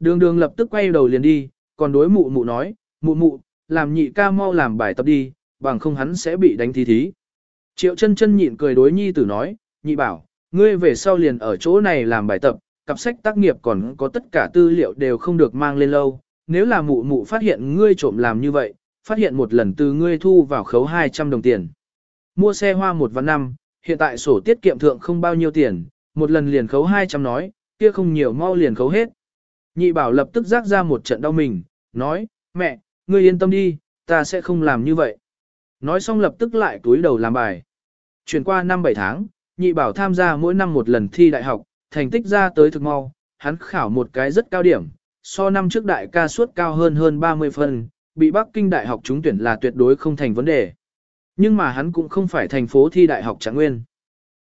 Đường đường lập tức quay đầu liền đi, còn đối mụ mụ nói, mụ mụ, làm nhị ca mau làm bài tập đi, bằng không hắn sẽ bị đánh thí thí. Triệu chân chân nhịn cười đối nhi tử nói, nhị bảo, ngươi về sau liền ở chỗ này làm bài tập, cặp sách tác nghiệp còn có tất cả tư liệu đều không được mang lên lâu. Nếu là mụ mụ phát hiện ngươi trộm làm như vậy, phát hiện một lần từ ngươi thu vào khấu 200 đồng tiền. Mua xe hoa một vạn năm, hiện tại sổ tiết kiệm thượng không bao nhiêu tiền, một lần liền khấu 200 nói, kia không nhiều mau liền khấu hết. Nhị bảo lập tức rác ra một trận đau mình, nói, mẹ, ngươi yên tâm đi, ta sẽ không làm như vậy. Nói xong lập tức lại túi đầu làm bài. Chuyển qua năm 7 tháng, nhị bảo tham gia mỗi năm một lần thi đại học, thành tích ra tới thực mau, hắn khảo một cái rất cao điểm, so năm trước đại ca suất cao hơn hơn 30 phần, bị Bắc Kinh đại học trúng tuyển là tuyệt đối không thành vấn đề. Nhưng mà hắn cũng không phải thành phố thi đại học trạng nguyên.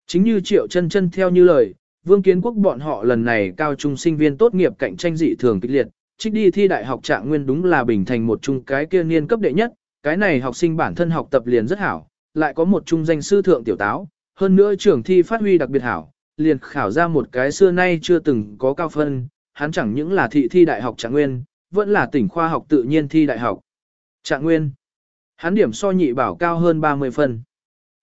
Chính như triệu chân chân theo như lời, Vương Kiến Quốc bọn họ lần này cao trung sinh viên tốt nghiệp cạnh tranh dị thường kịch liệt, trích đi thi đại học trạng nguyên đúng là bình thành một trung cái kia niên cấp đệ nhất, cái này học sinh bản thân học tập liền rất hảo, lại có một trung danh sư thượng tiểu táo, hơn nữa trưởng thi phát huy đặc biệt hảo, liền khảo ra một cái xưa nay chưa từng có cao phân, hắn chẳng những là thị thi đại học trạng nguyên, vẫn là tỉnh khoa học tự nhiên thi đại học. Trạng nguyên, hắn điểm so nhị bảo cao hơn 30 phân.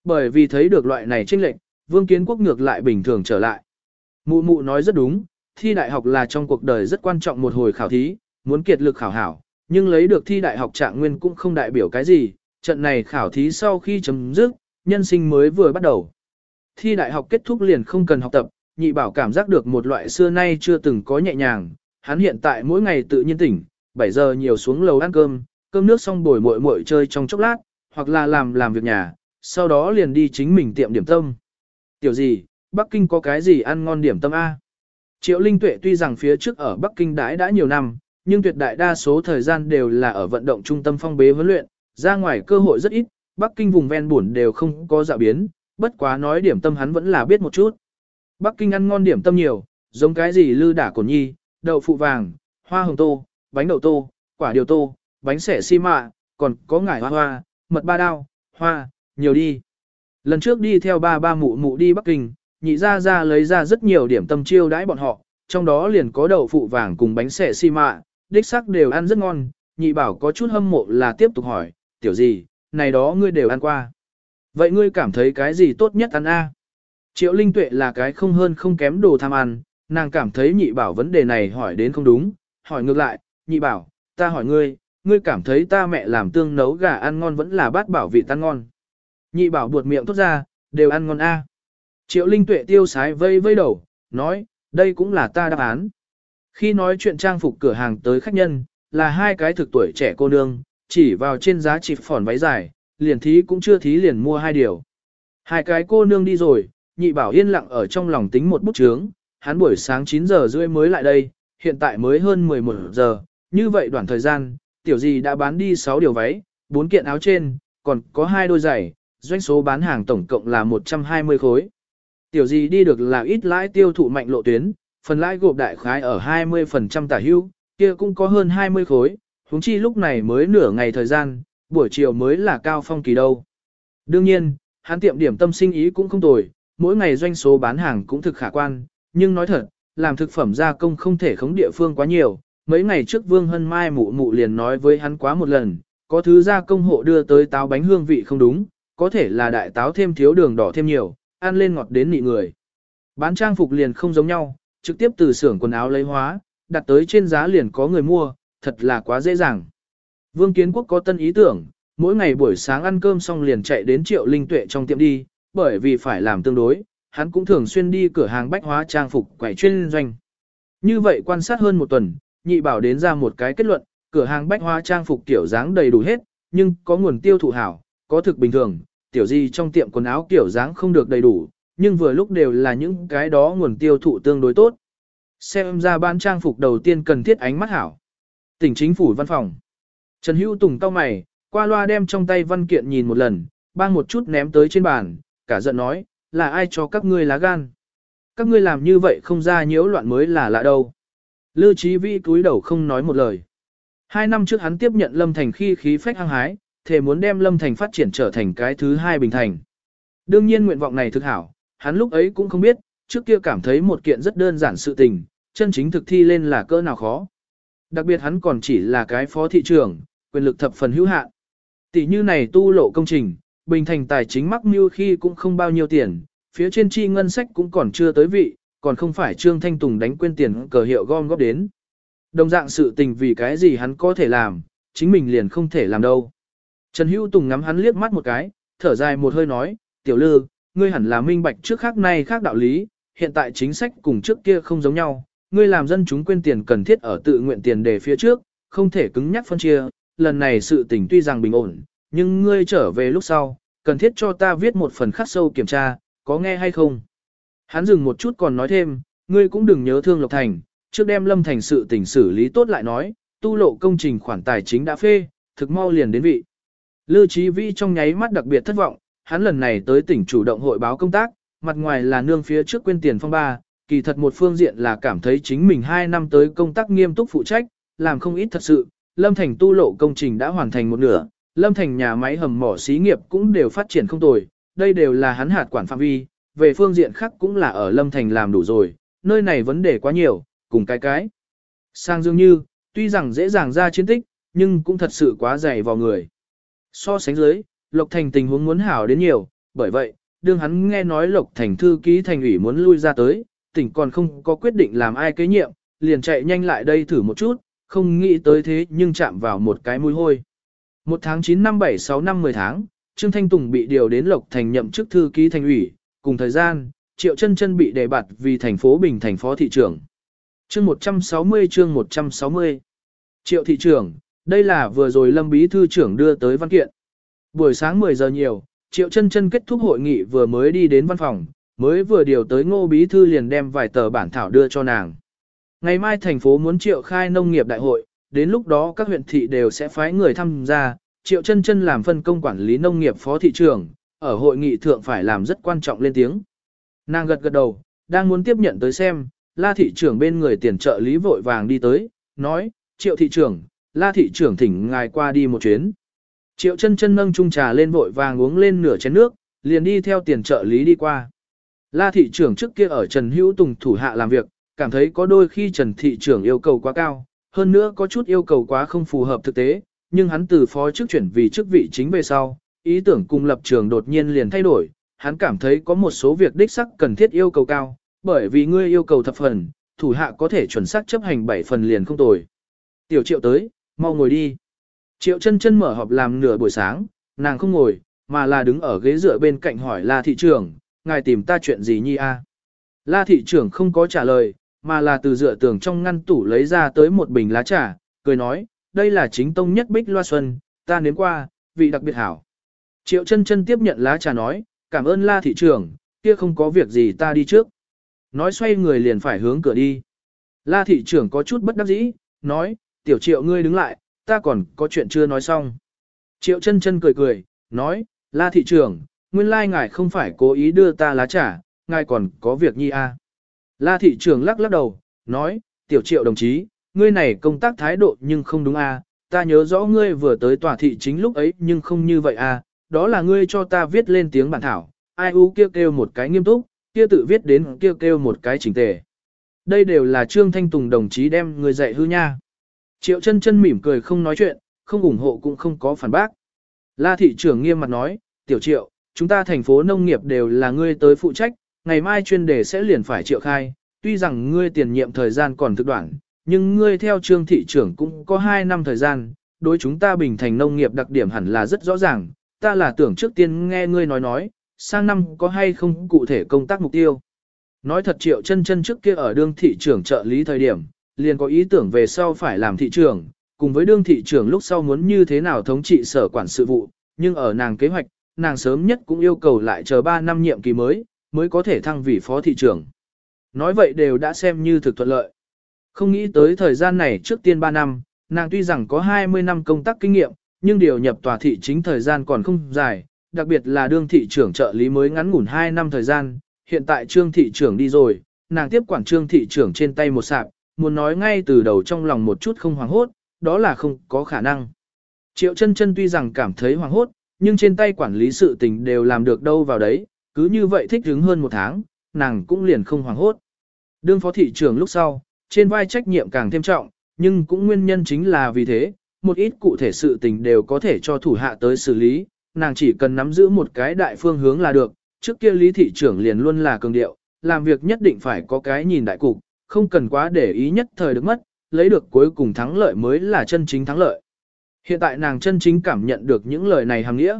Bởi vì thấy được loại này chênh lệch, Vương Kiến Quốc ngược lại bình thường trở lại. Mụ mụ nói rất đúng, thi đại học là trong cuộc đời rất quan trọng một hồi khảo thí, muốn kiệt lực khảo hảo, nhưng lấy được thi đại học trạng nguyên cũng không đại biểu cái gì, trận này khảo thí sau khi chấm dứt, nhân sinh mới vừa bắt đầu. Thi đại học kết thúc liền không cần học tập, nhị bảo cảm giác được một loại xưa nay chưa từng có nhẹ nhàng, hắn hiện tại mỗi ngày tự nhiên tỉnh, 7 giờ nhiều xuống lầu ăn cơm, cơm nước xong bồi muội muội chơi trong chốc lát, hoặc là làm làm việc nhà, sau đó liền đi chính mình tiệm điểm tâm. Tiểu gì, Bắc Kinh có cái gì ăn ngon điểm tâm A? Triệu Linh Tuệ tuy rằng phía trước ở Bắc Kinh đãi đã nhiều năm, nhưng tuyệt đại đa số thời gian đều là ở vận động trung tâm phong bế huấn luyện, ra ngoài cơ hội rất ít, Bắc Kinh vùng ven buồn đều không có dạo biến, bất quá nói điểm tâm hắn vẫn là biết một chút. Bắc Kinh ăn ngon điểm tâm nhiều, giống cái gì lư đả cổn nhi, đậu phụ vàng, hoa hồng tô, bánh đậu tô, quả điều tô, bánh xẻ xi mạ, còn có ngải hoa hoa, mật ba đao, hoa, nhiều đi. Lần trước đi theo ba ba mụ mụ đi Bắc Kinh, nhị ra ra lấy ra rất nhiều điểm tâm chiêu đãi bọn họ, trong đó liền có đậu phụ vàng cùng bánh xẻ xi mạ, đích sắc đều ăn rất ngon, nhị bảo có chút hâm mộ là tiếp tục hỏi, tiểu gì, này đó ngươi đều ăn qua. Vậy ngươi cảm thấy cái gì tốt nhất ăn a? Triệu Linh Tuệ là cái không hơn không kém đồ tham ăn, nàng cảm thấy nhị bảo vấn đề này hỏi đến không đúng, hỏi ngược lại, nhị bảo, ta hỏi ngươi, ngươi cảm thấy ta mẹ làm tương nấu gà ăn ngon vẫn là bát bảo vị tan ngon. Nhị bảo buột miệng thốt ra, đều ăn ngon a. Triệu Linh Tuệ tiêu sái vây vây đầu, nói, đây cũng là ta đáp án. Khi nói chuyện trang phục cửa hàng tới khách nhân, là hai cái thực tuổi trẻ cô nương, chỉ vào trên giá trị phỏn váy dài, liền thí cũng chưa thí liền mua hai điều. Hai cái cô nương đi rồi, nhị bảo yên lặng ở trong lòng tính một bút chướng, hắn buổi sáng 9 giờ rưỡi mới lại đây, hiện tại mới hơn 11 giờ, như vậy đoạn thời gian, tiểu gì đã bán đi 6 điều váy, 4 kiện áo trên, còn có hai đôi giày, doanh số bán hàng tổng cộng là 120 khối. Tiểu gì đi được là ít lãi tiêu thụ mạnh lộ tuyến, phần lãi gộp đại khái ở 20% tả hưu, kia cũng có hơn 20 khối, huống chi lúc này mới nửa ngày thời gian, buổi chiều mới là cao phong kỳ đâu. Đương nhiên, hắn tiệm điểm tâm sinh ý cũng không tồi, mỗi ngày doanh số bán hàng cũng thực khả quan, nhưng nói thật, làm thực phẩm gia công không thể khống địa phương quá nhiều. Mấy ngày trước Vương Hân Mai mụ mụ liền nói với hắn quá một lần, có thứ gia công hộ đưa tới táo bánh hương vị không đúng, có thể là đại táo thêm thiếu đường đỏ thêm nhiều, ăn lên ngọt đến nị người. Bán trang phục liền không giống nhau, trực tiếp từ xưởng quần áo lấy hóa, đặt tới trên giá liền có người mua, thật là quá dễ dàng. Vương Kiến Quốc có tân ý tưởng, mỗi ngày buổi sáng ăn cơm xong liền chạy đến triệu linh tuệ trong tiệm đi, bởi vì phải làm tương đối, hắn cũng thường xuyên đi cửa hàng bách hóa trang phục quẩy chuyên doanh. Như vậy quan sát hơn một tuần, nhị bảo đến ra một cái kết luận, cửa hàng bách hóa trang phục kiểu dáng đầy đủ hết, nhưng có nguồn tiêu thụ hảo, có thực bình thường, tiểu gì trong tiệm quần áo kiểu dáng không được đầy đủ, nhưng vừa lúc đều là những cái đó nguồn tiêu thụ tương đối tốt. Xem ra bán trang phục đầu tiên cần thiết ánh mắt hảo. Tỉnh chính phủ văn phòng. Trần Hữu Tùng cau mày, qua loa đem trong tay văn kiện nhìn một lần, bang một chút ném tới trên bàn, cả giận nói, là ai cho các ngươi lá gan. Các ngươi làm như vậy không ra nhiễu loạn mới là lạ đâu. Lưu Chí Vĩ cúi đầu không nói một lời. Hai năm trước hắn tiếp nhận Lâm Thành khi khí phách hăng hái, thề muốn đem Lâm Thành phát triển trở thành cái thứ hai bình thành. Đương nhiên nguyện vọng này thực hảo, hắn lúc ấy cũng không biết, trước kia cảm thấy một kiện rất đơn giản sự tình, chân chính thực thi lên là cỡ nào khó. Đặc biệt hắn còn chỉ là cái phó thị trưởng, quyền lực thập phần hữu hạn. Tỷ như này tu lộ công trình, bình thành tài chính mắc mưu khi cũng không bao nhiêu tiền, phía trên chi ngân sách cũng còn chưa tới vị, còn không phải Trương Thanh Tùng đánh quên tiền cờ hiệu gom góp đến. Đồng dạng sự tình vì cái gì hắn có thể làm, chính mình liền không thể làm đâu. Trần Hữu Tùng ngắm hắn liếc mắt một cái, thở dài một hơi nói, tiểu lư, ngươi hẳn là minh bạch trước khác nay khác đạo lý, hiện tại chính sách cùng trước kia không giống nhau, ngươi làm dân chúng quên tiền cần thiết ở tự nguyện tiền để phía trước, không thể cứng nhắc phân chia, lần này sự tình tuy rằng bình ổn, nhưng ngươi trở về lúc sau, cần thiết cho ta viết một phần khắc sâu kiểm tra, có nghe hay không? Hắn dừng một chút còn nói thêm, ngươi cũng đừng nhớ thương Lộc Thành, trước đem Lâm Thành sự tình xử lý tốt lại nói, tu lộ công trình khoản tài chính đã phê, thực mau liền đến vị. Lưu Chí Vĩ trong nháy mắt đặc biệt thất vọng, hắn lần này tới tỉnh chủ động hội báo công tác, mặt ngoài là nương phía trước quên tiền phong ba, kỳ thật một phương diện là cảm thấy chính mình 2 năm tới công tác nghiêm túc phụ trách, làm không ít thật sự, Lâm Thành tu lộ công trình đã hoàn thành một nửa, Lâm Thành nhà máy hầm mỏ xí nghiệp cũng đều phát triển không tồi, đây đều là hắn hạt quản phạm vi, về phương diện khác cũng là ở Lâm Thành làm đủ rồi, nơi này vấn đề quá nhiều, cùng cái cái. Sang Dương như, tuy rằng dễ dàng ra chiến tích, nhưng cũng thật sự quá dày vào người. So sánh dưới, Lộc Thành tình huống muốn hảo đến nhiều, bởi vậy, đương hắn nghe nói Lộc Thành thư ký thành ủy muốn lui ra tới, tỉnh còn không có quyết định làm ai kế nhiệm, liền chạy nhanh lại đây thử một chút, không nghĩ tới thế nhưng chạm vào một cái mũi hôi. Một tháng 9 năm 7 6 năm 10 tháng, Trương Thanh Tùng bị điều đến Lộc Thành nhậm chức thư ký thành ủy, cùng thời gian, Triệu Chân Chân bị đề bạt vì thành phố Bình thành phó thị trưởng. Chương 160 chương 160 Triệu thị trưởng, đây là vừa rồi Lâm Bí Thư trưởng đưa tới văn kiện. Buổi sáng 10 giờ nhiều, Triệu Chân Chân kết thúc hội nghị vừa mới đi đến văn phòng, mới vừa điều tới Ngô Bí Thư liền đem vài tờ bản thảo đưa cho nàng. Ngày mai thành phố muốn triệu khai nông nghiệp đại hội, đến lúc đó các huyện thị đều sẽ phái người tham gia, Triệu Chân Chân làm phân công quản lý nông nghiệp phó thị trưởng, ở hội nghị thượng phải làm rất quan trọng lên tiếng. Nàng gật gật đầu, đang muốn tiếp nhận tới xem, La thị trưởng bên người tiền trợ lý vội vàng đi tới, nói, Triệu thị trưởng, La thị trưởng thỉnh ngài qua đi một chuyến. Triệu chân chân nâng chung trà lên vội vàng uống lên nửa chén nước, liền đi theo tiền trợ lý đi qua. La thị trưởng trước kia ở Trần Hữu Tùng thủ hạ làm việc, cảm thấy có đôi khi Trần thị trưởng yêu cầu quá cao, hơn nữa có chút yêu cầu quá không phù hợp thực tế, nhưng hắn từ phó chức chuyển vì chức vị chính về sau, ý tưởng cùng lập trường đột nhiên liền thay đổi, hắn cảm thấy có một số việc đích sắc cần thiết yêu cầu cao, bởi vì ngươi yêu cầu thập phần, thủ hạ có thể chuẩn xác chấp hành bảy phần liền không tồi. Tiểu triệu tới, mau ngồi đi. Triệu chân chân mở họp làm nửa buổi sáng, nàng không ngồi, mà là đứng ở ghế dựa bên cạnh hỏi La thị trưởng, ngài tìm ta chuyện gì nhi a? La thị trưởng không có trả lời, mà là từ dựa tường trong ngăn tủ lấy ra tới một bình lá trà, cười nói, đây là chính tông nhất bích loa xuân, ta nếm qua, vị đặc biệt hảo. Triệu chân chân tiếp nhận lá trà nói, cảm ơn la thị trưởng, kia không có việc gì ta đi trước. Nói xoay người liền phải hướng cửa đi. La thị trưởng có chút bất đắc dĩ, nói, tiểu triệu ngươi đứng lại, ta còn có chuyện chưa nói xong. Triệu chân chân cười cười, nói, la thị trưởng, nguyên lai ngài không phải cố ý đưa ta lá trà, ngài còn có việc nhi a. À. La thị trưởng lắc lắc đầu, nói, tiểu triệu đồng chí, ngươi này công tác thái độ nhưng không đúng a, ta nhớ rõ ngươi vừa tới tòa thị chính lúc ấy nhưng không như vậy a, đó là ngươi cho ta viết lên tiếng bản thảo, ai u kêu kêu một cái nghiêm túc, kia tự viết đến kêu kêu một cái chỉnh tề. Đây đều là Trương Thanh Tùng đồng chí đem người dạy hư nha. Triệu chân chân mỉm cười không nói chuyện, không ủng hộ cũng không có phản bác. La thị trưởng nghiêm mặt nói, tiểu triệu, chúng ta thành phố nông nghiệp đều là ngươi tới phụ trách, ngày mai chuyên đề sẽ liền phải triệu khai, tuy rằng ngươi tiền nhiệm thời gian còn thực đoạn, nhưng ngươi theo trương thị trưởng cũng có 2 năm thời gian, đối chúng ta bình thành nông nghiệp đặc điểm hẳn là rất rõ ràng, ta là tưởng trước tiên nghe ngươi nói nói, sang năm có hay không cụ thể công tác mục tiêu. Nói thật triệu chân chân trước kia ở đương thị trưởng trợ lý thời điểm, liền có ý tưởng về sau phải làm thị trưởng, cùng với đương thị trưởng lúc sau muốn như thế nào thống trị sở quản sự vụ, nhưng ở nàng kế hoạch, nàng sớm nhất cũng yêu cầu lại chờ 3 năm nhiệm kỳ mới, mới có thể thăng vị phó thị trưởng. Nói vậy đều đã xem như thực thuận lợi. Không nghĩ tới thời gian này trước tiên 3 năm, nàng tuy rằng có 20 năm công tác kinh nghiệm, nhưng điều nhập tòa thị chính thời gian còn không dài, đặc biệt là đương thị trưởng trợ lý mới ngắn ngủn 2 năm thời gian, hiện tại trương thị trưởng đi rồi, nàng tiếp quản trương thị trưởng trên tay một sạp, muốn nói ngay từ đầu trong lòng một chút không hoảng hốt, đó là không có khả năng. Triệu chân chân tuy rằng cảm thấy hoảng hốt, nhưng trên tay quản lý sự tình đều làm được đâu vào đấy, cứ như vậy thích hứng hơn một tháng, nàng cũng liền không hoảng hốt. Đương phó thị trưởng lúc sau, trên vai trách nhiệm càng thêm trọng, nhưng cũng nguyên nhân chính là vì thế, một ít cụ thể sự tình đều có thể cho thủ hạ tới xử lý, nàng chỉ cần nắm giữ một cái đại phương hướng là được, trước kia lý thị trưởng liền luôn là cường điệu, làm việc nhất định phải có cái nhìn đại cục, không cần quá để ý nhất thời được mất, lấy được cuối cùng thắng lợi mới là chân chính thắng lợi. Hiện tại nàng chân chính cảm nhận được những lời này hàng nghĩa.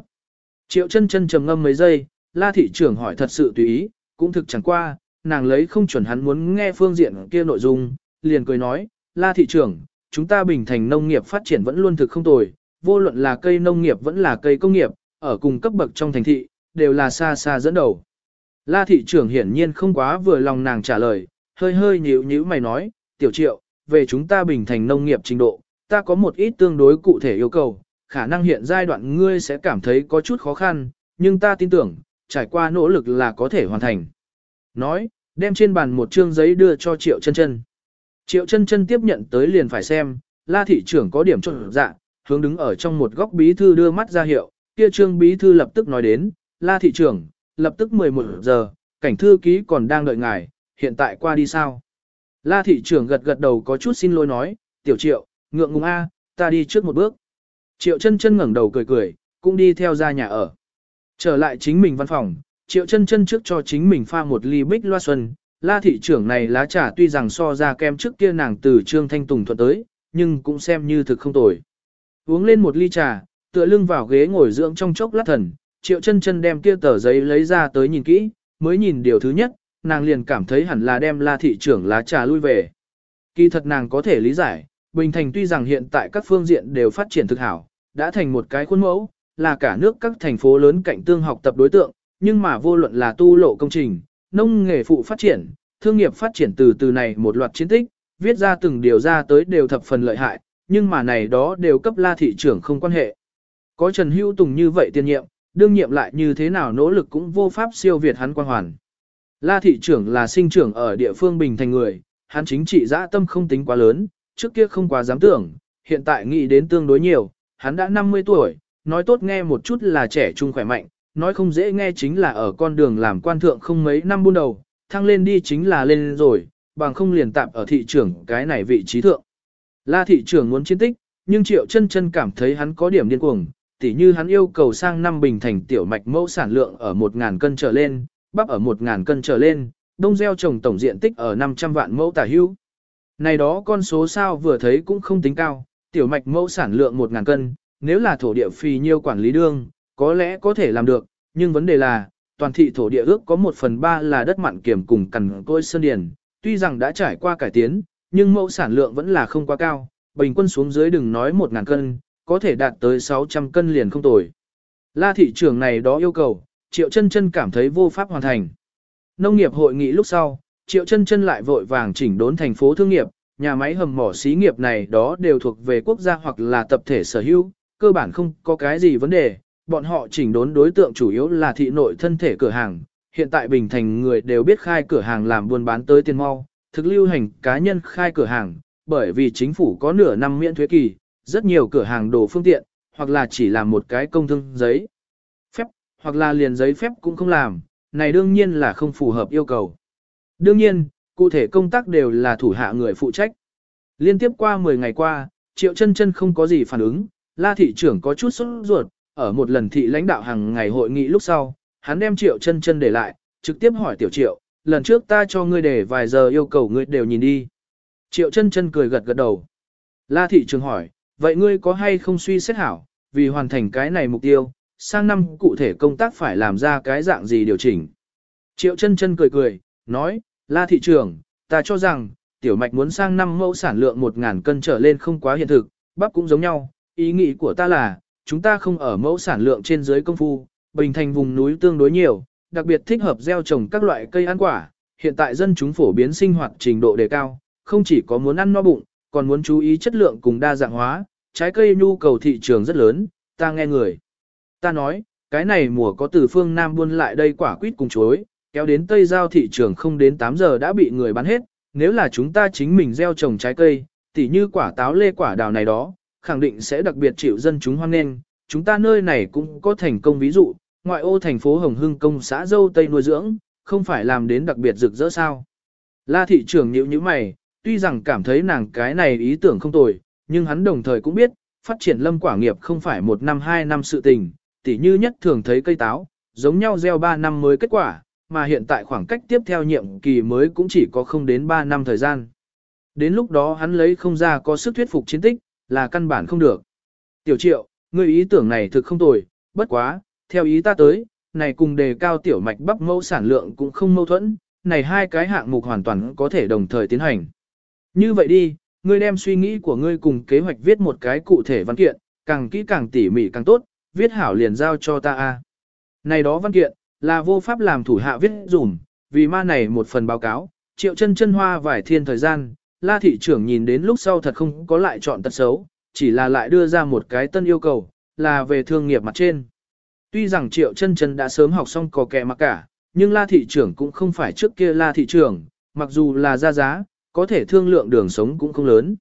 Triệu chân chân trầm ngâm mấy giây, la thị trưởng hỏi thật sự tùy ý, cũng thực chẳng qua, nàng lấy không chuẩn hắn muốn nghe phương diện kia nội dung, liền cười nói, la thị trưởng, chúng ta bình thành nông nghiệp phát triển vẫn luôn thực không tồi, vô luận là cây nông nghiệp vẫn là cây công nghiệp, ở cùng cấp bậc trong thành thị, đều là xa xa dẫn đầu. La thị trưởng hiển nhiên không quá vừa lòng nàng trả lời, hơi hơi nhíu nhíu mày nói, tiểu triệu, về chúng ta bình thành nông nghiệp trình độ, ta có một ít tương đối cụ thể yêu cầu, khả năng hiện giai đoạn ngươi sẽ cảm thấy có chút khó khăn, nhưng ta tin tưởng, trải qua nỗ lực là có thể hoàn thành. Nói, đem trên bàn một chương giấy đưa cho triệu chân chân. Triệu chân chân tiếp nhận tới liền phải xem, la thị trưởng có điểm trộn dạ, hướng đứng ở trong một góc bí thư đưa mắt ra hiệu, kia trương bí thư lập tức nói đến, la thị trưởng, lập tức 11 giờ, cảnh thư ký còn đang đợi ngài, hiện tại qua đi sao? La thị trưởng gật gật đầu có chút xin lỗi nói, tiểu triệu, ngượng ngùng a, ta đi trước một bước. Triệu chân chân ngẩng đầu cười cười, cũng đi theo ra nhà ở. Trở lại chính mình văn phòng, triệu chân chân trước cho chính mình pha một ly bích loa xuân. La thị trưởng này lá trà tuy rằng so ra kem trước kia nàng từ Trương Thanh Tùng thuận tới, nhưng cũng xem như thực không tồi. Uống lên một ly trà, tựa lưng vào ghế ngồi dưỡng trong chốc lát thần, triệu chân chân đem kia tờ giấy lấy ra tới nhìn kỹ, mới nhìn điều thứ nhất, nàng liền cảm thấy hẳn là đem la thị trưởng lá trà lui về. Kỳ thật nàng có thể lý giải, Bình Thành tuy rằng hiện tại các phương diện đều phát triển thực hảo, đã thành một cái khuôn mẫu, là cả nước các thành phố lớn cạnh tương học tập đối tượng, nhưng mà vô luận là tu lộ công trình, nông nghề phụ phát triển, thương nghiệp phát triển từ từ này một loạt chiến tích, viết ra từng điều ra tới đều thập phần lợi hại, nhưng mà này đó đều cấp la thị trưởng không quan hệ. Có Trần Hữu Tùng như vậy tiên nhiệm, đương nhiệm lại như thế nào nỗ lực cũng vô pháp siêu việt hắn quan hoàn. La thị trưởng là sinh trưởng ở địa phương Bình Thành người, hắn chính trị dã tâm không tính quá lớn, trước kia không quá dám tưởng, hiện tại nghĩ đến tương đối nhiều, hắn đã 50 tuổi, nói tốt nghe một chút là trẻ trung khỏe mạnh, nói không dễ nghe chính là ở con đường làm quan thượng không mấy năm buôn đầu, thăng lên đi chính là lên rồi, bằng không liền tạm ở thị trưởng cái này vị trí thượng. La thị trưởng muốn chiến tích, nhưng Triệu chân chân cảm thấy hắn có điểm điên cuồng, tỉ như hắn yêu cầu sang năm bình thành tiểu mạch mẫu sản lượng ở 1.000 cân trở lên, bắp ở 1.000 cân trở lên, đông gieo trồng tổng diện tích ở 500 vạn mẫu tả hữu. Này đó con số sao vừa thấy cũng không tính cao, tiểu mạch mẫu sản lượng 1.000 cân, nếu là thổ địa phì nhiêu quản lý đương, có lẽ có thể làm được, nhưng vấn đề là, toàn thị thổ địa ước có 1 phần 3 là đất mặn kiểm cùng cằn côi sơn điền, tuy rằng đã trải qua cải tiến, nhưng mẫu sản lượng vẫn là không quá cao, bình quân xuống dưới đừng nói 1.000 cân, có thể đạt tới 600 cân liền không tồi. La thị trường này đó yêu cầu, Triệu chân chân cảm thấy vô pháp hoàn thành. Nông nghiệp hội nghị lúc sau, Triệu chân chân lại vội vàng chỉnh đốn thành phố thương nghiệp, nhà máy hầm mỏ xí nghiệp này đó đều thuộc về quốc gia hoặc là tập thể sở hữu, cơ bản không có cái gì vấn đề, bọn họ chỉnh đốn đối tượng chủ yếu là thị nội thân thể cửa hàng. Hiện tại Bình Thành người đều biết khai cửa hàng làm buôn bán tới tiền mau, thực lưu hành cá nhân khai cửa hàng, bởi vì chính phủ có nửa năm miễn thuế kỳ, rất nhiều cửa hàng đồ phương tiện, hoặc là chỉ làm một cái công thương giấy hoặc là liền giấy phép cũng không làm, này đương nhiên là không phù hợp yêu cầu. Đương nhiên, cụ thể công tác đều là thủ hạ người phụ trách. Liên tiếp qua 10 ngày qua, Triệu chân chân không có gì phản ứng, La thị trưởng có chút sốt ruột, ở một lần thị lãnh đạo hàng ngày hội nghị lúc sau, hắn đem Triệu chân chân để lại, trực tiếp hỏi Tiểu Triệu, lần trước ta cho ngươi để vài giờ yêu cầu ngươi đều nhìn đi. Triệu chân chân cười gật gật đầu. La thị trưởng hỏi, vậy ngươi có hay không suy xét hảo, vì hoàn thành cái này mục tiêu, sang năm cụ thể công tác phải làm ra cái dạng gì điều chỉnh. Triệu chân chân cười cười, nói, la thị trưởng, ta cho rằng, tiểu mạch muốn sang năm mẫu sản lượng 1.000 cân trở lên không quá hiện thực, bắp cũng giống nhau, ý nghĩ của ta là, chúng ta không ở mẫu sản lượng trên dưới công phu, bình thành vùng núi tương đối nhiều, đặc biệt thích hợp gieo trồng các loại cây ăn quả, hiện tại dân chúng phổ biến sinh hoạt trình độ đề cao, không chỉ có muốn ăn no bụng, còn muốn chú ý chất lượng cùng đa dạng hóa, trái cây nhu cầu thị trường rất lớn, ta nghe người. Ta nói, cái này mùa có từ phương Nam buôn lại đây quả quýt cùng chuối, kéo đến Tây giao thị trường không đến 8 giờ đã bị người bán hết, nếu là chúng ta chính mình gieo trồng trái cây, tỉ như quả táo lê quả đào này đó, khẳng định sẽ đặc biệt chịu dân chúng hoan nghênh. Chúng ta nơi này cũng có thành công ví dụ, ngoại ô thành phố Hồng Hưng công xã dâu Tây nuôi dưỡng, không phải làm đến đặc biệt rực rỡ sao. La thị trưởng nhíu như mày, tuy rằng cảm thấy nàng cái này ý tưởng không tồi, nhưng hắn đồng thời cũng biết, phát triển lâm quả nghiệp không phải một năm hai năm sự tình, tỉ như nhất thường thấy cây táo, giống nhau gieo 3 năm mới kết quả, mà hiện tại khoảng cách tiếp theo nhiệm kỳ mới cũng chỉ có không đến 3 năm thời gian. Đến lúc đó hắn lấy không ra có sức thuyết phục chiến tích, là căn bản không được. Tiểu triệu, ngươi ý tưởng này thực không tồi, bất quá, theo ý ta tới, này cùng đề cao tiểu mạch bắp mẫu sản lượng cũng không mâu thuẫn, này hai cái hạng mục hoàn toàn có thể đồng thời tiến hành. Như vậy đi, ngươi đem suy nghĩ của ngươi cùng kế hoạch viết một cái cụ thể văn kiện, càng kỹ càng tỉ mỉ càng tốt, viết hảo liền giao cho ta a. Này đó văn kiện, là vô pháp làm thủ hạ viết dùm, vì ma này một phần báo cáo, triệu chân chân hoa vài thiên thời gian, la thị trưởng nhìn đến lúc sau thật không có lại chọn tật xấu, chỉ là lại đưa ra một cái tân yêu cầu, là về thương nghiệp mặt trên. Tuy rằng triệu chân chân đã sớm học xong có kẻ mặc cả, nhưng la thị trưởng cũng không phải trước kia la thị trưởng, mặc dù là ra giá, có thể thương lượng đường sống cũng không lớn.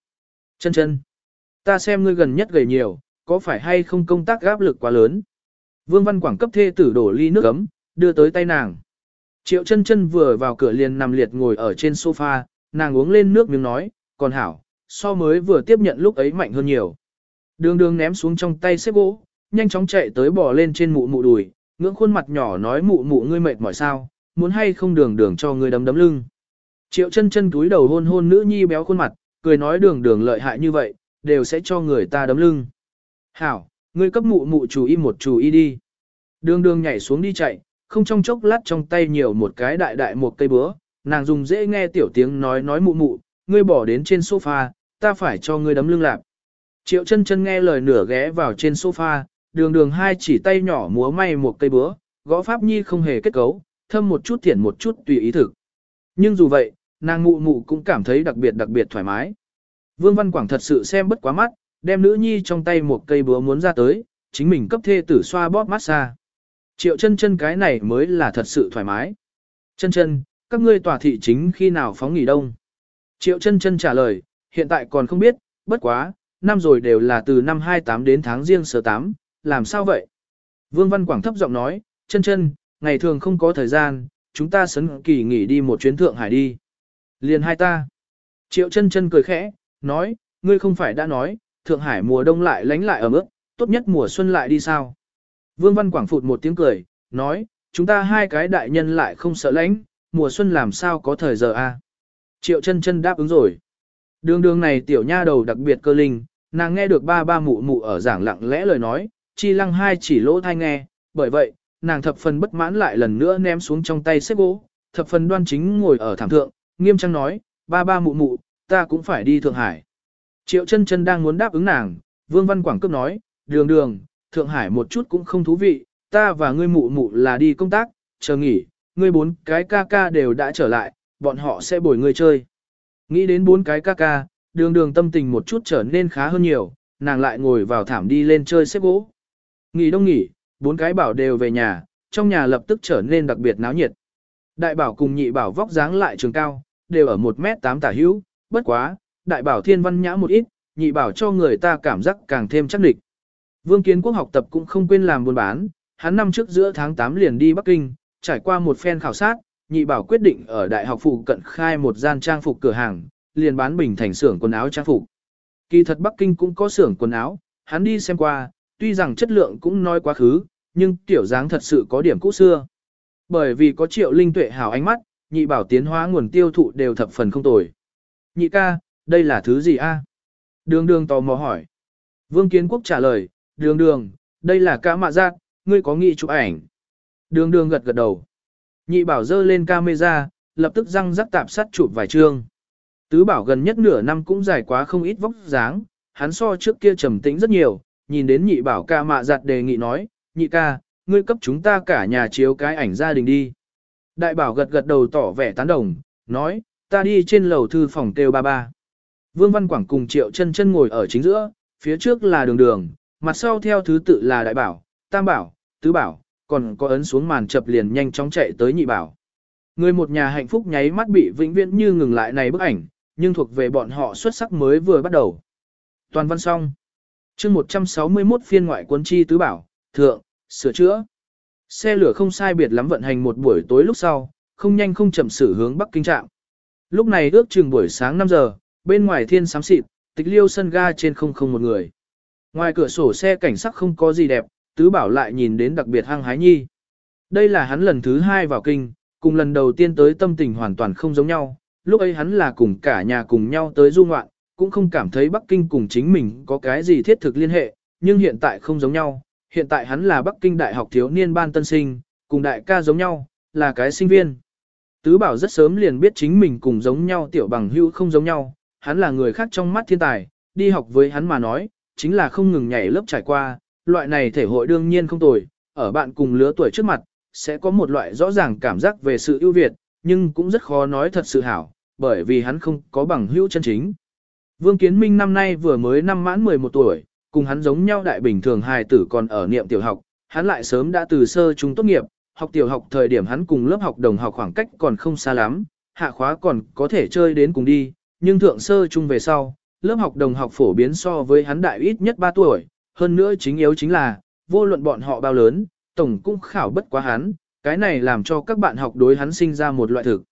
Chân chân, ta xem ngươi gần nhất gầy nhiều, có phải hay không công tác áp lực quá lớn? Vương Văn Quảng cấp thê tử đổ ly nước ấm, đưa tới tay nàng. Triệu chân chân vừa vào cửa liền nằm liệt ngồi ở trên sofa, nàng uống lên nước miếng nói, còn hảo, so mới vừa tiếp nhận lúc ấy mạnh hơn nhiều. Đường đường ném xuống trong tay xếp gỗ, nhanh chóng chạy tới bò lên trên mụ mụ đùi, ngưỡng khuôn mặt nhỏ nói mụ mụ ngươi mệt mỏi sao, muốn hay không đường đường cho ngươi đấm đấm lưng. Triệu chân chân túi đầu hôn hôn nữ nhi béo khuôn mặt, cười nói đường đường lợi hại như vậy, đều sẽ cho người ta đấm lưng. Hảo, ngươi cấp mụ mụ chủ y một chủ y đi. Đường đường nhảy xuống đi chạy, không trong chốc lát trong tay nhiều một cái đại đại một cây búa, nàng dùng dễ nghe tiểu tiếng nói nói mụ mụ, ngươi bỏ đến trên sofa, ta phải cho ngươi đấm lưng lạp. Triệu chân chân nghe lời nửa ghé vào trên sofa, đường đường hai chỉ tay nhỏ múa may một cây búa, gõ pháp nhi không hề kết cấu, thâm một chút thiển một chút tùy ý thực. Nhưng dù vậy, nàng mụ mụ cũng cảm thấy đặc biệt đặc biệt thoải mái. Vương Văn Quảng thật sự xem bất quá mắt, đem nữ nhi trong tay một cây búa muốn ra tới, chính mình cấp thê tử xoa bóp massage. Triệu chân chân cái này mới là thật sự thoải mái. Chân chân, các ngươi tòa thị chính khi nào phóng nghỉ đông? Triệu chân chân trả lời, hiện tại còn không biết, bất quá, năm rồi đều là từ năm 28 đến tháng riêng sơ 8, làm sao vậy? Vương Văn Quảng thấp giọng nói, chân chân, ngày thường không có thời gian, chúng ta sấn kỳ nghỉ đi một chuyến Thượng Hải đi. Liền hai ta. Triệu chân chân cười khẽ, nói, ngươi không phải đã nói, Thượng Hải mùa đông lại lánh lại ở mức, tốt nhất mùa xuân lại đi sao? Vương Văn Quảng phụt một tiếng cười, nói, chúng ta hai cái đại nhân lại không sợ lánh, mùa xuân làm sao có thời giờ a? À? Triệu chân chân đáp ứng rồi. Đường đường này tiểu nha đầu đặc biệt cơ linh, nàng nghe được ba ba mụ mụ ở giảng lặng lẽ lời nói, chi lăng hai chỉ lỗ thai nghe, bởi vậy, nàng thập phần bất mãn lại lần nữa ném xuống trong tay xếp gỗ, thập phần đoan chính ngồi ở thảm thượng, nghiêm trang nói, ba ba mụ mụ, ta cũng phải đi Thượng Hải. Triệu chân chân đang muốn đáp ứng nàng, Vương Văn Quảng cấp nói, đường đường, Thượng Hải một chút cũng không thú vị, ta và ngươi mụ mụ là đi công tác, chờ nghỉ, ngươi bốn cái ca ca đều đã trở lại, bọn họ sẽ bồi ngươi chơi. Nghĩ đến bốn cái ca ca, đường đường tâm tình một chút trở nên khá hơn nhiều, nàng lại ngồi vào thảm đi lên chơi xếp gỗ. Nghỉ đông nghỉ, bốn cái bảo đều về nhà, trong nhà lập tức trở nên đặc biệt náo nhiệt. Đại bảo cùng nhị bảo vóc dáng lại trường cao, đều ở 1 mét 8 tả hữu, bất quá, đại bảo thiên văn nhã một ít, nhị bảo cho người ta cảm giác càng thêm chắc địch. Vương Kiến Quốc học tập cũng không quên làm buôn bán, hắn năm trước giữa tháng 8 liền đi Bắc Kinh, trải qua một phen khảo sát, nhị bảo quyết định ở đại học phụ cận khai một gian trang phục cửa hàng, liền bán bình thành xưởng quần áo trang phục. Kỳ thật Bắc Kinh cũng có xưởng quần áo, hắn đi xem qua, tuy rằng chất lượng cũng nói quá khứ, nhưng tiểu dáng thật sự có điểm cũ xưa. Bởi vì có triệu linh tuệ hảo ánh mắt, nhị bảo tiến hóa nguồn tiêu thụ đều thập phần không tồi. Nhị ca, đây là thứ gì a? Đường đường tò mò hỏi. Vương Kiến Quốc trả lời, đường đường, đây là ca mạ giác, ngươi có nghĩ chụp ảnh. Đường đường gật gật đầu. Nhị bảo dơ lên camera, lập tức răng rắc tạp sắt chụp vài chương. Tứ bảo gần nhất nửa năm cũng dài quá không ít vóc dáng, hắn so trước kia trầm tĩnh rất nhiều, nhìn đến nhị bảo ca mạ giặt đề nghị nói, nhị ca, ngươi cấp chúng ta cả nhà chiếu cái ảnh gia đình đi. Đại bảo gật gật đầu tỏ vẻ tán đồng, nói, ta đi trên lầu thư phòng kêu ba ba. Vương Văn Quảng cùng Triệu chân chân ngồi ở chính giữa, phía trước là đường đường, mặt sau theo thứ tự là đại bảo, tam bảo, tứ bảo, còn có ấn xuống màn chập liền nhanh chóng chạy tới nhị bảo. Người một nhà hạnh phúc nháy mắt bị vĩnh viễn như ngừng lại này bức ảnh, nhưng thuộc về bọn họ xuất sắc mới vừa bắt đầu. Toàn văn xong. chương 161 phiên ngoại quân chi tứ bảo, thượng, sửa chữa. Xe lửa không sai biệt lắm vận hành một buổi tối lúc sau, không nhanh không chậm xử hướng Bắc Kinh trạm. Lúc này ước chừng buổi sáng 5 giờ, bên ngoài thiên xám xịt, tịch liêu sân ga trên không không một người. Ngoài cửa sổ xe cảnh sắc không có gì đẹp, tứ bảo lại nhìn đến đặc biệt hăng hái nhi. Đây là hắn lần thứ hai vào kinh, cùng lần đầu tiên tới tâm tình hoàn toàn không giống nhau, lúc ấy hắn là cùng cả nhà cùng nhau tới du ngoạn, cũng không cảm thấy Bắc Kinh cùng chính mình có cái gì thiết thực liên hệ, nhưng hiện tại không giống nhau, hiện tại hắn là Bắc Kinh Đại học thiếu niên ban tân sinh, cùng đại ca giống nhau, là cái sinh viên. Tứ bảo rất sớm liền biết chính mình cùng giống nhau tiểu bằng hữu không giống nhau, hắn là người khác trong mắt thiên tài, đi học với hắn mà nói, chính là không ngừng nhảy lớp trải qua, loại này thể hội đương nhiên không tồi, ở bạn cùng lứa tuổi trước mặt, sẽ có một loại rõ ràng cảm giác về sự ưu việt, nhưng cũng rất khó nói thật sự hảo, bởi vì hắn không có bằng hữu chân chính. Vương Kiến Minh năm nay vừa mới năm mãn 11 tuổi, cùng hắn giống nhau đại bình thường hài tử còn ở niệm tiểu học, hắn lại sớm đã từ sơ trung tốt nghiệp, học tiểu học thời điểm hắn cùng lớp học đồng học khoảng cách còn không xa lắm, hạ khóa còn có thể chơi đến cùng đi, nhưng thượng sơ trung về sau, lớp học đồng học phổ biến so với hắn đại ít nhất 3 tuổi, hơn nữa chính yếu chính là, vô luận bọn họ bao lớn, tổng cũng khảo bất quá hắn, cái này làm cho các bạn học đối hắn sinh ra một loại thực.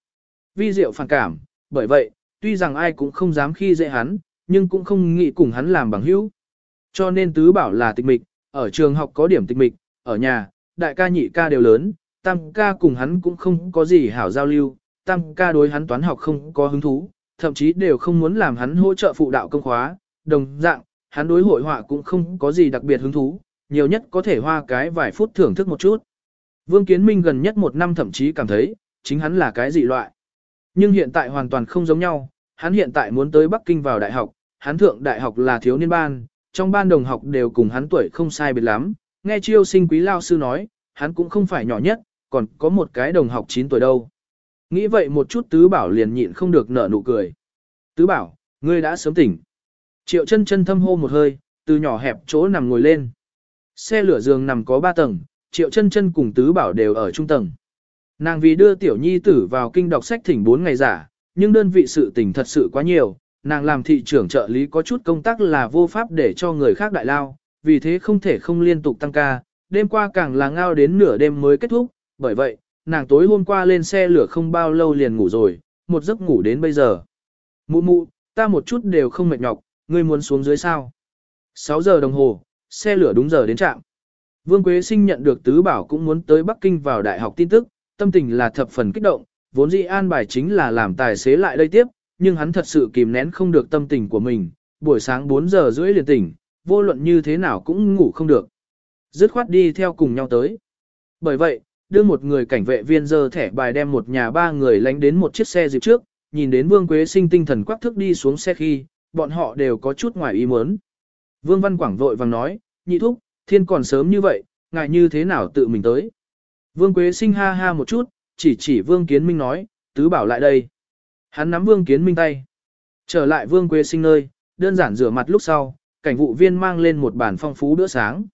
Vi diệu phản cảm, bởi vậy, tuy rằng ai cũng không dám khi dễ hắn, nhưng cũng không nghĩ cùng hắn làm bằng hữu. Cho nên tứ bảo là tịch mịch, ở trường học có điểm tịch mịch, ở nhà, đại ca nhị ca đều lớn, tam ca cùng hắn cũng không có gì hảo giao lưu, tam ca đối hắn toán học không có hứng thú, thậm chí đều không muốn làm hắn hỗ trợ phụ đạo công khóa, đồng dạng, hắn đối hội họa cũng không có gì đặc biệt hứng thú, nhiều nhất có thể hoa cái vài phút thưởng thức một chút. Vương Kiến Minh gần nhất một năm thậm chí cảm thấy, chính hắn là cái dị loại. Nhưng hiện tại hoàn toàn không giống nhau, hắn hiện tại muốn tới Bắc Kinh vào đại học, hắn thượng đại học là thiếu niên ban, trong ban đồng học đều cùng hắn tuổi không sai biệt lắm, nghe chiêu sinh quý lao sư nói, hắn cũng không phải nhỏ nhất, còn có một cái đồng học 9 tuổi đâu. Nghĩ vậy một chút tứ bảo liền nhịn không được nở nụ cười. Tứ bảo, ngươi đã sớm tỉnh. Triệu chân chân thâm hô một hơi, từ nhỏ hẹp chỗ nằm ngồi lên. Xe lửa giường nằm có 3 tầng, triệu chân chân cùng tứ bảo đều ở trung tầng. Nàng vì đưa tiểu nhi tử vào kinh đọc sách thỉnh 4 ngày giả, nhưng đơn vị sự tình thật sự quá nhiều, nàng làm thị trưởng trợ lý có chút công tác là vô pháp để cho người khác đại lao, vì thế không thể không liên tục tăng ca, đêm qua càng là ngao đến nửa đêm mới kết thúc, bởi vậy, nàng tối hôm qua lên xe lửa không bao lâu liền ngủ rồi, một giấc ngủ đến bây giờ. Mụ mụ, ta một chút đều không mệt nhọc, ngươi muốn xuống dưới sao? 6 giờ đồng hồ, xe lửa đúng giờ đến trạm. Vương Quế Sinh nhận được tứ bảo cũng muốn tới Bắc Kinh vào đại học tin tức, tâm tình là thập phần kích động, vốn dĩ an bài chính là làm tài xế lại đây tiếp, nhưng hắn thật sự kìm nén không được tâm tình của mình, buổi sáng 4 giờ rưỡi liền tỉnh, vô luận như thế nào cũng ngủ không được. Dứt khoát đi theo cùng nhau tới. Bởi vậy, đưa một người cảnh vệ viên dơ thẻ bài đem một nhà ba người lánh đến một chiếc xe dịp trước, nhìn đến Vương Quế Sinh tinh thần quắc thức đi xuống xe khi, bọn họ đều có chút ngoài ý muốn. Vương Văn Quảng vội vàng nói, nhị thúc, thiên còn sớm như vậy, ngại như thế nào tự mình tới. Vương Quế Sinh ha ha một chút, chỉ chỉ Vương Kiến Minh nói, tứ bảo lại đây. Hắn nắm Vương Kiến Minh tay. Trở lại Vương Quế Sinh nơi, đơn giản rửa mặt lúc sau, cảnh vụ viên mang lên một bàn phong phú bữa sáng.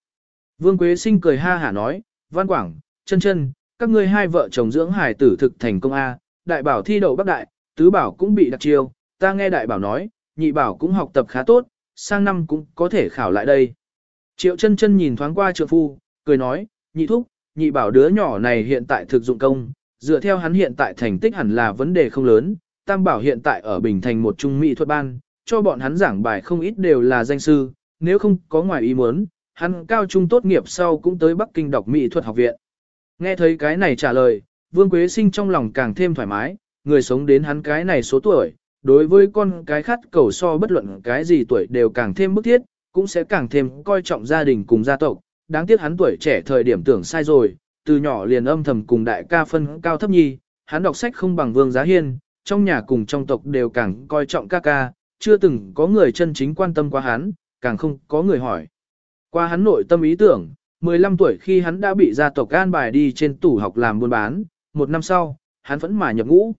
Vương Quế Sinh cười ha hả nói, Văn Quảng, chân chân, các ngươi hai vợ chồng dưỡng hài tử thực thành công A, đại bảo thi đậu bắc đại, tứ bảo cũng bị đặc chiêu, ta nghe đại bảo nói, nhị bảo cũng học tập khá tốt, sang năm cũng có thể khảo lại đây. Triệu chân chân nhìn thoáng qua trượng phu, cười nói, nhị thúc, nhị bảo đứa nhỏ này hiện tại thực dụng công, dựa theo hắn hiện tại thành tích hẳn là vấn đề không lớn, tam bảo hiện tại ở Bình Thành một trung mỹ thuật ban, cho bọn hắn giảng bài không ít đều là danh sư, nếu không có ngoài ý muốn, hắn cao trung tốt nghiệp sau cũng tới Bắc Kinh đọc mỹ thuật học viện. Nghe thấy cái này trả lời, Vương Quế Sinh trong lòng càng thêm thoải mái, người sống đến hắn cái này số tuổi, đối với con cái khát cầu so bất luận cái gì tuổi đều càng thêm bức thiết, cũng sẽ càng thêm coi trọng gia đình cùng gia tộc. Đáng tiếc hắn tuổi trẻ thời điểm tưởng sai rồi, từ nhỏ liền âm thầm cùng đại ca phân cao thấp nhi, hắn đọc sách không bằng Vương Giá Hiên, trong nhà cùng trong tộc đều càng coi trọng ca ca, chưa từng có người chân chính quan tâm qua hắn, càng không có người hỏi. Qua hắn nội tâm ý tưởng, 15 tuổi khi hắn đã bị gia tộc an bài đi trên tủ học làm buôn bán, một năm sau, hắn vẫn mà nhập ngũ.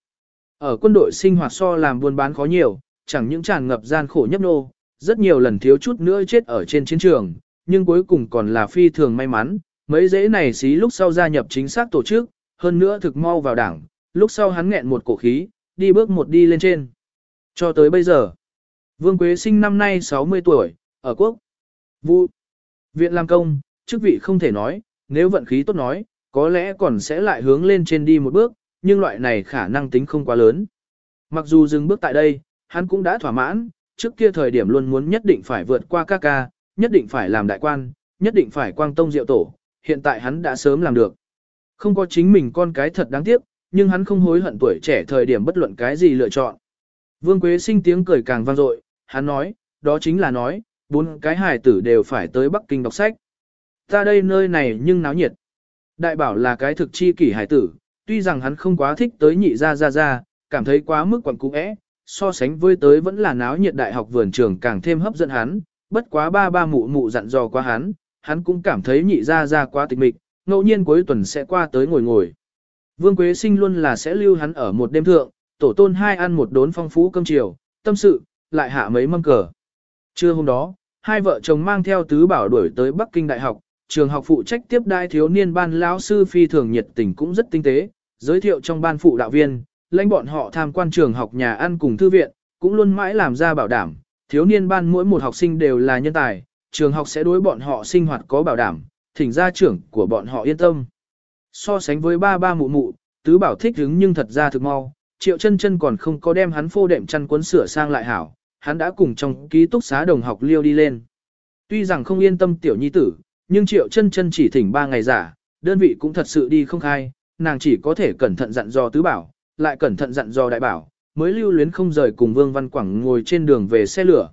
Ở quân đội sinh hoạt so làm buôn bán khó nhiều, chẳng những tràn ngập gian khổ nhấp nô, rất nhiều lần thiếu chút nữa chết ở trên chiến trường, nhưng cuối cùng còn là phi thường may mắn, mấy dễ này xí lúc sau gia nhập chính xác tổ chức, hơn nữa thực mau vào đảng, lúc sau hắn nghẹn một cổ khí, đi bước một đi lên trên. Cho tới bây giờ, Vương Quế sinh năm nay 60 tuổi, ở quốc. Vụ. Viện làm công, chức vị không thể nói, nếu vận khí tốt nói, có lẽ còn sẽ lại hướng lên trên đi một bước, nhưng loại này khả năng tính không quá lớn. Mặc dù dừng bước tại đây, hắn cũng đã thỏa mãn, trước kia thời điểm luôn muốn nhất định phải vượt qua ca ca, nhất định phải làm đại quan, nhất định phải quang tông diệu tổ, hiện tại hắn đã sớm làm được. Không có chính mình con cái thật đáng tiếc, nhưng hắn không hối hận tuổi trẻ thời điểm bất luận cái gì lựa chọn. Vương Quế sinh tiếng cười càng vang dội, hắn nói, đó chính là nói, bốn cái hài tử đều phải tới Bắc Kinh đọc sách. Ta đây nơi này nhưng náo nhiệt. Đại bảo là cái thực chi kỷ hải tử, tuy rằng hắn không quá thích tới nhị ra ra ra, cảm thấy quá mức quẩn cũ ẽ, so sánh với tới vẫn là náo nhiệt đại học vườn trường càng thêm hấp dẫn hắn, bất quá ba ba mụ mụ dặn dò quá hắn, hắn cũng cảm thấy nhị ra ra quá tịch mịch, ngẫu nhiên cuối tuần sẽ qua tới ngồi ngồi. Vương Quế Sinh luôn là sẽ lưu hắn ở một đêm thượng, tổ tôn hai ăn một đốn phong phú cơm chiều, tâm sự, lại hạ mấy mâm cờ. Trưa hôm đó, hai vợ chồng mang theo tứ bảo đuổi tới Bắc Kinh Đại học, trường học phụ trách tiếp đai thiếu niên ban lão sư phi thường nhiệt tình cũng rất tinh tế, giới thiệu trong ban phụ đạo viên, lãnh bọn họ tham quan trường học nhà ăn cùng thư viện, cũng luôn mãi làm ra bảo đảm, thiếu niên ban mỗi một học sinh đều là nhân tài, trường học sẽ đối bọn họ sinh hoạt có bảo đảm, thỉnh gia trưởng của bọn họ yên tâm. So sánh với ba ba mụ mụ, tứ bảo thích hứng nhưng thật ra thực mau, triệu chân chân còn không có đem hắn phô đệm chăn cuốn sửa sang lại hảo, hắn đã cùng trong ký túc xá đồng học liêu đi lên. Tuy rằng không yên tâm tiểu nhi tử, nhưng triệu chân chân chỉ thỉnh ba ngày giả, đơn vị cũng thật sự đi không khai, nàng chỉ có thể cẩn thận dặn dò tứ bảo, lại cẩn thận dặn dò đại bảo, mới lưu luyến không rời cùng Vương Văn Quảng ngồi trên đường về xe lửa.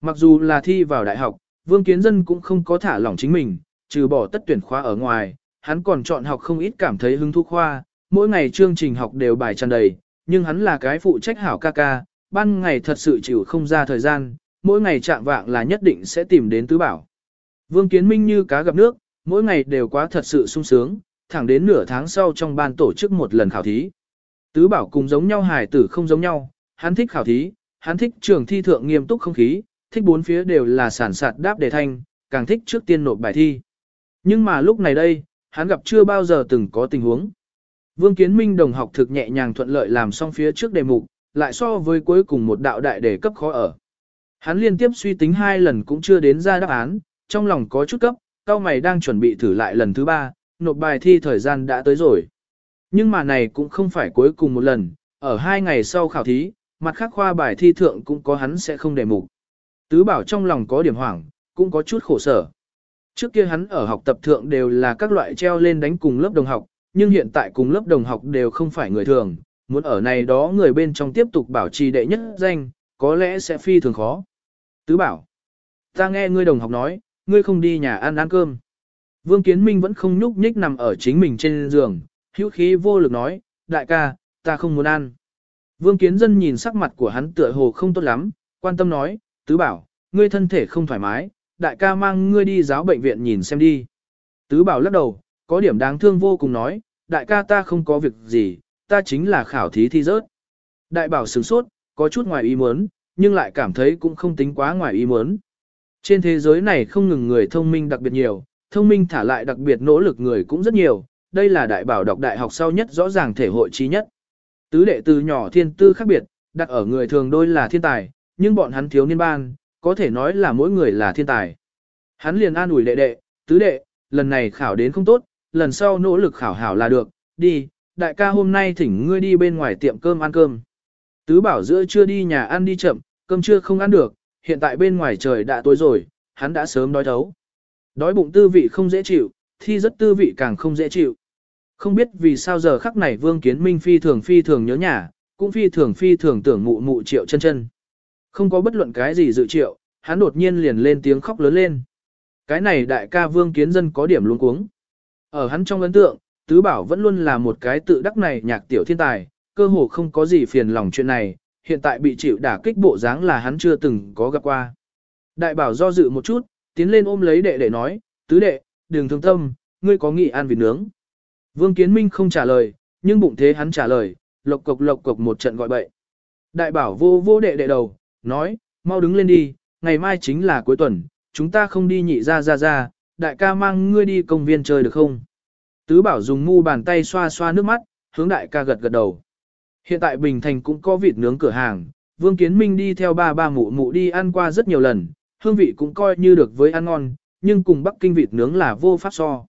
Mặc dù là thi vào đại học, Vương Kiến Dân cũng không có thả lỏng chính mình, trừ bỏ tất tuyển khoa ở ngoài, hắn còn chọn học không ít cảm thấy hứng thú khoa, mỗi ngày chương trình học đều bài tràn đầy, nhưng hắn là cái phụ trách hảo ca ca, ban ngày thật sự chịu không ra thời gian, mỗi ngày chạm vạng là nhất định sẽ tìm đến tứ bảo. Vương Kiến Minh như cá gặp nước, mỗi ngày đều quá thật sự sung sướng, thẳng đến nửa tháng sau trong ban tổ chức một lần khảo thí. Tứ bảo cùng giống nhau hài tử không giống nhau, hắn thích khảo thí, hắn thích trường thi thượng nghiêm túc không khí, thích bốn phía đều là sản sạt đáp đề thanh, càng thích trước tiên nộp bài thi. Nhưng mà lúc này đây, hắn gặp chưa bao giờ từng có tình huống. Vương Kiến Minh đồng học thực nhẹ nhàng thuận lợi làm xong phía trước đề mục, lại so với cuối cùng một đạo đại đề cấp khó ở. Hắn liên tiếp suy tính hai lần cũng chưa đến ra đáp án, trong lòng có chút cấp, cao mày đang chuẩn bị thử lại lần thứ ba, nộp bài thi thời gian đã tới rồi. Nhưng mà này cũng không phải cuối cùng một lần, ở hai ngày sau khảo thí, mặt khác khoa bài thi thượng cũng có hắn sẽ không đề mục. Tứ bảo trong lòng có điểm hoảng, cũng có chút khổ sở. Trước kia hắn ở học tập thượng đều là các loại treo lên đánh cùng lớp đồng học, nhưng hiện tại cùng lớp đồng học đều không phải người thường, muốn ở này đó người bên trong tiếp tục bảo trì đệ nhất danh, có lẽ sẽ phi thường khó. Tứ bảo, ta nghe ngươi đồng học nói, ngươi không đi nhà ăn ăn cơm. Vương Kiến Minh vẫn không nhúc nhích nằm ở chính mình trên giường, hữu khí vô lực nói, đại ca, ta không muốn ăn. Vương Kiến Dân nhìn sắc mặt của hắn tựa hồ không tốt lắm, quan tâm nói, tứ bảo, ngươi thân thể không thoải mái, đại ca mang ngươi đi giáo bệnh viện nhìn xem đi. Tứ bảo lắc đầu, có điểm đáng thương vô cùng nói, đại ca ta không có việc gì, ta chính là khảo thí thi rớt. Đại bảo sửng sốt, có chút ngoài ý muốn, nhưng lại cảm thấy cũng không tính quá ngoài ý muốn. Trên thế giới này không ngừng người thông minh đặc biệt nhiều, thông minh thả lại đặc biệt nỗ lực người cũng rất nhiều, đây là đại bảo đọc đại học sau nhất rõ ràng thể hội trí nhất. Tứ đệ từ nhỏ thiên tư khác biệt, đặt ở người thường đôi là thiên tài, nhưng bọn hắn thiếu niên ban, có thể nói là mỗi người là thiên tài. Hắn liền an ủi đệ đệ, tứ đệ, lần này khảo đến không tốt, lần sau nỗ lực khảo hảo là được, đi, đại ca hôm nay thỉnh ngươi đi bên ngoài tiệm cơm ăn cơm. Tứ bảo giữa chưa đi nhà ăn đi chậm, cơm trưa không ăn được, hiện tại bên ngoài trời đã tối rồi, hắn đã sớm đói thấu. Đói bụng tư vị không dễ chịu, thi rất tư vị càng không dễ chịu. Không biết vì sao giờ khắc này Vương Kiến Minh phi thường phi thường nhớ nhà, cũng phi thường phi thường tưởng mụ mụ triệu chân chân. Không có bất luận cái gì dự triệu, hắn đột nhiên liền lên tiếng khóc lớn lên. Cái này đại ca Vương Kiến Dân có điểm luống cuống. Ở hắn trong ấn tượng, Tứ Bảo vẫn luôn là một cái tự đắc này nhạc tiểu thiên tài, cơ hồ không có gì phiền lòng chuyện này, hiện tại bị chịu đả kích bộ dáng là hắn chưa từng có gặp qua. Đại Bảo do dự một chút, tiến lên ôm lấy đệ đệ nói, Tứ đệ, đừng thương tâm, ngươi có nghị ăn vịt nướng. Vương Kiến Minh không trả lời, nhưng bụng thế hắn trả lời, lộc cộc lộc cộc một trận gọi bậy. Đại bảo vô vô đệ đệ đầu, nói, mau đứng lên đi, ngày mai chính là cuối tuần, chúng ta không đi nhị ra ra ra, đại ca mang ngươi đi công viên chơi được không? Tứ bảo dùng mu bàn tay xoa xoa nước mắt, hướng đại ca gật gật đầu. Hiện tại Bình Thành cũng có vịt nướng cửa hàng, Vương Kiến Minh đi theo ba ba mụ mụ đi ăn qua rất nhiều lần, hương vị cũng coi như được với ăn ngon, nhưng cùng Bắc Kinh vịt nướng là vô pháp so.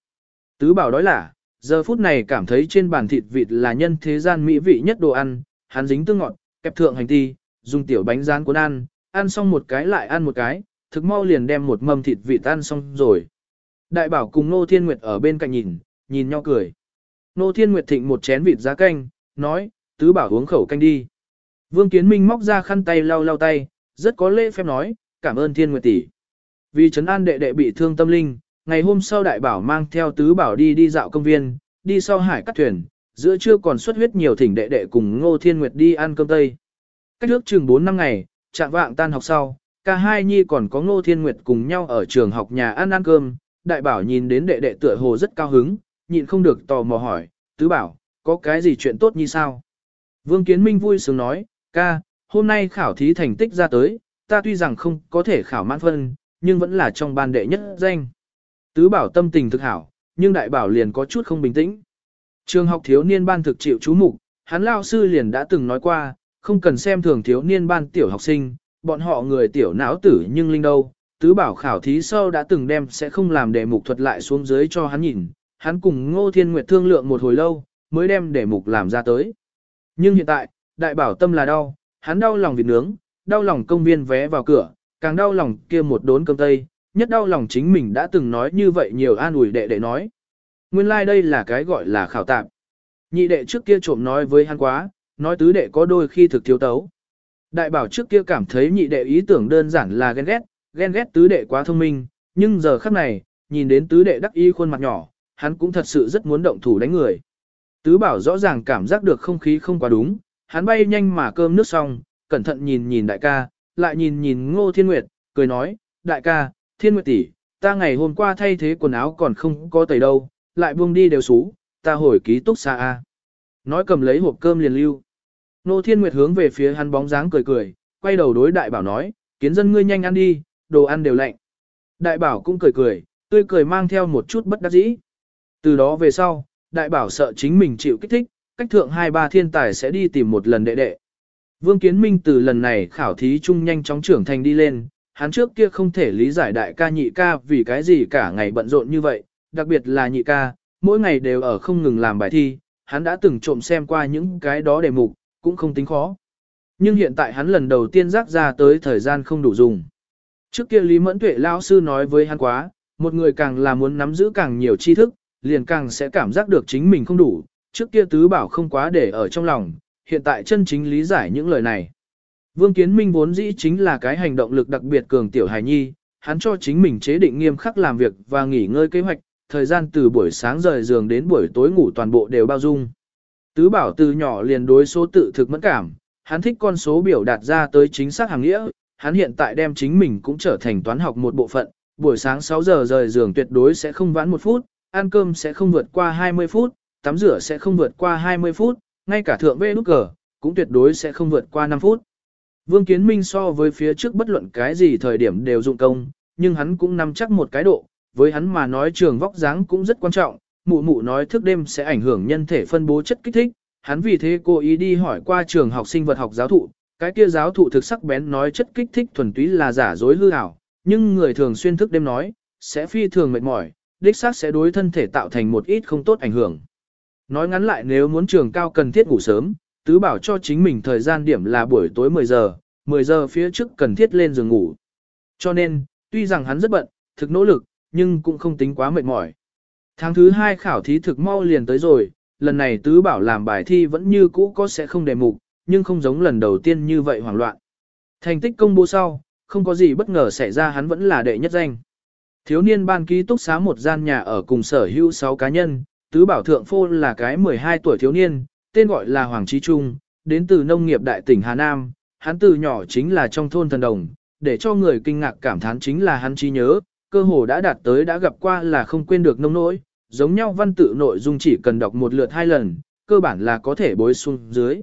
Tứ bảo đói là, giờ phút này cảm thấy trên bàn thịt vịt là nhân thế gian mỹ vị nhất đồ ăn, hắn dính tương ngọt, kẹp thượng hành ti, dùng tiểu bánh rán cuốn ăn, ăn xong một cái lại ăn một cái, thực mau liền đem một mâm thịt vịt ăn xong rồi. Đại bảo cùng Nô Thiên Nguyệt ở bên cạnh nhìn, nhìn nhau cười. Nô Thiên Nguyệt thịnh một chén vịt giá canh, nói, tứ bảo uống khẩu canh đi. Vương Kiến Minh móc ra khăn tay lau lau tay, rất có lễ phép nói, cảm ơn Thiên Nguyệt tỷ. Vì trấn an đệ đệ bị thương tâm linh, ngày hôm sau đại bảo mang theo tứ bảo đi đi dạo công viên, đi sau hải cắt thuyền, giữa trưa còn xuất huyết nhiều thỉnh đệ đệ cùng Ngô Thiên Nguyệt đi ăn cơm tây. Cách nước chừng 4 năm ngày, trạng vạng tan học sau, cả hai nhi còn có Ngô Thiên Nguyệt cùng nhau ở trường học nhà ăn ăn cơm, đại bảo nhìn đến đệ đệ tựa hồ rất cao hứng, nhịn không được tò mò hỏi, tứ bảo, có cái gì chuyện tốt như sao? Vương Kiến Minh vui sướng nói, ca, hôm nay khảo thí thành tích ra tới, ta tuy rằng không có thể khảo mãn phân, nhưng vẫn là trong ban đệ nhất danh. Tứ bảo tâm tình thực hảo, nhưng đại bảo liền có chút không bình tĩnh. Trường học thiếu niên ban thực chịu chú mục, hắn lao sư liền đã từng nói qua, không cần xem thường thiếu niên ban tiểu học sinh, bọn họ người tiểu não tử nhưng linh đâu. Tứ bảo khảo thí sau đã từng đem sẽ không làm đề mục thuật lại xuống dưới cho hắn nhìn, hắn cùng Ngô Thiên Nguyệt thương lượng một hồi lâu, mới đem đề mục làm ra tới. Nhưng hiện tại, đại bảo tâm là đau, hắn đau lòng vịt nướng, đau lòng công viên vé vào cửa, càng đau lòng kia một đốn cơm tây, nhất đau lòng chính mình đã từng nói như vậy nhiều an ủi đệ đệ nói. Nguyên lai like đây là cái gọi là khảo tạm. Nhị đệ trước kia trộm nói với hắn quá, nói tứ đệ có đôi khi thực thiếu tấu. Đại bảo trước kia cảm thấy nhị đệ ý tưởng đơn giản là ghen ghét, ghen ghét tứ đệ quá thông minh, nhưng giờ khắc này, nhìn đến tứ đệ đắc ý khuôn mặt nhỏ, hắn cũng thật sự rất muốn động thủ đánh người. Tứ bảo rõ ràng cảm giác được không khí không quá đúng, hắn bay nhanh mà cơm nước xong, cẩn thận nhìn nhìn đại ca, lại nhìn nhìn ngô thiên nguyệt, cười nói, đại ca, thiên nguyệt tỷ, ta ngày hôm qua thay thế quần áo còn không có tẩy đâu, lại buông đi đều xú, ta hồi ký túc xa a. Nói cầm lấy hộp cơm liền lưu. Ngô Thiên Nguyệt hướng về phía hắn bóng dáng cười cười, quay đầu đối đại bảo nói, kiến dân ngươi nhanh ăn đi, đồ ăn đều lạnh. Đại bảo cũng cười cười, tươi cười mang theo một chút bất đắc dĩ. Từ đó về sau, đại bảo sợ chính mình chịu kích thích, cách thượng hai ba thiên tài sẽ đi tìm một lần đệ đệ. Vương Kiến Minh từ lần này khảo thí chung nhanh chóng trưởng thành đi lên, hắn trước kia không thể lý giải đại ca nhị ca vì cái gì cả ngày bận rộn như vậy, đặc biệt là nhị ca, mỗi ngày đều ở không ngừng làm bài thi, hắn đã từng trộm xem qua những cái đó đề mục, cũng không tính khó. Nhưng hiện tại hắn lần đầu tiên rác ra tới thời gian không đủ dùng. Trước kia Lý Mẫn Tuệ lão sư nói với hắn quá, một người càng là muốn nắm giữ càng nhiều tri thức, liền càng sẽ cảm giác được chính mình không đủ, trước kia tứ bảo không quá để ở trong lòng, hiện tại chân chính lý giải những lời này. Vương Kiến Minh vốn dĩ chính là cái hành động lực đặc biệt cường tiểu hài nhi, hắn cho chính mình chế định nghiêm khắc làm việc và nghỉ ngơi kế hoạch, thời gian từ buổi sáng rời giường đến buổi tối ngủ toàn bộ đều bao dung. Tứ bảo từ nhỏ liền đối số tự thực mẫn cảm, hắn thích con số biểu đạt ra tới chính xác hàng nghĩa, hắn hiện tại đem chính mình cũng trở thành toán học một bộ phận, buổi sáng 6 giờ rời giường tuyệt đối sẽ không vãn một phút, ăn cơm sẽ không vượt qua 20 phút, tắm rửa sẽ không vượt qua 20 phút, ngay cả thượng vệ nút cờ, cũng tuyệt đối sẽ không vượt qua 5 phút. Vương Kiến Minh so với phía trước bất luận cái gì thời điểm đều dụng công, nhưng hắn cũng nắm chắc một cái độ, với hắn mà nói trường vóc dáng cũng rất quan trọng, mụ mụ nói thức đêm sẽ ảnh hưởng nhân thể phân bố chất kích thích, hắn vì thế cố ý đi hỏi qua trường học sinh vật học giáo thụ, cái kia giáo thụ thực sắc bén nói chất kích thích thuần túy là giả dối hư ảo, nhưng người thường xuyên thức đêm nói, sẽ phi thường mệt mỏi, đích xác sẽ đối thân thể tạo thành một ít không tốt ảnh hưởng. Nói ngắn lại nếu muốn trường cao cần thiết ngủ sớm, tứ bảo cho chính mình thời gian điểm là buổi tối 10 giờ, 10 giờ phía trước cần thiết lên giường ngủ. Cho nên, tuy rằng hắn rất bận, thực nỗ lực, nhưng cũng không tính quá mệt mỏi. Tháng thứ hai khảo thí thực mau liền tới rồi, lần này tứ bảo làm bài thi vẫn như cũ có sẽ không đề mục, nhưng không giống lần đầu tiên như vậy hoảng loạn. Thành tích công bố sau, không có gì bất ngờ xảy ra hắn vẫn là đệ nhất danh. Thiếu niên ban ký túc xá một gian nhà ở cùng sở hữu 6 cá nhân, tứ bảo thượng phô là cái 12 tuổi thiếu niên, tên gọi là Hoàng Trí Trung, đến từ nông nghiệp đại tỉnh Hà Nam, hắn từ nhỏ chính là trong thôn thần đồng, để cho người kinh ngạc cảm thán chính là hắn trí nhớ, cơ hồ đã đạt tới đã gặp qua là không quên được nông nỗi, giống nhau văn tự nội dung chỉ cần đọc một lượt hai lần, cơ bản là có thể bối xuống dưới.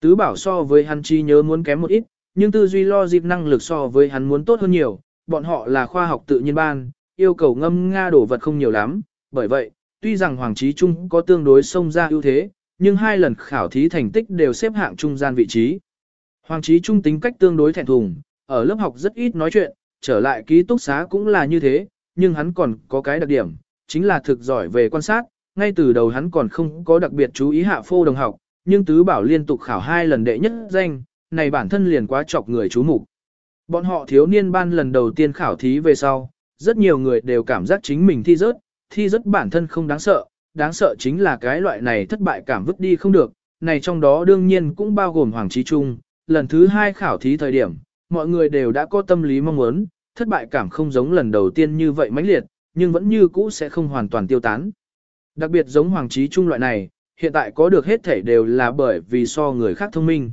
Tứ bảo so với hắn trí nhớ muốn kém một ít, nhưng tư duy lo dịp năng lực so với hắn muốn tốt hơn nhiều, bọn họ là khoa học tự nhiên ban, yêu cầu ngâm nga đổ vật không nhiều lắm, bởi vậy, tuy rằng Hoàng Trí Trung có tương đối xông ra ưu thế, nhưng hai lần khảo thí thành tích đều xếp hạng trung gian vị trí. Hoàng Trí Trung tính cách tương đối thẹn thùng, ở lớp học rất ít nói chuyện, trở lại ký túc xá cũng là như thế, nhưng hắn còn có cái đặc điểm, chính là thực giỏi về quan sát, ngay từ đầu hắn còn không có đặc biệt chú ý hạ phô đồng học, nhưng tứ bảo liên tục khảo hai lần đệ nhất danh, này bản thân liền quá chọc người chú mục. Bọn họ thiếu niên ban lần đầu tiên khảo thí về sau, rất nhiều người đều cảm giác chính mình thi rớt, thi rớt bản thân không đáng sợ, đáng sợ chính là cái loại này thất bại cảm vứt đi không được, này trong đó đương nhiên cũng bao gồm Hoàng Trí Trung, lần thứ hai khảo thí thời điểm, mọi người đều đã có tâm lý mong muốn, thất bại cảm không giống lần đầu tiên như vậy mãnh liệt, nhưng vẫn như cũ sẽ không hoàn toàn tiêu tán. Đặc biệt giống Hoàng Trí Trung loại này, hiện tại có được hết thể đều là bởi vì so người khác thông minh.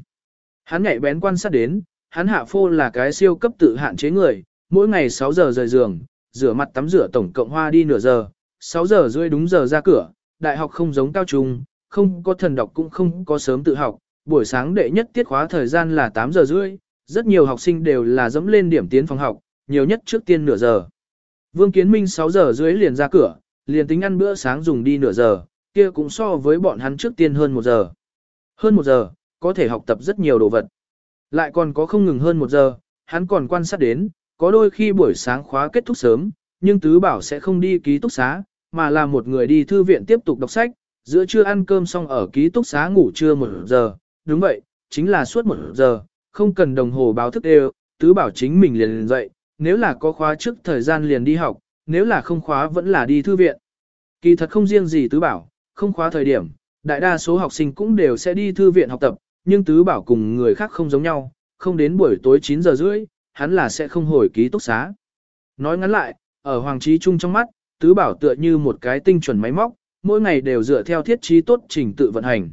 Hắn nhạy bén quan sát đến, hắn hạ phô là cái siêu cấp tự hạn chế người, mỗi ngày 6 giờ rời giường, rửa mặt tắm rửa tổng cộng hoa đi nửa giờ, 6 giờ rưỡi đúng giờ ra cửa, đại học không giống cao trung, không có thần đọc cũng không có sớm tự học, buổi sáng đệ nhất tiết khóa thời gian là 8 giờ rưỡi, rất nhiều học sinh đều là dẫm lên điểm tiến phòng học, nhiều nhất trước tiên nửa giờ. Vương Kiến Minh 6 giờ rưỡi liền ra cửa, liền tính ăn bữa sáng dùng đi nửa giờ, kia cũng so với bọn hắn trước tiên hơn một giờ. Hơn một giờ, có thể học tập rất nhiều đồ vật. Lại còn có không ngừng hơn một giờ, hắn còn quan sát đến, có đôi khi buổi sáng khóa kết thúc sớm, nhưng Tứ Bảo sẽ không đi ký túc xá, mà là một người đi thư viện tiếp tục đọc sách, giữa trưa ăn cơm xong ở ký túc xá ngủ trưa một giờ, đúng vậy, chính là suốt một giờ, không cần đồng hồ báo thức đều, Tứ Bảo chính mình liền liền dậy, nếu là có khóa trước thời gian liền đi học, nếu là không khóa vẫn là đi thư viện. Kỳ thật không riêng gì Tứ Bảo, không khóa thời điểm, đại đa số học sinh cũng đều sẽ đi thư viện học tập, nhưng Tứ Bảo cùng người khác không giống nhau, không đến buổi tối 9 giờ rưỡi, hắn là sẽ không hồi ký túc xá. Nói ngắn lại, ở Hoàng Trí Trung trong mắt, Tứ Bảo tựa như một cái tinh chuẩn máy móc, mỗi ngày đều dựa theo thiết trí tốt trình tự vận hành.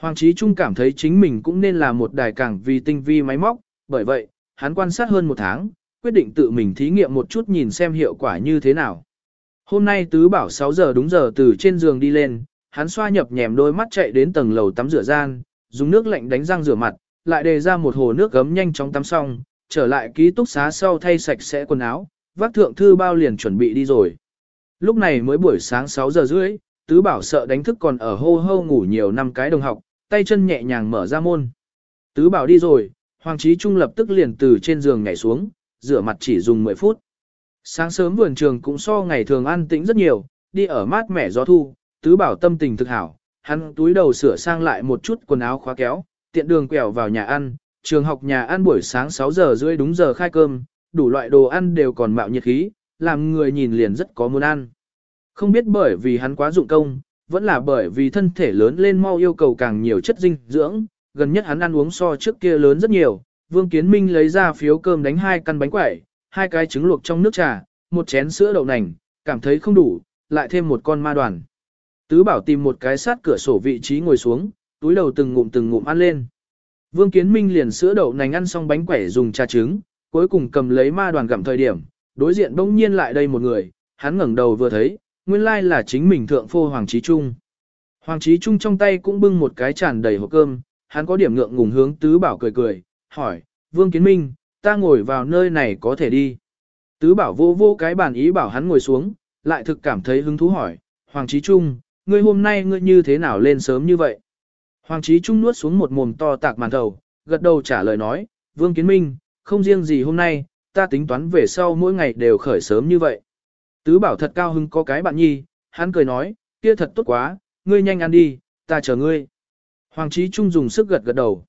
Hoàng Trí Trung cảm thấy chính mình cũng nên là một đài cảng vì tinh vi máy móc, bởi vậy, hắn quan sát hơn một tháng, quyết định tự mình thí nghiệm một chút nhìn xem hiệu quả như thế nào. Hôm nay Tứ Bảo 6 giờ đúng giờ từ trên giường đi lên, hắn xoa nhập nhèm đôi mắt chạy đến tầng lầu tắm rửa gian, dùng nước lạnh đánh răng rửa mặt, lại đề ra một hồ nước gấm nhanh chóng tắm xong, trở lại ký túc xá sau thay sạch sẽ quần áo, vác thượng thư bao liền chuẩn bị đi rồi. Lúc này mới buổi sáng 6 giờ rưỡi, tứ bảo sợ đánh thức còn ở hô hô ngủ nhiều năm cái đồng học, tay chân nhẹ nhàng mở ra môn. Tứ bảo đi rồi, Hoàng Trí Trung lập tức liền từ trên giường nhảy xuống, rửa mặt chỉ dùng 10 phút. Sáng sớm vườn trường cũng so ngày thường an tĩnh rất nhiều, đi ở mát mẻ gió thu, tứ bảo tâm tình thực hảo, hắn túi đầu sửa sang lại một chút quần áo khóa kéo, tiện đường quẹo vào nhà ăn, trường học nhà ăn buổi sáng 6 giờ rưỡi đúng giờ khai cơm, đủ loại đồ ăn đều còn mạo nhiệt khí, làm người nhìn liền rất có muốn ăn. Không biết bởi vì hắn quá dụng công, vẫn là bởi vì thân thể lớn lên mau yêu cầu càng nhiều chất dinh dưỡng, gần nhất hắn ăn uống so trước kia lớn rất nhiều. Vương Kiến Minh lấy ra phiếu cơm đánh hai căn bánh quẩy, hai cái trứng luộc trong nước trà, một chén sữa đậu nành, cảm thấy không đủ, lại thêm một con ma đoàn. Tứ bảo tìm một cái sát cửa sổ vị trí ngồi xuống, túi đầu từng ngụm từng ngụm ăn lên. Vương Kiến Minh liền sữa đậu nành ăn xong bánh quẩy dùng trà trứng, cuối cùng cầm lấy ma đoàn gặm thời điểm, đối diện bỗng nhiên lại đây một người, hắn ngẩng đầu vừa thấy, nguyên lai là chính mình thượng phô Hoàng Trí Trung. Hoàng Trí Trung trong tay cũng bưng một cái tràn đầy hộp cơm, hắn có điểm ngượng ngùng hướng Tứ Bảo cười cười, hỏi, Vương Kiến Minh, ta ngồi vào nơi này có thể đi. Tứ Bảo vô vô cái bàn ý bảo hắn ngồi xuống, lại thực cảm thấy hứng thú hỏi, Hoàng Trí Trung, ngươi hôm nay ngươi như thế nào lên sớm như vậy? Hoàng Trí Trung nuốt xuống một mồm to tạc màn thầu, gật đầu trả lời nói, Vương Kiến Minh, không riêng gì hôm nay, ta tính toán về sau mỗi ngày đều khởi sớm như vậy. Tứ bảo thật cao hưng có cái bạn nhi, hắn cười nói, kia thật tốt quá, ngươi nhanh ăn đi, ta chờ ngươi. Hoàng Trí Trung dùng sức gật gật đầu.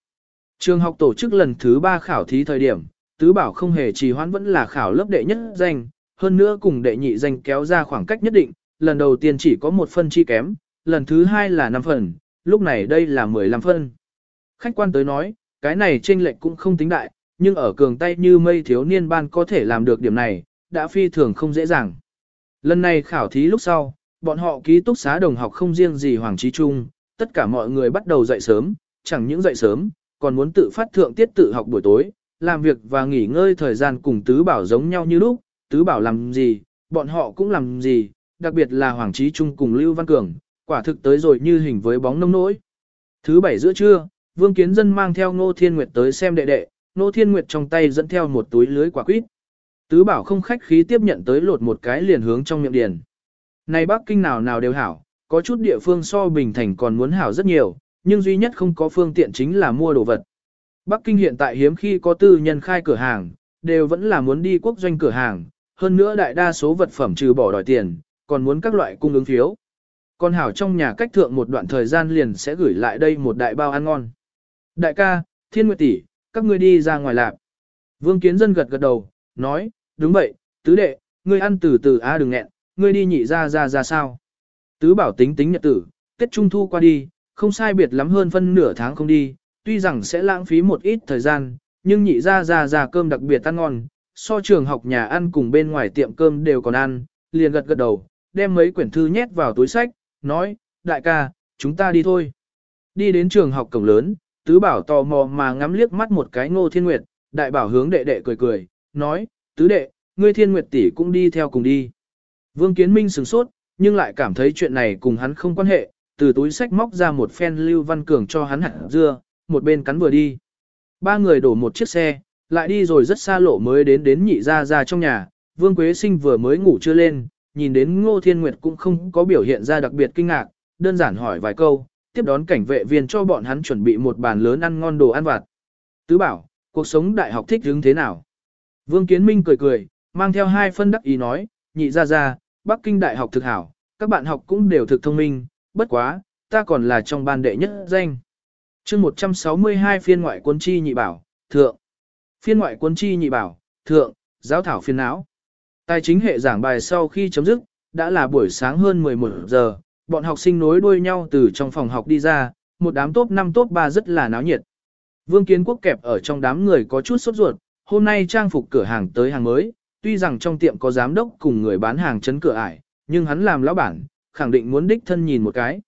Trường học tổ chức lần thứ ba khảo thí thời điểm, tứ bảo không hề trì hoãn vẫn là khảo lớp đệ nhất danh, hơn nữa cùng đệ nhị danh kéo ra khoảng cách nhất định, lần đầu tiên chỉ có một phân chi kém, lần thứ hai là 5 phần, lúc này đây là 15 phân. Khách quan tới nói, cái này chênh lệch cũng không tính đại, nhưng ở cường tay như mây thiếu niên ban có thể làm được điểm này, đã phi thường không dễ dàng. Lần này khảo thí lúc sau, bọn họ ký túc xá đồng học không riêng gì Hoàng Trí Trung, tất cả mọi người bắt đầu dậy sớm, chẳng những dậy sớm, còn muốn tự phát thượng tiết tự học buổi tối, làm việc và nghỉ ngơi thời gian cùng Tứ Bảo giống nhau như lúc, Tứ Bảo làm gì, bọn họ cũng làm gì, đặc biệt là Hoàng Trí Trung cùng Lưu Văn Cường, quả thực tới rồi như hình với bóng nông nỗi. Thứ bảy giữa trưa, Vương Kiến Dân mang theo Ngô Thiên Nguyệt tới xem đệ đệ, Ngô Thiên Nguyệt trong tay dẫn theo một túi lưới quả quýt. Tứ bảo không khách khí tiếp nhận tới lột một cái liền hướng trong miệng điền. Này Bắc Kinh nào nào đều hảo, có chút địa phương so Bình Thành còn muốn hảo rất nhiều, nhưng duy nhất không có phương tiện chính là mua đồ vật. Bắc Kinh hiện tại hiếm khi có tư nhân khai cửa hàng, đều vẫn là muốn đi quốc doanh cửa hàng, hơn nữa đại đa số vật phẩm trừ bỏ đòi tiền, còn muốn các loại cung ứng phiếu. Con hảo trong nhà cách thượng một đoạn thời gian liền sẽ gửi lại đây một đại bao ăn ngon. Đại ca, Thiên Nguyệt tỷ, các ngươi đi ra ngoài lạp. Vương Kiến Dân gật gật đầu, nói, đúng vậy, tứ đệ, ngươi ăn từ từ á đừng nghẹn, ngươi đi nhị ra ra ra sao. Tứ bảo tính tính nhật tử, Tết Trung Thu qua đi, không sai biệt lắm hơn phân nửa tháng không đi, tuy rằng sẽ lãng phí một ít thời gian, nhưng nhị ra ra ra cơm đặc biệt ăn ngon, so trường học nhà ăn cùng bên ngoài tiệm cơm đều còn ăn, liền gật gật đầu, đem mấy quyển thư nhét vào túi sách, nói, đại ca, chúng ta đi thôi. Đi đến trường học cổng lớn, tứ bảo tò mò mà ngắm liếc mắt một cái ngô thiên nguyệt, đại bảo hướng đệ đệ cười cười, nói, tứ đệ, ngươi thiên nguyệt tỷ cũng đi theo cùng đi. Vương Kiến Minh sửng sốt, nhưng lại cảm thấy chuyện này cùng hắn không quan hệ, từ túi sách móc ra một phen lưu văn cường cho hắn hạt dưa, một bên cắn vừa đi. Ba người đổ một chiếc xe, lại đi rồi rất xa lộ mới đến đến nhị ra ra trong nhà, Vương Quế Sinh vừa mới ngủ chưa lên, nhìn đến Ngô Thiên Nguyệt cũng không có biểu hiện ra đặc biệt kinh ngạc, đơn giản hỏi vài câu, tiếp đón cảnh vệ viên cho bọn hắn chuẩn bị một bàn lớn ăn ngon đồ ăn vặt. Tứ bảo, cuộc sống đại học thích hứng thế nào? Vương Kiến Minh cười cười, mang theo hai phân đắc ý nói, nhị ra ra, Bắc Kinh đại học thực hảo, các bạn học cũng đều thực thông minh, bất quá, ta còn là trong ban đệ nhất danh. chương 162 phiên ngoại quân chi nhị bảo, thượng. Phiên ngoại quân chi nhị bảo, thượng, giáo thảo phiên não. Tài chính hệ giảng bài sau khi chấm dứt, đã là buổi sáng hơn 11 giờ, bọn học sinh nối đuôi nhau từ trong phòng học đi ra, một đám top 5 top 3 rất là náo nhiệt. Vương Kiến Quốc kẹp ở trong đám người có chút sốt ruột, hôm nay trang phục cửa hàng tới hàng mới, tuy rằng trong tiệm có giám đốc cùng người bán hàng chấn cửa ải, nhưng hắn làm lão bản, khẳng định muốn đích thân nhìn một cái.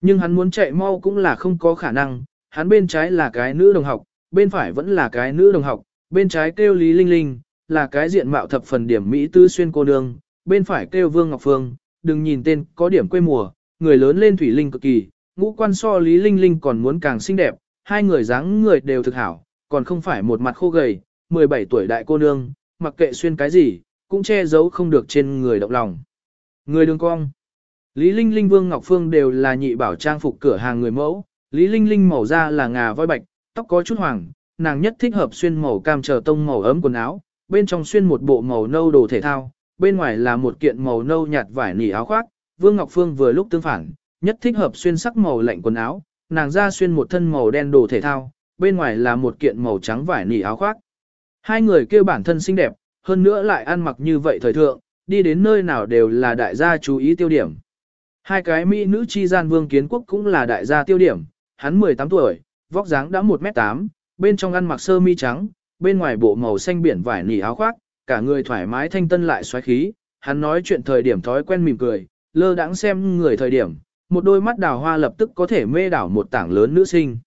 Nhưng hắn muốn chạy mau cũng là không có khả năng, hắn bên trái là cái nữ đồng học, bên phải vẫn là cái nữ đồng học, bên trái kêu Lý Linh Linh, là cái diện mạo thập phần điểm Mỹ tư xuyên cô nương, bên phải kêu Vương Ngọc Phương, đừng nhìn tên có điểm quê mùa, người lớn lên thủy linh cực kỳ, ngũ quan so Lý Linh Linh còn muốn càng xinh đẹp, hai người dáng người đều thực hảo, còn không phải một mặt khô gầy, 17 tuổi đại cô nương, mặc kệ xuyên cái gì, cũng che giấu không được trên người động lòng. Người đường cong. Lý Linh Linh Vương Ngọc Phương đều là nhị bảo trang phục cửa hàng người mẫu, Lý Linh Linh màu da là ngà voi bạch, tóc có chút hoàng, nàng nhất thích hợp xuyên màu cam chờ tông màu ấm quần áo, bên trong xuyên một bộ màu nâu đồ thể thao, bên ngoài là một kiện màu nâu nhạt vải nỉ áo khoác, Vương Ngọc Phương vừa lúc tương phản, nhất thích hợp xuyên sắc màu lạnh quần áo, nàng ra xuyên một thân màu đen đồ thể thao, bên ngoài là một kiện màu trắng vải nỉ áo khoác. Hai người kêu bản thân xinh đẹp, hơn nữa lại ăn mặc như vậy thời thượng, đi đến nơi nào đều là đại gia chú ý tiêu điểm. Hai cái mỹ nữ chi gian Vương Kiến Quốc cũng là đại gia tiêu điểm, hắn 18 tuổi, vóc dáng đã 1m8, bên trong ăn mặc sơ mi trắng, bên ngoài bộ màu xanh biển vải nỉ áo khoác, cả người thoải mái thanh tân lại xoáy khí, hắn nói chuyện thời điểm thói quen mỉm cười, lơ đãng xem người thời điểm, một đôi mắt đào hoa lập tức có thể mê đảo một tảng lớn nữ sinh.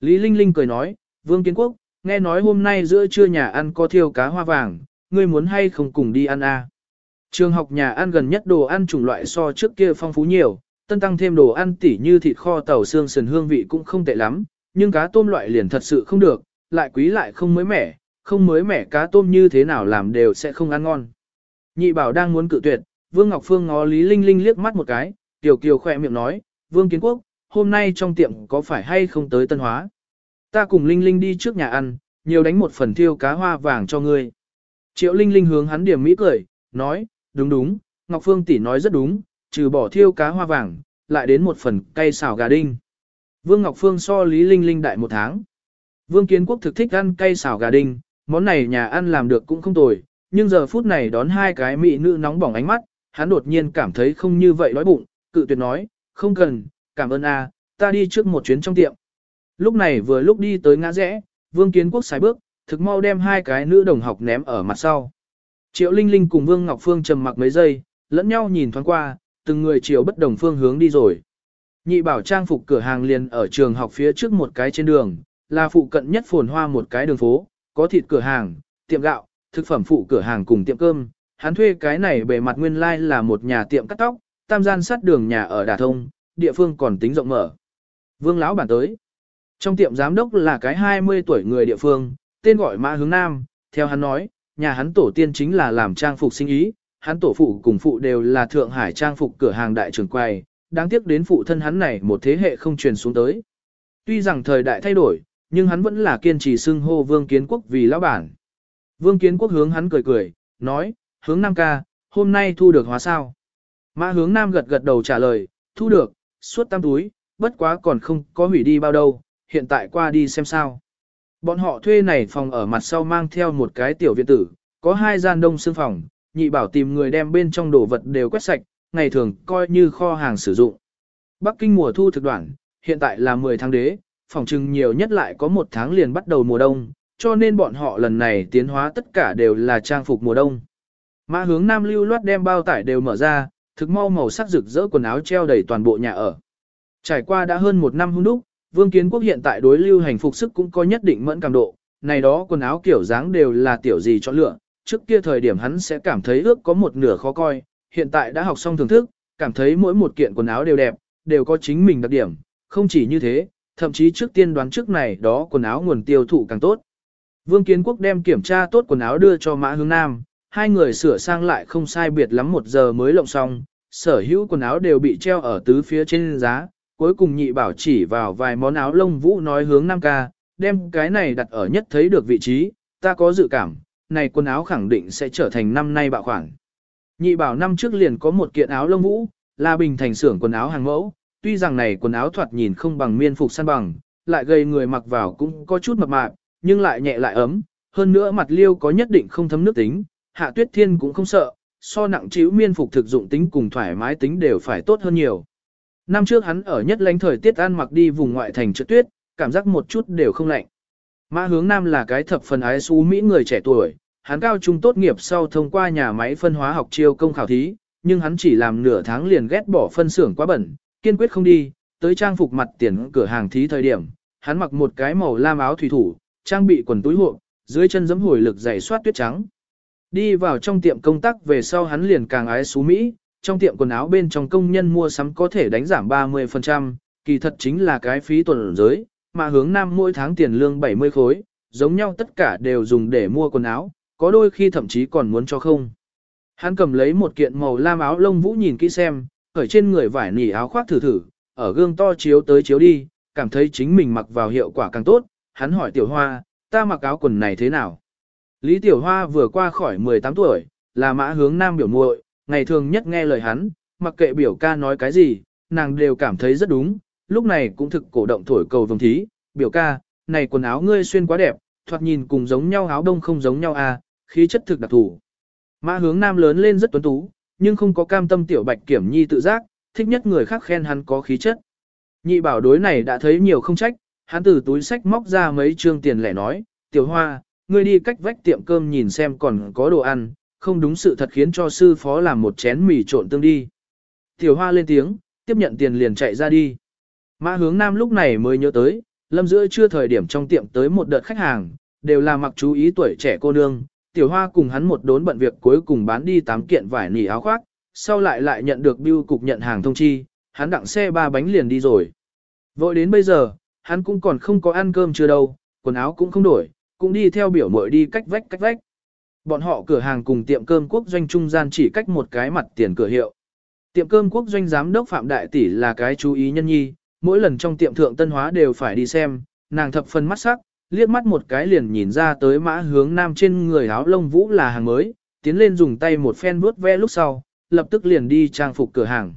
Lý Linh Linh cười nói, Vương Kiến Quốc, nghe nói hôm nay giữa trưa nhà ăn có thiêu cá hoa vàng, ngươi muốn hay không cùng đi ăn à? Trường học nhà ăn gần nhất đồ ăn chủng loại so trước kia phong phú nhiều, tân tăng thêm đồ ăn tỉ như thịt kho tàu xương sườn hương vị cũng không tệ lắm, nhưng cá tôm loại liền thật sự không được, lại quý lại không mới mẻ, không mới mẻ cá tôm như thế nào làm đều sẽ không ăn ngon. Nhị bảo đang muốn cự tuyệt, Vương Ngọc Phương ngó Lý Linh Linh liếc mắt một cái, Tiểu Kiều khỏe miệng nói, Vương Kiến Quốc, hôm nay trong tiệm có phải hay không tới Tân Hóa? Ta cùng Linh Linh đi trước nhà ăn, nhiều đánh một phần thiêu cá hoa vàng cho ngươi. Triệu Linh Linh hướng hắn điểm mỹ cười, nói, đúng đúng, Ngọc Phương tỷ nói rất đúng, trừ bỏ thiêu cá hoa vàng, lại đến một phần cây xào gà đinh. Vương Ngọc Phương so Lý Linh Linh đại một tháng. Vương Kiến Quốc thực thích ăn cay xào gà đinh, món này nhà ăn làm được cũng không tồi, nhưng giờ phút này đón hai cái mỹ nữ nóng bỏng ánh mắt, hắn đột nhiên cảm thấy không như vậy đói bụng, cự tuyệt nói, không cần, cảm ơn a, ta đi trước một chuyến trong tiệm. Lúc này vừa lúc đi tới ngã rẽ, Vương Kiến Quốc xài bước, thực mau đem hai cái nữ đồng học ném ở mặt sau. Triệu Linh Linh cùng Vương Ngọc Phương trầm mặc mấy giây, lẫn nhau nhìn thoáng qua, từng người chiều bất đồng phương hướng đi rồi. Nhị bảo trang phục cửa hàng liền ở trường học phía trước một cái trên đường, là phụ cận nhất phồn hoa một cái đường phố, có thịt cửa hàng, tiệm gạo, thực phẩm phụ cửa hàng cùng tiệm cơm. Hắn thuê cái này bề mặt nguyên lai like là một nhà tiệm cắt tóc, tam gian sát đường nhà ở Đà Thông, địa phương còn tính rộng mở. Vương lão bản tới. Trong tiệm giám đốc là cái 20 tuổi người địa phương, tên gọi Mã Hướng Nam, theo hắn nói, nhà hắn tổ tiên chính là làm trang phục sinh ý, hắn tổ phụ cùng phụ đều là Thượng Hải trang phục cửa hàng đại trường quầy, đáng tiếc đến phụ thân hắn này một thế hệ không truyền xuống tới. Tuy rằng thời đại thay đổi, nhưng hắn vẫn là kiên trì xưng hô Vương Kiến Quốc vì lão bản. Vương Kiến Quốc hướng hắn cười cười, nói, hướng Nam ca, hôm nay thu được hóa sao. Mã hướng Nam gật gật đầu trả lời, thu được, suốt tam túi, bất quá còn không có hủy đi bao đâu, hiện tại qua đi xem sao. Bọn họ thuê này phòng ở mặt sau mang theo một cái tiểu viện tử, có hai gian đông xương phòng, nhị bảo tìm người đem bên trong đồ vật đều quét sạch, ngày thường coi như kho hàng sử dụng. Bắc Kinh mùa thu thực đoạn, hiện tại là 10 tháng đế, phòng trừng nhiều nhất lại có một tháng liền bắt đầu mùa đông, cho nên bọn họ lần này tiến hóa tất cả đều là trang phục mùa đông. Mã hướng nam lưu loát đem bao tải đều mở ra, thực mau màu sắc rực rỡ quần áo treo đầy toàn bộ nhà ở. Trải qua đã hơn một năm hung đúc, Vương Kiến Quốc hiện tại đối lưu hành phục sức cũng có nhất định mẫn cảm độ, này đó quần áo kiểu dáng đều là tiểu gì chọn lựa, trước kia thời điểm hắn sẽ cảm thấy ước có một nửa khó coi, hiện tại đã học xong thưởng thức, cảm thấy mỗi một kiện quần áo đều đẹp, đều có chính mình đặc điểm, không chỉ như thế, thậm chí trước tiên đoán trước này đó quần áo nguồn tiêu thụ càng tốt. Vương Kiến Quốc đem kiểm tra tốt quần áo đưa cho Mã Hướng Nam, hai người sửa sang lại không sai biệt lắm một giờ mới lộng xong, sở hữu quần áo đều bị treo ở tứ phía trên giá, cuối cùng nhị bảo chỉ vào vài món áo lông vũ nói hướng Nam ca, đem cái này đặt ở nhất thấy được vị trí, ta có dự cảm, này quần áo khẳng định sẽ trở thành năm nay bạo khoản. Nhị bảo năm trước liền có một kiện áo lông vũ, là bình thành xưởng quần áo hàng mẫu, tuy rằng này quần áo thoạt nhìn không bằng miên phục săn bằng, lại gây người mặc vào cũng có chút mập mạp, nhưng lại nhẹ lại ấm, hơn nữa mặt liêu có nhất định không thấm nước tính, hạ tuyết thiên cũng không sợ, so nặng chịu miên phục thực dụng tính cùng thoải mái tính đều phải tốt hơn nhiều. Năm trước hắn ở nhất lãnh thời tiết ăn mặc đi vùng ngoại thành trượt tuyết, cảm giác một chút đều không lạnh. Mã hướng nam là cái thập phần ái xú Mỹ người trẻ tuổi, hắn cao trung tốt nghiệp sau thông qua nhà máy phân hóa học chiêu công khảo thí, nhưng hắn chỉ làm nửa tháng liền ghét bỏ phân xưởng quá bẩn, kiên quyết không đi, tới trang phục mặt tiền cửa hàng thí thời điểm, hắn mặc một cái màu lam áo thủy thủ, trang bị quần túi hộ, dưới chân giẫm hồi lực giày soát tuyết trắng. Đi vào trong tiệm công tác về sau hắn liền càng ái xú Mỹ, trong tiệm quần áo bên trong công nhân mua sắm có thể đánh giảm 30%, kỳ thật chính là cái phí tuần giới, mà hướng nam mỗi tháng tiền lương 70 khối, giống nhau tất cả đều dùng để mua quần áo, có đôi khi thậm chí còn muốn cho không. Hắn cầm lấy một kiện màu lam áo lông vũ nhìn kỹ xem, khởi trên người vải nỉ áo khoác thử thử, ở gương to chiếu tới chiếu đi, cảm thấy chính mình mặc vào hiệu quả càng tốt, hắn hỏi tiểu hoa, ta mặc áo quần này thế nào? Lý tiểu hoa vừa qua khỏi 18 tuổi, là mã hướng nam biểu muội, ngày thường nhất nghe lời hắn, mặc kệ biểu ca nói cái gì, nàng đều cảm thấy rất đúng, lúc này cũng thực cổ động thổi cầu vồng thí, biểu ca, này quần áo ngươi xuyên quá đẹp, thoạt nhìn cùng giống nhau áo đông không giống nhau à, khí chất thực đặc thủ. Mã hướng nam lớn lên rất tuấn tú, nhưng không có cam tâm tiểu bạch kiểm nhi tự giác, thích nhất người khác khen hắn có khí chất. Nhị bảo đối này đã thấy nhiều không trách, hắn từ túi sách móc ra mấy trương tiền lẻ nói, tiểu hoa, ngươi đi cách vách tiệm cơm nhìn xem còn có đồ ăn, không đúng sự thật khiến cho sư phó làm một chén mì trộn tương đi. Tiểu hoa lên tiếng, tiếp nhận tiền liền chạy ra đi. Mã hướng nam lúc này mới nhớ tới, lâm giữa chưa thời điểm trong tiệm tới một đợt khách hàng, đều là mặc chú ý tuổi trẻ cô nương, tiểu hoa cùng hắn một đốn bận việc cuối cùng bán đi 8 kiện vải nỉ áo khoác, sau lại lại nhận được bưu cục nhận hàng thông chi, hắn đặng xe ba bánh liền đi rồi. Vội đến bây giờ, hắn cũng còn không có ăn cơm chưa đâu, quần áo cũng không đổi, cũng đi theo biểu mội đi cách vách cách vách. Bọn họ cửa hàng cùng tiệm cơm quốc doanh trung gian chỉ cách một cái mặt tiền cửa hiệu. Tiệm cơm quốc doanh giám đốc Phạm Đại Tỷ là cái chú ý nhân nhi, mỗi lần trong tiệm thượng tân hóa đều phải đi xem, nàng thập phần mắt sắc, liếc mắt một cái liền nhìn ra tới mã hướng nam trên người áo lông vũ là hàng mới, tiến lên dùng tay một phen vuốt ve lúc sau, lập tức liền đi trang phục cửa hàng.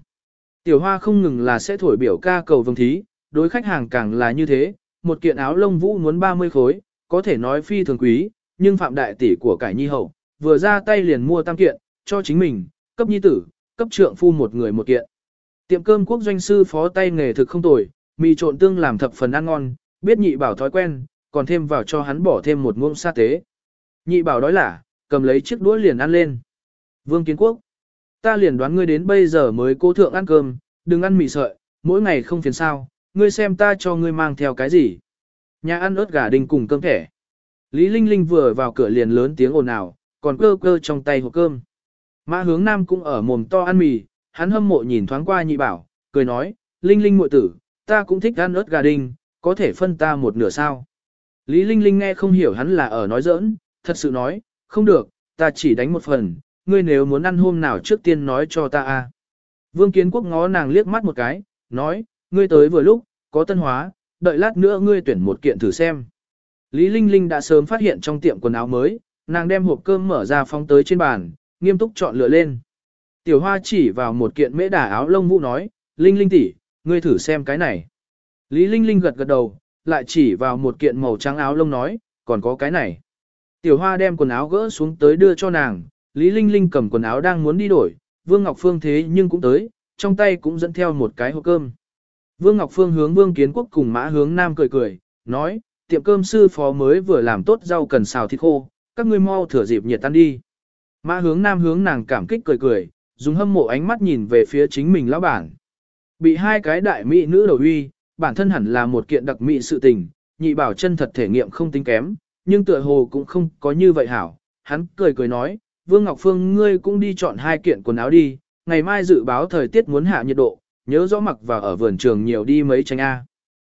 Tiểu hoa không ngừng là sẽ thổi biểu ca cầu vồng thí, đối khách hàng càng là như thế, một kiện áo lông vũ muốn 30 khối, có thể nói phi thường quý, nhưng phạm đại tỷ của cải nhi hậu, vừa ra tay liền mua tam kiện, cho chính mình, cấp nhi tử, cấp trượng phu một người một kiện. Tiệm cơm quốc doanh sư phó tay nghề thực không tồi, mì trộn tương làm thập phần ăn ngon, biết nhị bảo thói quen, còn thêm vào cho hắn bỏ thêm một muỗng sa tế. Nhị bảo đói là cầm lấy chiếc đũa liền ăn lên. Vương Kiến Quốc, ta liền đoán ngươi đến bây giờ mới cố thượng ăn cơm, đừng ăn mì sợi, mỗi ngày không phiền sao, ngươi xem ta cho ngươi mang theo cái gì. Nhà ăn ớt gà đình cùng cơm thẻ. Lý Linh Linh vừa vào cửa liền lớn tiếng ồn ào, còn cơ cơ trong tay hộp cơm. Mã hướng nam cũng ở mồm to ăn mì, hắn hâm mộ nhìn thoáng qua nhị bảo, cười nói, Linh Linh muội tử, ta cũng thích ăn ớt gà đình, có thể phân ta một nửa sao. Lý Linh Linh nghe không hiểu hắn là ở nói giỡn, thật sự nói, không được, ta chỉ đánh một phần, ngươi nếu muốn ăn hôm nào trước tiên nói cho ta a. Vương Kiến Quốc ngó nàng liếc mắt một cái, nói, ngươi tới vừa lúc, có tân hóa, đợi lát nữa ngươi tuyển một kiện thử xem. Lý Linh Linh đã sớm phát hiện trong tiệm quần áo mới, nàng đem hộp cơm mở ra phóng tới trên bàn, nghiêm túc chọn lựa lên. Tiểu Hoa chỉ vào một kiện mễ đà áo lông vũ nói, Linh Linh tỷ, ngươi thử xem cái này. Lý Linh Linh gật gật đầu, lại chỉ vào một kiện màu trắng áo lông nói, còn có cái này. Tiểu Hoa đem quần áo gỡ xuống tới đưa cho nàng, Lý Linh Linh cầm quần áo đang muốn đi đổi, Vương Ngọc Phương thế nhưng cũng tới, trong tay cũng dẫn theo một cái hộp cơm. Vương Ngọc Phương hướng Vương Kiến Quốc cùng mã hướng Nam cười cười, nói, tiệm cơm sư phó mới vừa làm tốt rau cần xào thịt khô, các ngươi mau thửa dịp nhiệt tan đi. Mã hướng Nam hướng nàng cảm kích cười cười, dùng hâm mộ ánh mắt nhìn về phía chính mình lão bản. Bị hai cái đại mỹ nữ đầu uy, bản thân hẳn là một kiện đặc mị sự tình, nhị bảo chân thật thể nghiệm không tính kém, nhưng tựa hồ cũng không có như vậy hảo. Hắn cười cười nói, Vương Ngọc Phương ngươi cũng đi chọn hai kiện quần áo đi, ngày mai dự báo thời tiết muốn hạ nhiệt độ, nhớ rõ mặc vào ở vườn trường nhiều đi mấy tranh A.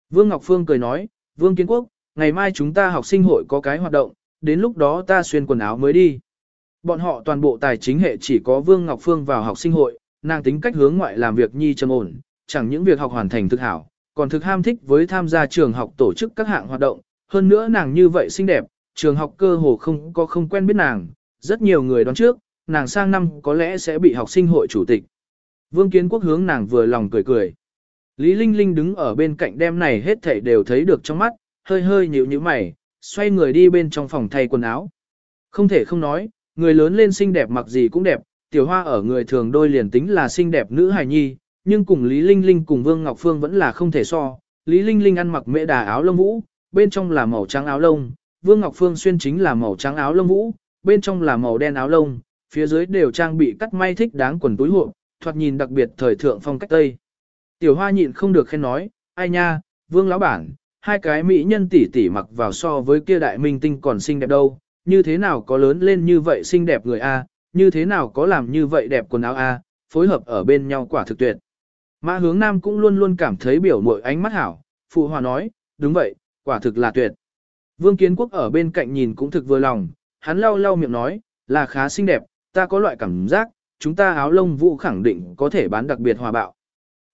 Vương Ngọc Phương cười nói, Vương Kiến Quốc, ngày mai chúng ta học sinh hội có cái hoạt động, đến lúc đó ta xuyên quần áo mới đi. Bọn họ toàn bộ tài chính hệ chỉ có Vương Ngọc Phương vào học sinh hội, nàng tính cách hướng ngoại làm việc nhi trầm ổn, chẳng những việc học hoàn thành thực hảo, còn thực ham thích với tham gia trường học tổ chức các hạng hoạt động, hơn nữa nàng như vậy xinh đẹp, trường học cơ hồ không có không quen biết nàng, rất nhiều người đoán trước, nàng sang năm có lẽ sẽ bị học sinh hội chủ tịch. Vương Kiến Quốc hướng nàng vừa lòng cười cười. Lý Linh Linh đứng ở bên cạnh đem này hết thảy đều thấy được trong mắt, hơi hơi nhíu nhíu mày, xoay người đi bên trong phòng thay quần áo. Không thể không nói, người lớn lên xinh đẹp mặc gì cũng đẹp, tiểu hoa ở người thường đôi liền tính là xinh đẹp nữ hài nhi, nhưng cùng Lý Linh Linh cùng Vương Ngọc Phương vẫn là không thể so. Lý Linh Linh ăn mặc mễ đà áo lông vũ, bên trong là màu trắng áo lông, Vương Ngọc Phương xuyên chính là màu trắng áo lông vũ, bên trong là màu đen áo lông, phía dưới đều trang bị cắt may thích đáng quần túi hộp, thoạt nhìn đặc biệt thời thượng phong cách Tây. Tiểu Hoa nhịn không được khen nói, ai nha, Vương lão bản, hai cái mỹ nhân tỷ tỷ mặc vào so với kia đại minh tinh còn xinh đẹp đâu, như thế nào có lớn lên như vậy xinh đẹp người a, như thế nào có làm như vậy đẹp quần áo a, phối hợp ở bên nhau quả thực tuyệt. Mã hướng nam cũng luôn luôn cảm thấy biểu mội ánh mắt hảo, phụ hòa nói, đúng vậy, quả thực là tuyệt. Vương Kiến Quốc ở bên cạnh nhìn cũng thực vừa lòng, hắn lau lau miệng nói, là khá xinh đẹp, ta có loại cảm giác, chúng ta áo lông vũ khẳng định có thể bán đặc biệt hòa bạo.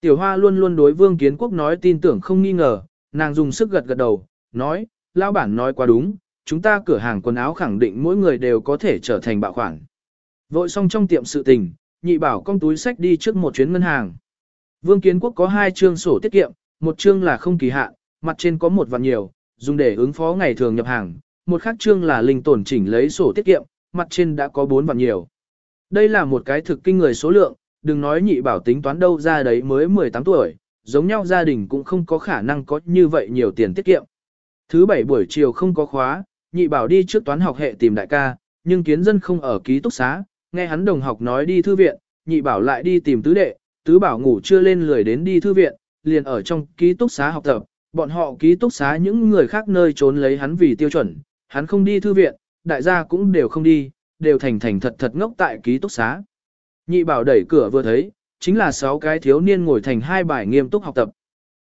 Tiểu Hoa luôn luôn đối Vương Kiến Quốc nói tin tưởng không nghi ngờ, nàng dùng sức gật gật đầu, nói, lão bản nói quá đúng, chúng ta cửa hàng quần áo khẳng định mỗi người đều có thể trở thành bạo khoản. Vội xong trong tiệm sự tình, nhị bảo con túi sách đi trước một chuyến ngân hàng. Vương Kiến Quốc có hai chương sổ tiết kiệm, một chương là không kỳ hạn, mặt trên có một vạn nhiều, dùng để ứng phó ngày thường nhập hàng, một khác chương là linh tổn chỉnh lấy sổ tiết kiệm, mặt trên đã có bốn vạn nhiều. Đây là một cái thực kinh người số lượng, đừng nói nhị bảo tính toán đâu ra đấy mới 18 tuổi, giống nhau gia đình cũng không có khả năng có như vậy nhiều tiền tiết kiệm. Thứ bảy buổi chiều không có khóa, nhị bảo đi trước toán học hệ tìm đại ca, nhưng kiến dân không ở ký túc xá, nghe hắn đồng học nói đi thư viện, nhị bảo lại đi tìm tứ đệ, tứ bảo ngủ chưa lên lười đến đi thư viện, liền ở trong ký túc xá học tập, bọn họ ký túc xá những người khác nơi trốn lấy hắn vì tiêu chuẩn, hắn không đi thư viện, đại gia cũng đều không đi, đều thành thành thật thật ngốc tại ký túc xá. Nhị bảo đẩy cửa vừa thấy, chính là sáu cái thiếu niên ngồi thành hai bài nghiêm túc học tập.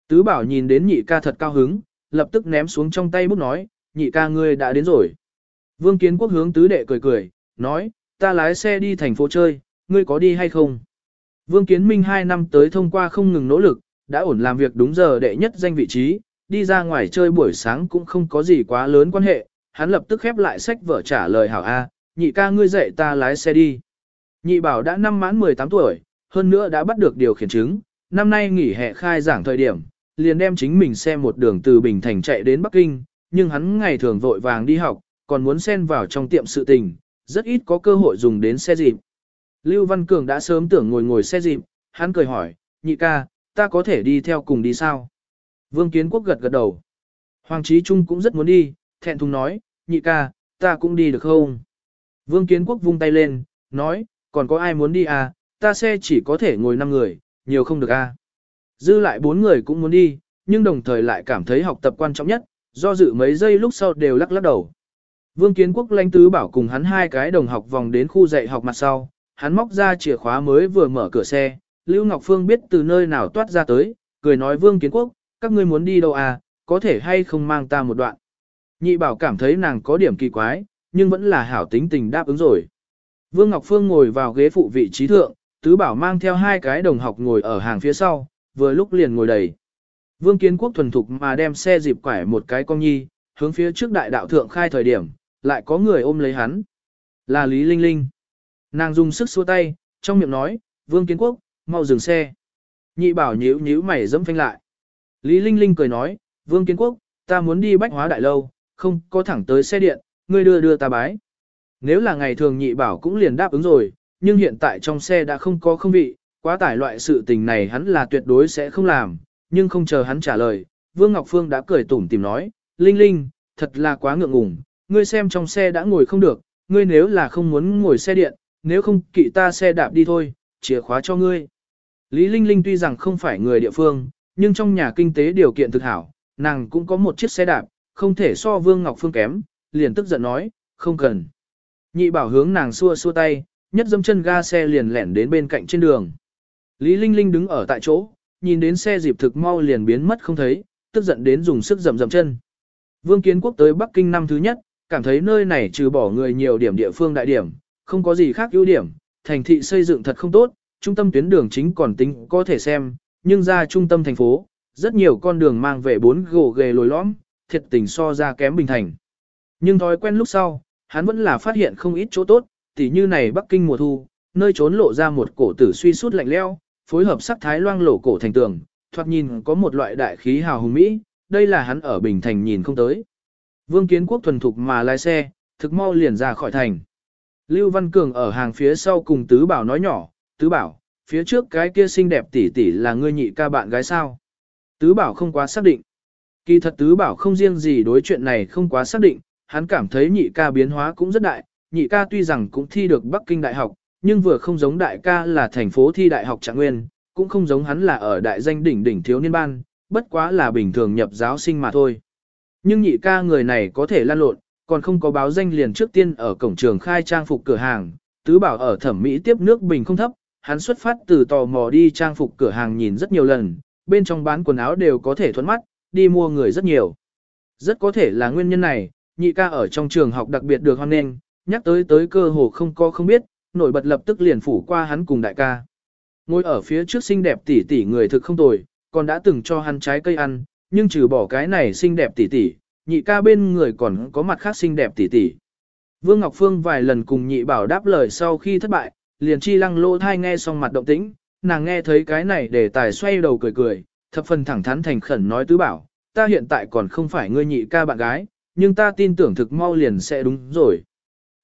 Tứ bảo nhìn đến nhị ca thật cao hứng, lập tức ném xuống trong tay bút nói, nhị ca ngươi đã đến rồi. Vương Kiến Quốc hướng tứ đệ cười cười, nói, ta lái xe đi thành phố chơi, ngươi có đi hay không? Vương Kiến Minh hai năm tới thông qua không ngừng nỗ lực, đã ổn làm việc đúng giờ đệ nhất danh vị trí, đi ra ngoài chơi buổi sáng cũng không có gì quá lớn quan hệ, hắn lập tức khép lại sách vở trả lời hảo A, nhị ca ngươi dạy ta lái xe đi. Nhị bảo đã năm mãn 18 tuổi, hơn nữa đã bắt được điều khiển chứng, năm nay nghỉ hè khai giảng thời điểm, liền đem chính mình xe một đường từ Bình Thành chạy đến Bắc Kinh, nhưng hắn ngày thường vội vàng đi học, còn muốn xen vào trong tiệm sự tình, rất ít có cơ hội dùng đến xe dịp. Lưu Văn Cường đã sớm tưởng ngồi ngồi xe dịp, hắn cười hỏi, nhị ca, ta có thể đi theo cùng đi sao? Vương Kiến Quốc gật gật đầu. Hoàng Trí Trung cũng rất muốn đi, thẹn thùng nói, nhị ca, ta cũng đi được không? Vương Kiến Quốc vung tay lên, nói, còn có ai muốn đi à, ta xe chỉ có thể ngồi 5 người, nhiều không được à. Dư lại 4 người cũng muốn đi, nhưng đồng thời lại cảm thấy học tập quan trọng nhất, do dự mấy giây lúc sau đều lắc lắc đầu. Vương Kiến Quốc lãnh tứ bảo cùng hắn hai cái đồng học vòng đến khu dạy học mặt sau, hắn móc ra chìa khóa mới vừa mở cửa xe, Lưu Ngọc Phương biết từ nơi nào toát ra tới, cười nói Vương Kiến Quốc, các ngươi muốn đi đâu à, có thể hay không mang ta một đoạn. Nhị bảo cảm thấy nàng có điểm kỳ quái, nhưng vẫn là hảo tính tình đáp ứng rồi. Vương Ngọc Phương ngồi vào ghế phụ vị trí thượng, tứ bảo mang theo hai cái đồng học ngồi ở hàng phía sau, vừa lúc liền ngồi đầy. Vương Kiến Quốc thuần thục mà đem xe dịp quải một cái con nhi, hướng phía trước đại đạo thượng khai thời điểm, lại có người ôm lấy hắn. Là Lý Linh Linh. Nàng dùng sức xua tay, trong miệng nói, Vương Kiến Quốc, mau dừng xe. Nhị bảo nhíu nhíu mày dẫm phanh lại. Lý Linh Linh cười nói, Vương Kiến Quốc, Ta muốn đi bách hóa đại lâu, không có thẳng tới xe điện, ngươi đưa đưa ta bái. Nếu là ngày thường nhị bảo cũng liền đáp ứng rồi, nhưng hiện tại trong xe đã không có không vị, quá tải loại sự tình này hắn là tuyệt đối sẽ không làm, nhưng không chờ hắn trả lời, Vương Ngọc Phương đã cười tủm tìm nói, Linh Linh, thật là quá ngượng ngùng, ngươi xem trong xe đã ngồi không được, ngươi nếu là không muốn ngồi xe điện, nếu không kỵ ta xe đạp đi thôi, chìa khóa cho ngươi. Lý Linh Linh tuy rằng không phải người địa phương, nhưng trong nhà kinh tế điều kiện thực hảo, nàng cũng có một chiếc xe đạp, không thể so Vương Ngọc Phương kém, liền tức giận nói, không cần. Nhị bảo hướng nàng xua xua tay, nhất dâm chân ga xe liền lẻn đến bên cạnh trên đường. Lý Linh Linh đứng ở tại chỗ, nhìn đến xe dịp thực mau liền biến mất không thấy, tức giận đến dùng sức dậm dậm chân. Vương Kiến Quốc tới Bắc Kinh năm thứ nhất, cảm thấy nơi này trừ bỏ người nhiều điểm địa phương đại điểm, không có gì khác ưu điểm, thành thị xây dựng thật không tốt, trung tâm tuyến đường chính còn tính có thể xem, nhưng ra trung tâm thành phố, rất nhiều con đường mang về bốn gồ ghề lồi lõm, thiệt tình so ra kém bình thành. Nhưng thói quen lúc sau, hắn vẫn là phát hiện không ít chỗ tốt, tỉ như này Bắc Kinh mùa thu, nơi trốn lộ ra một cổ tử suy sút lạnh leo, phối hợp sắc thái loang lổ cổ thành tường, thoạt nhìn có một loại đại khí hào hùng mỹ, đây là hắn ở Bình Thành nhìn không tới. Vương Kiến Quốc thuần thục mà lái xe, thực mau liền ra khỏi thành. Lưu Văn Cường ở hàng phía sau cùng Tứ Bảo nói nhỏ, Tứ Bảo, phía trước cái kia xinh đẹp tỷ tỷ là ngươi nhị ca bạn gái sao. Tứ Bảo không quá xác định. Kỳ thật Tứ Bảo không riêng gì đối chuyện này không quá xác định, hắn cảm thấy nhị ca biến hóa cũng rất đại, nhị ca tuy rằng cũng thi được Bắc Kinh Đại học, nhưng vừa không giống đại ca là thành phố thi đại học trạng nguyên, cũng không giống hắn là ở đại danh đỉnh đỉnh thiếu niên ban, bất quá là bình thường nhập giáo sinh mà thôi. Nhưng nhị ca người này có thể lan lộn, còn không có báo danh liền trước tiên ở cổng trường khai trang phục cửa hàng, tứ bảo ở thẩm mỹ tiếp nước bình không thấp, hắn xuất phát từ tò mò đi trang phục cửa hàng nhìn rất nhiều lần, bên trong bán quần áo đều có thể thuẫn mắt, đi mua người rất nhiều. Rất có thể là nguyên nhân này, nhị ca ở trong trường học đặc biệt được hoan nghênh, nhắc tới tới cơ hồ không có không biết, nổi bật lập tức liền phủ qua hắn cùng đại ca. Ngồi ở phía trước xinh đẹp tỷ tỷ người thực không tồi, còn đã từng cho hắn trái cây ăn, nhưng trừ bỏ cái này xinh đẹp tỷ tỷ, nhị ca bên người còn có mặt khác xinh đẹp tỷ tỷ. Vương Ngọc Phương vài lần cùng nhị bảo đáp lời sau khi thất bại, liền chi lăng lô thai nghe xong mặt động tĩnh, nàng nghe thấy cái này để tài xoay đầu cười cười, thập phần thẳng thắn thành khẩn nói tứ bảo, ta hiện tại còn không phải ngươi nhị ca bạn gái, nhưng ta tin tưởng thực mau liền sẽ đúng rồi.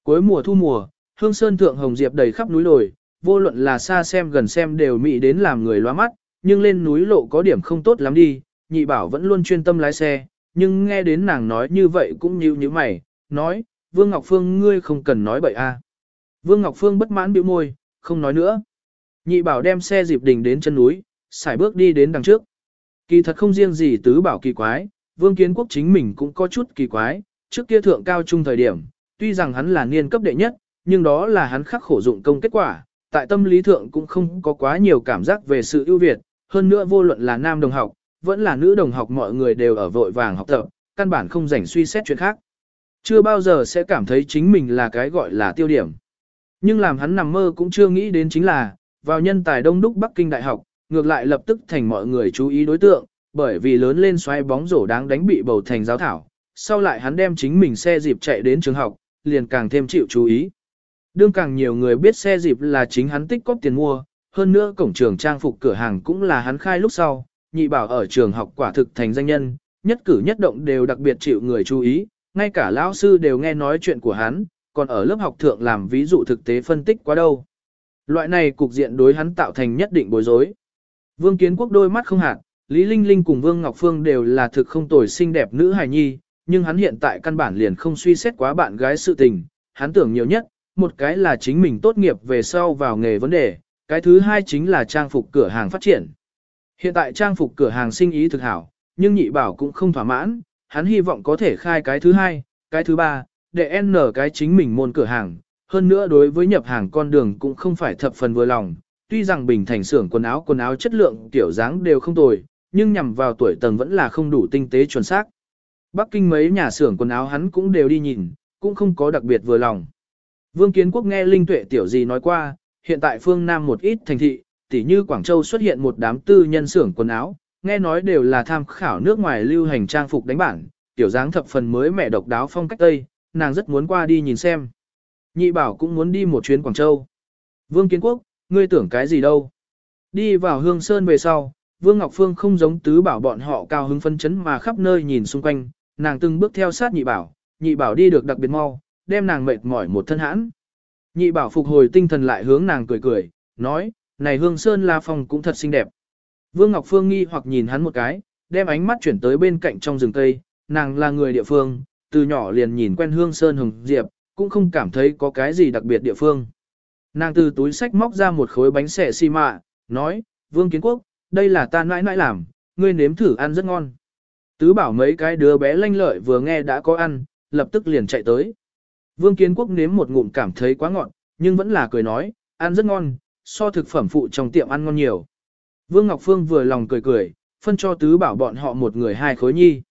Cuối mùa thu mùa, hương sơn thượng hồng diệp đầy khắp núi đồi, vô luận là xa xem gần xem đều mị đến làm người loa mắt, nhưng lên núi lộ có điểm không tốt lắm đi, nhị bảo vẫn luôn chuyên tâm lái xe, nhưng nghe đến nàng nói như vậy cũng như như mày, nói, Vương Ngọc Phương ngươi không cần nói bậy a. Vương Ngọc Phương bất mãn bĩu môi, không nói nữa. Nhị bảo đem xe dịp đình đến chân núi, xài bước đi đến đằng trước. Kỳ thật không riêng gì tứ bảo kỳ quái, Vương Kiến Quốc chính mình cũng có chút kỳ quái, trước kia thượng cao trung thời điểm, tuy rằng hắn là niên cấp đệ nhất, nhưng đó là hắn khắc khổ dụng công kết quả, tại tâm lý thượng cũng không có quá nhiều cảm giác về sự ưu việt, hơn nữa vô luận là nam đồng học, vẫn là nữ đồng học mọi người đều ở vội vàng học tập, căn bản không rảnh suy xét chuyện khác. Chưa bao giờ sẽ cảm thấy chính mình là cái gọi là tiêu điểm. Nhưng làm hắn nằm mơ cũng chưa nghĩ đến chính là, vào nhân tài đông đúc Bắc Kinh Đại học, ngược lại lập tức thành mọi người chú ý đối tượng, bởi vì lớn lên xoay bóng rổ đáng đánh bị bầu thành giáo thảo. Sau lại hắn đem chính mình xe dịp chạy đến trường học, liền càng thêm chịu chú ý. Đương càng nhiều người biết xe dịp là chính hắn tích cóp tiền mua, hơn nữa cổng trường trang phục cửa hàng cũng là hắn khai lúc sau, nhị bảo ở trường học quả thực thành danh nhân, nhất cử nhất động đều đặc biệt chịu người chú ý, ngay cả lão sư đều nghe nói chuyện của hắn, còn ở lớp học thượng làm ví dụ thực tế phân tích quá đâu. Loại này cục diện đối hắn tạo thành nhất định bối rối. Vương Kiến Quốc đôi mắt không hạt, Lý Linh Linh cùng Vương Ngọc Phương đều là thực không tồi xinh đẹp nữ hài nhi, nhưng hắn hiện tại căn bản liền không suy xét quá bạn gái sự tình, hắn tưởng nhiều nhất, một cái là chính mình tốt nghiệp về sau vào nghề vấn đề, cái thứ hai chính là trang phục cửa hàng phát triển. Hiện tại trang phục cửa hàng sinh ý thực hảo, nhưng nhị bảo cũng không thỏa mãn, hắn hy vọng có thể khai cái thứ hai, cái thứ ba, để n cái chính mình môn cửa hàng. Hơn nữa đối với nhập hàng con đường cũng không phải thập phần vừa lòng, tuy rằng bình thành xưởng quần áo quần áo chất lượng kiểu dáng đều không tồi, nhưng nhằm vào tuổi tầng vẫn là không đủ tinh tế chuẩn xác. Bắc Kinh mấy nhà xưởng quần áo hắn cũng đều đi nhìn, cũng không có đặc biệt vừa lòng. Vương Kiến Quốc nghe Linh Tuệ tiểu gì nói qua, hiện tại phương Nam một ít thành thị, tỉ như Quảng Châu xuất hiện một đám tư nhân xưởng quần áo, nghe nói đều là tham khảo nước ngoài lưu hành trang phục đánh bản, tiểu dáng thập phần mới mẻ độc đáo phong cách Tây, nàng rất muốn qua đi nhìn xem. Nhị bảo cũng muốn đi một chuyến Quảng Châu. Vương Kiến Quốc, ngươi tưởng cái gì đâu? Đi vào Hương Sơn về sau, Vương Ngọc Phương không giống tứ bảo bọn họ cao hứng phân chấn mà khắp nơi nhìn xung quanh, nàng từng bước theo sát nhị bảo, nhị bảo đi được đặc biệt mau, đem nàng mệt mỏi một thân hãn. Nhị bảo phục hồi tinh thần lại hướng nàng cười cười, nói, này hương sơn la phong cũng thật xinh đẹp. Vương Ngọc Phương nghi hoặc nhìn hắn một cái, đem ánh mắt chuyển tới bên cạnh trong rừng cây, nàng là người địa phương, từ nhỏ liền nhìn quen hương sơn hồng diệp, cũng không cảm thấy có cái gì đặc biệt địa phương. Nàng từ túi sách móc ra một khối bánh xẻ xi mạ, nói, Vương Kiến Quốc, đây là ta nãi nãi làm, ngươi nếm thử ăn rất ngon. Tứ bảo mấy cái đứa bé lanh lợi vừa nghe đã có ăn, lập tức liền chạy tới. Vương Kiến Quốc nếm một ngụm cảm thấy quá ngọt, nhưng vẫn là cười nói, ăn rất ngon, so thực phẩm phụ trong tiệm ăn ngon nhiều. Vương Ngọc Phương vừa lòng cười cười, phân cho tứ bảo bọn họ một người hai khối nhi.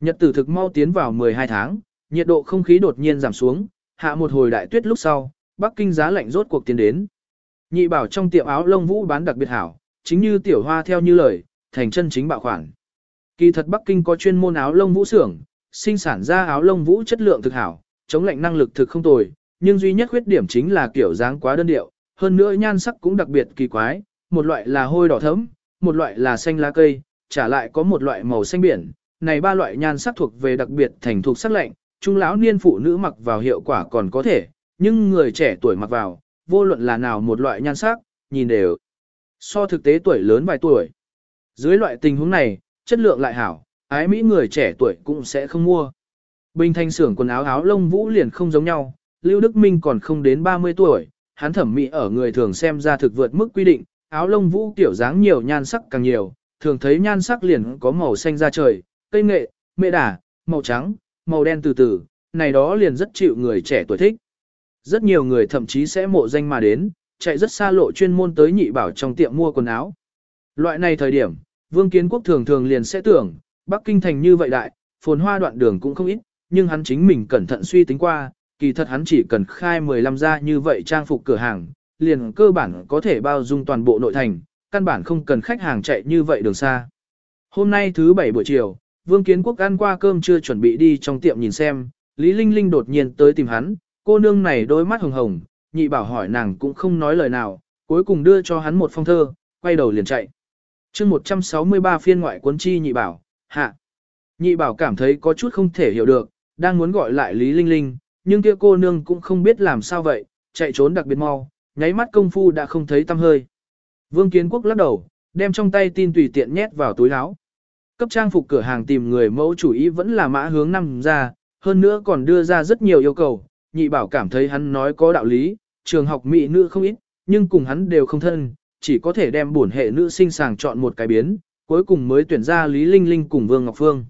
Nhật tử thực mau tiến vào 12 tháng, nhiệt độ không khí đột nhiên giảm xuống, hạ một hồi đại tuyết lúc sau, Bắc Kinh giá lạnh rốt cuộc tiến đến. Nhị bảo trong tiệm áo lông vũ bán đặc biệt hảo, chính như tiểu hoa theo như lời, thành chân chính bạo khoản. Kỳ thật Bắc Kinh có chuyên môn áo lông vũ xưởng, sinh sản ra áo lông vũ chất lượng thực hảo, chống lạnh năng lực thực không tồi, nhưng duy nhất khuyết điểm chính là kiểu dáng quá đơn điệu, hơn nữa nhan sắc cũng đặc biệt kỳ quái, một loại là hôi đỏ thẫm, một loại là xanh lá cây, trả lại có một loại màu xanh biển. Này ba loại nhan sắc thuộc về đặc biệt thành thuộc sắc lạnh, trung lão niên phụ nữ mặc vào hiệu quả còn có thể, nhưng người trẻ tuổi mặc vào, vô luận là nào một loại nhan sắc, nhìn đều so thực tế tuổi lớn vài tuổi. Dưới loại tình huống này, chất lượng lại hảo, ái mỹ người trẻ tuổi cũng sẽ không mua. Bình thành xưởng quần áo áo lông vũ liền không giống nhau, Lưu Đức Minh còn không đến 30 tuổi, hắn thẩm mỹ ở người thường xem ra thực vượt mức quy định, áo lông vũ kiểu dáng nhiều nhan sắc càng nhiều, thường thấy nhan sắc liền có màu xanh da trời, cây nghệ, mẹ đà, màu trắng, màu đen từ từ, này đó liền rất chịu người trẻ tuổi thích. Rất nhiều người thậm chí sẽ mộ danh mà đến, chạy rất xa lộ chuyên môn tới nhị bảo trong tiệm mua quần áo. Loại này thời điểm, Vương Kiến Quốc thường thường liền sẽ tưởng, Bắc Kinh thành như vậy đại, phồn hoa đoạn đường cũng không ít, nhưng hắn chính mình cẩn thận suy tính qua, kỳ thật hắn chỉ cần khai 15 gia như vậy trang phục cửa hàng, liền cơ bản có thể bao dung toàn bộ nội thành, căn bản không cần khách hàng chạy như vậy đường xa. Hôm nay thứ bảy buổi chiều, Vương Kiến Quốc ăn qua cơm chưa chuẩn bị đi trong tiệm nhìn xem, Lý Linh Linh đột nhiên tới tìm hắn, cô nương này đôi mắt hồng hồng, nhị bảo hỏi nàng cũng không nói lời nào, cuối cùng đưa cho hắn một phong thơ, quay đầu liền chạy. chương 163 phiên ngoại quân chi nhị bảo, hạ. Nhị bảo cảm thấy có chút không thể hiểu được, đang muốn gọi lại Lý Linh Linh, nhưng kia cô nương cũng không biết làm sao vậy, chạy trốn đặc biệt mau, nháy mắt công phu đã không thấy tăm hơi. Vương Kiến Quốc lắc đầu, đem trong tay tin tùy tiện nhét vào túi áo. Cấp trang phục cửa hàng tìm người mẫu chủ ý vẫn là mã hướng năm ra, hơn nữa còn đưa ra rất nhiều yêu cầu, nhị bảo cảm thấy hắn nói có đạo lý, trường học mỹ nữ không ít, nhưng cùng hắn đều không thân, chỉ có thể đem bổn hệ nữ sinh sàng chọn một cái biến, cuối cùng mới tuyển ra Lý Linh Linh cùng Vương Ngọc Phương.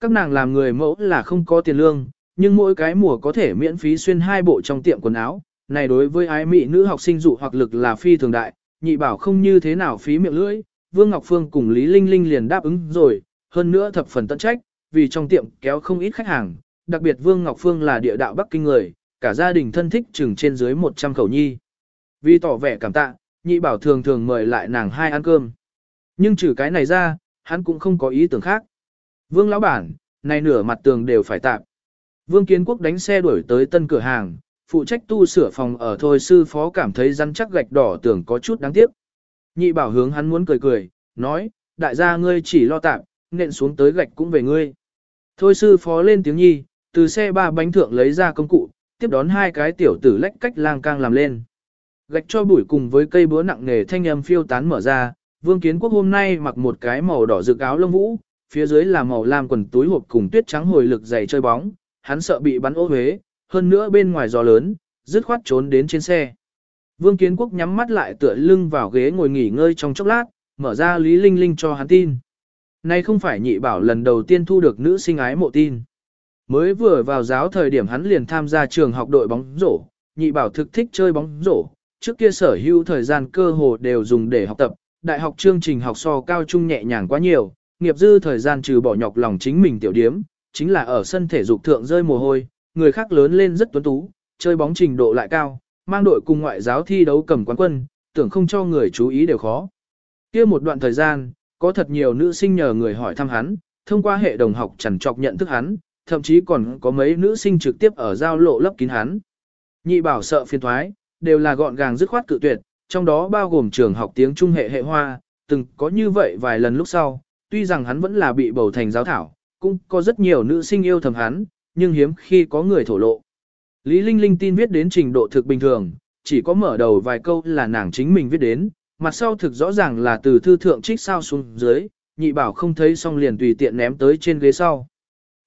Các nàng làm người mẫu là không có tiền lương, nhưng mỗi cái mùa có thể miễn phí xuyên hai bộ trong tiệm quần áo, này đối với ái mỹ nữ học sinh dụ hoặc lực là phi thường đại, nhị bảo không như thế nào phí miệng lưỡi, Vương Ngọc Phương cùng Lý Linh Linh liền đáp ứng rồi, hơn nữa thập phần tận trách, vì trong tiệm kéo không ít khách hàng, đặc biệt Vương Ngọc Phương là địa đạo Bắc Kinh người, cả gia đình thân thích chừng trên dưới 100 khẩu nhi. Vì tỏ vẻ cảm tạ, nhị bảo thường thường mời lại nàng hai ăn cơm. Nhưng trừ cái này ra, hắn cũng không có ý tưởng khác. Vương lão bản, này nửa mặt tường đều phải tạm. Vương Kiến Quốc đánh xe đuổi tới tân cửa hàng, phụ trách tu sửa phòng ở thôi sư phó cảm thấy rắn chắc gạch đỏ tưởng có chút đáng tiếc. Nhị bảo hướng hắn muốn cười cười, nói, đại gia ngươi chỉ lo tạm, nện xuống tới gạch cũng về ngươi. Thôi sư phó lên tiếng nhi, từ xe ba bánh thượng lấy ra công cụ, tiếp đón hai cái tiểu tử lách cách lang cang làm lên. Gạch cho bụi cùng với cây búa nặng nề thanh âm phiêu tán mở ra, Vương Kiến Quốc hôm nay mặc một cái màu đỏ rực áo lông vũ, phía dưới là màu lam quần túi hộp cùng tuyết trắng hồi lực dày chơi bóng, hắn sợ bị bắn ô huế, hơn nữa bên ngoài gió lớn, dứt khoát trốn đến trên xe. Vương Kiến Quốc nhắm mắt lại tựa lưng vào ghế ngồi nghỉ ngơi trong chốc lát, mở ra Lý Linh Linh cho hắn tin. Này không phải nhị bảo lần đầu tiên thu được nữ sinh ái mộ tin. Mới vừa vào giáo thời điểm hắn liền tham gia trường học đội bóng rổ, nhị bảo thực thích chơi bóng rổ, trước kia sở hữu thời gian cơ hồ đều dùng để học tập, đại học chương trình học so cao trung nhẹ nhàng quá nhiều, nghiệp dư thời gian trừ bỏ nhọc lòng chính mình tiểu điếm, chính là ở sân thể dục thượng rơi mồ hôi, người khác lớn lên rất tuấn tú, chơi bóng trình độ lại cao, mang đội cùng ngoại giáo thi đấu cầm quán quân, tưởng không cho người chú ý đều khó. Kia một đoạn thời gian, có thật nhiều nữ sinh nhờ người hỏi thăm hắn, thông qua hệ đồng học chẳng chọc nhận thức hắn, thậm chí còn có mấy nữ sinh trực tiếp ở giao lộ lấp kín hắn. Nhị bảo sợ phiền thoái, đều là gọn gàng dứt khoát cự tuyệt, trong đó bao gồm trường học tiếng trung hệ hệ hoa, từng có như vậy vài lần lúc sau, tuy rằng hắn vẫn là bị bầu thành giáo thảo, cũng có rất nhiều nữ sinh yêu thầm hắn, nhưng hiếm khi có người thổ lộ. Lý Linh Linh tin viết đến trình độ thực bình thường, chỉ có mở đầu vài câu là nàng chính mình viết đến, mặt sau thực rõ ràng là từ thư thượng trích sao xuống dưới, nhị bảo không thấy xong liền tùy tiện ném tới trên ghế sau.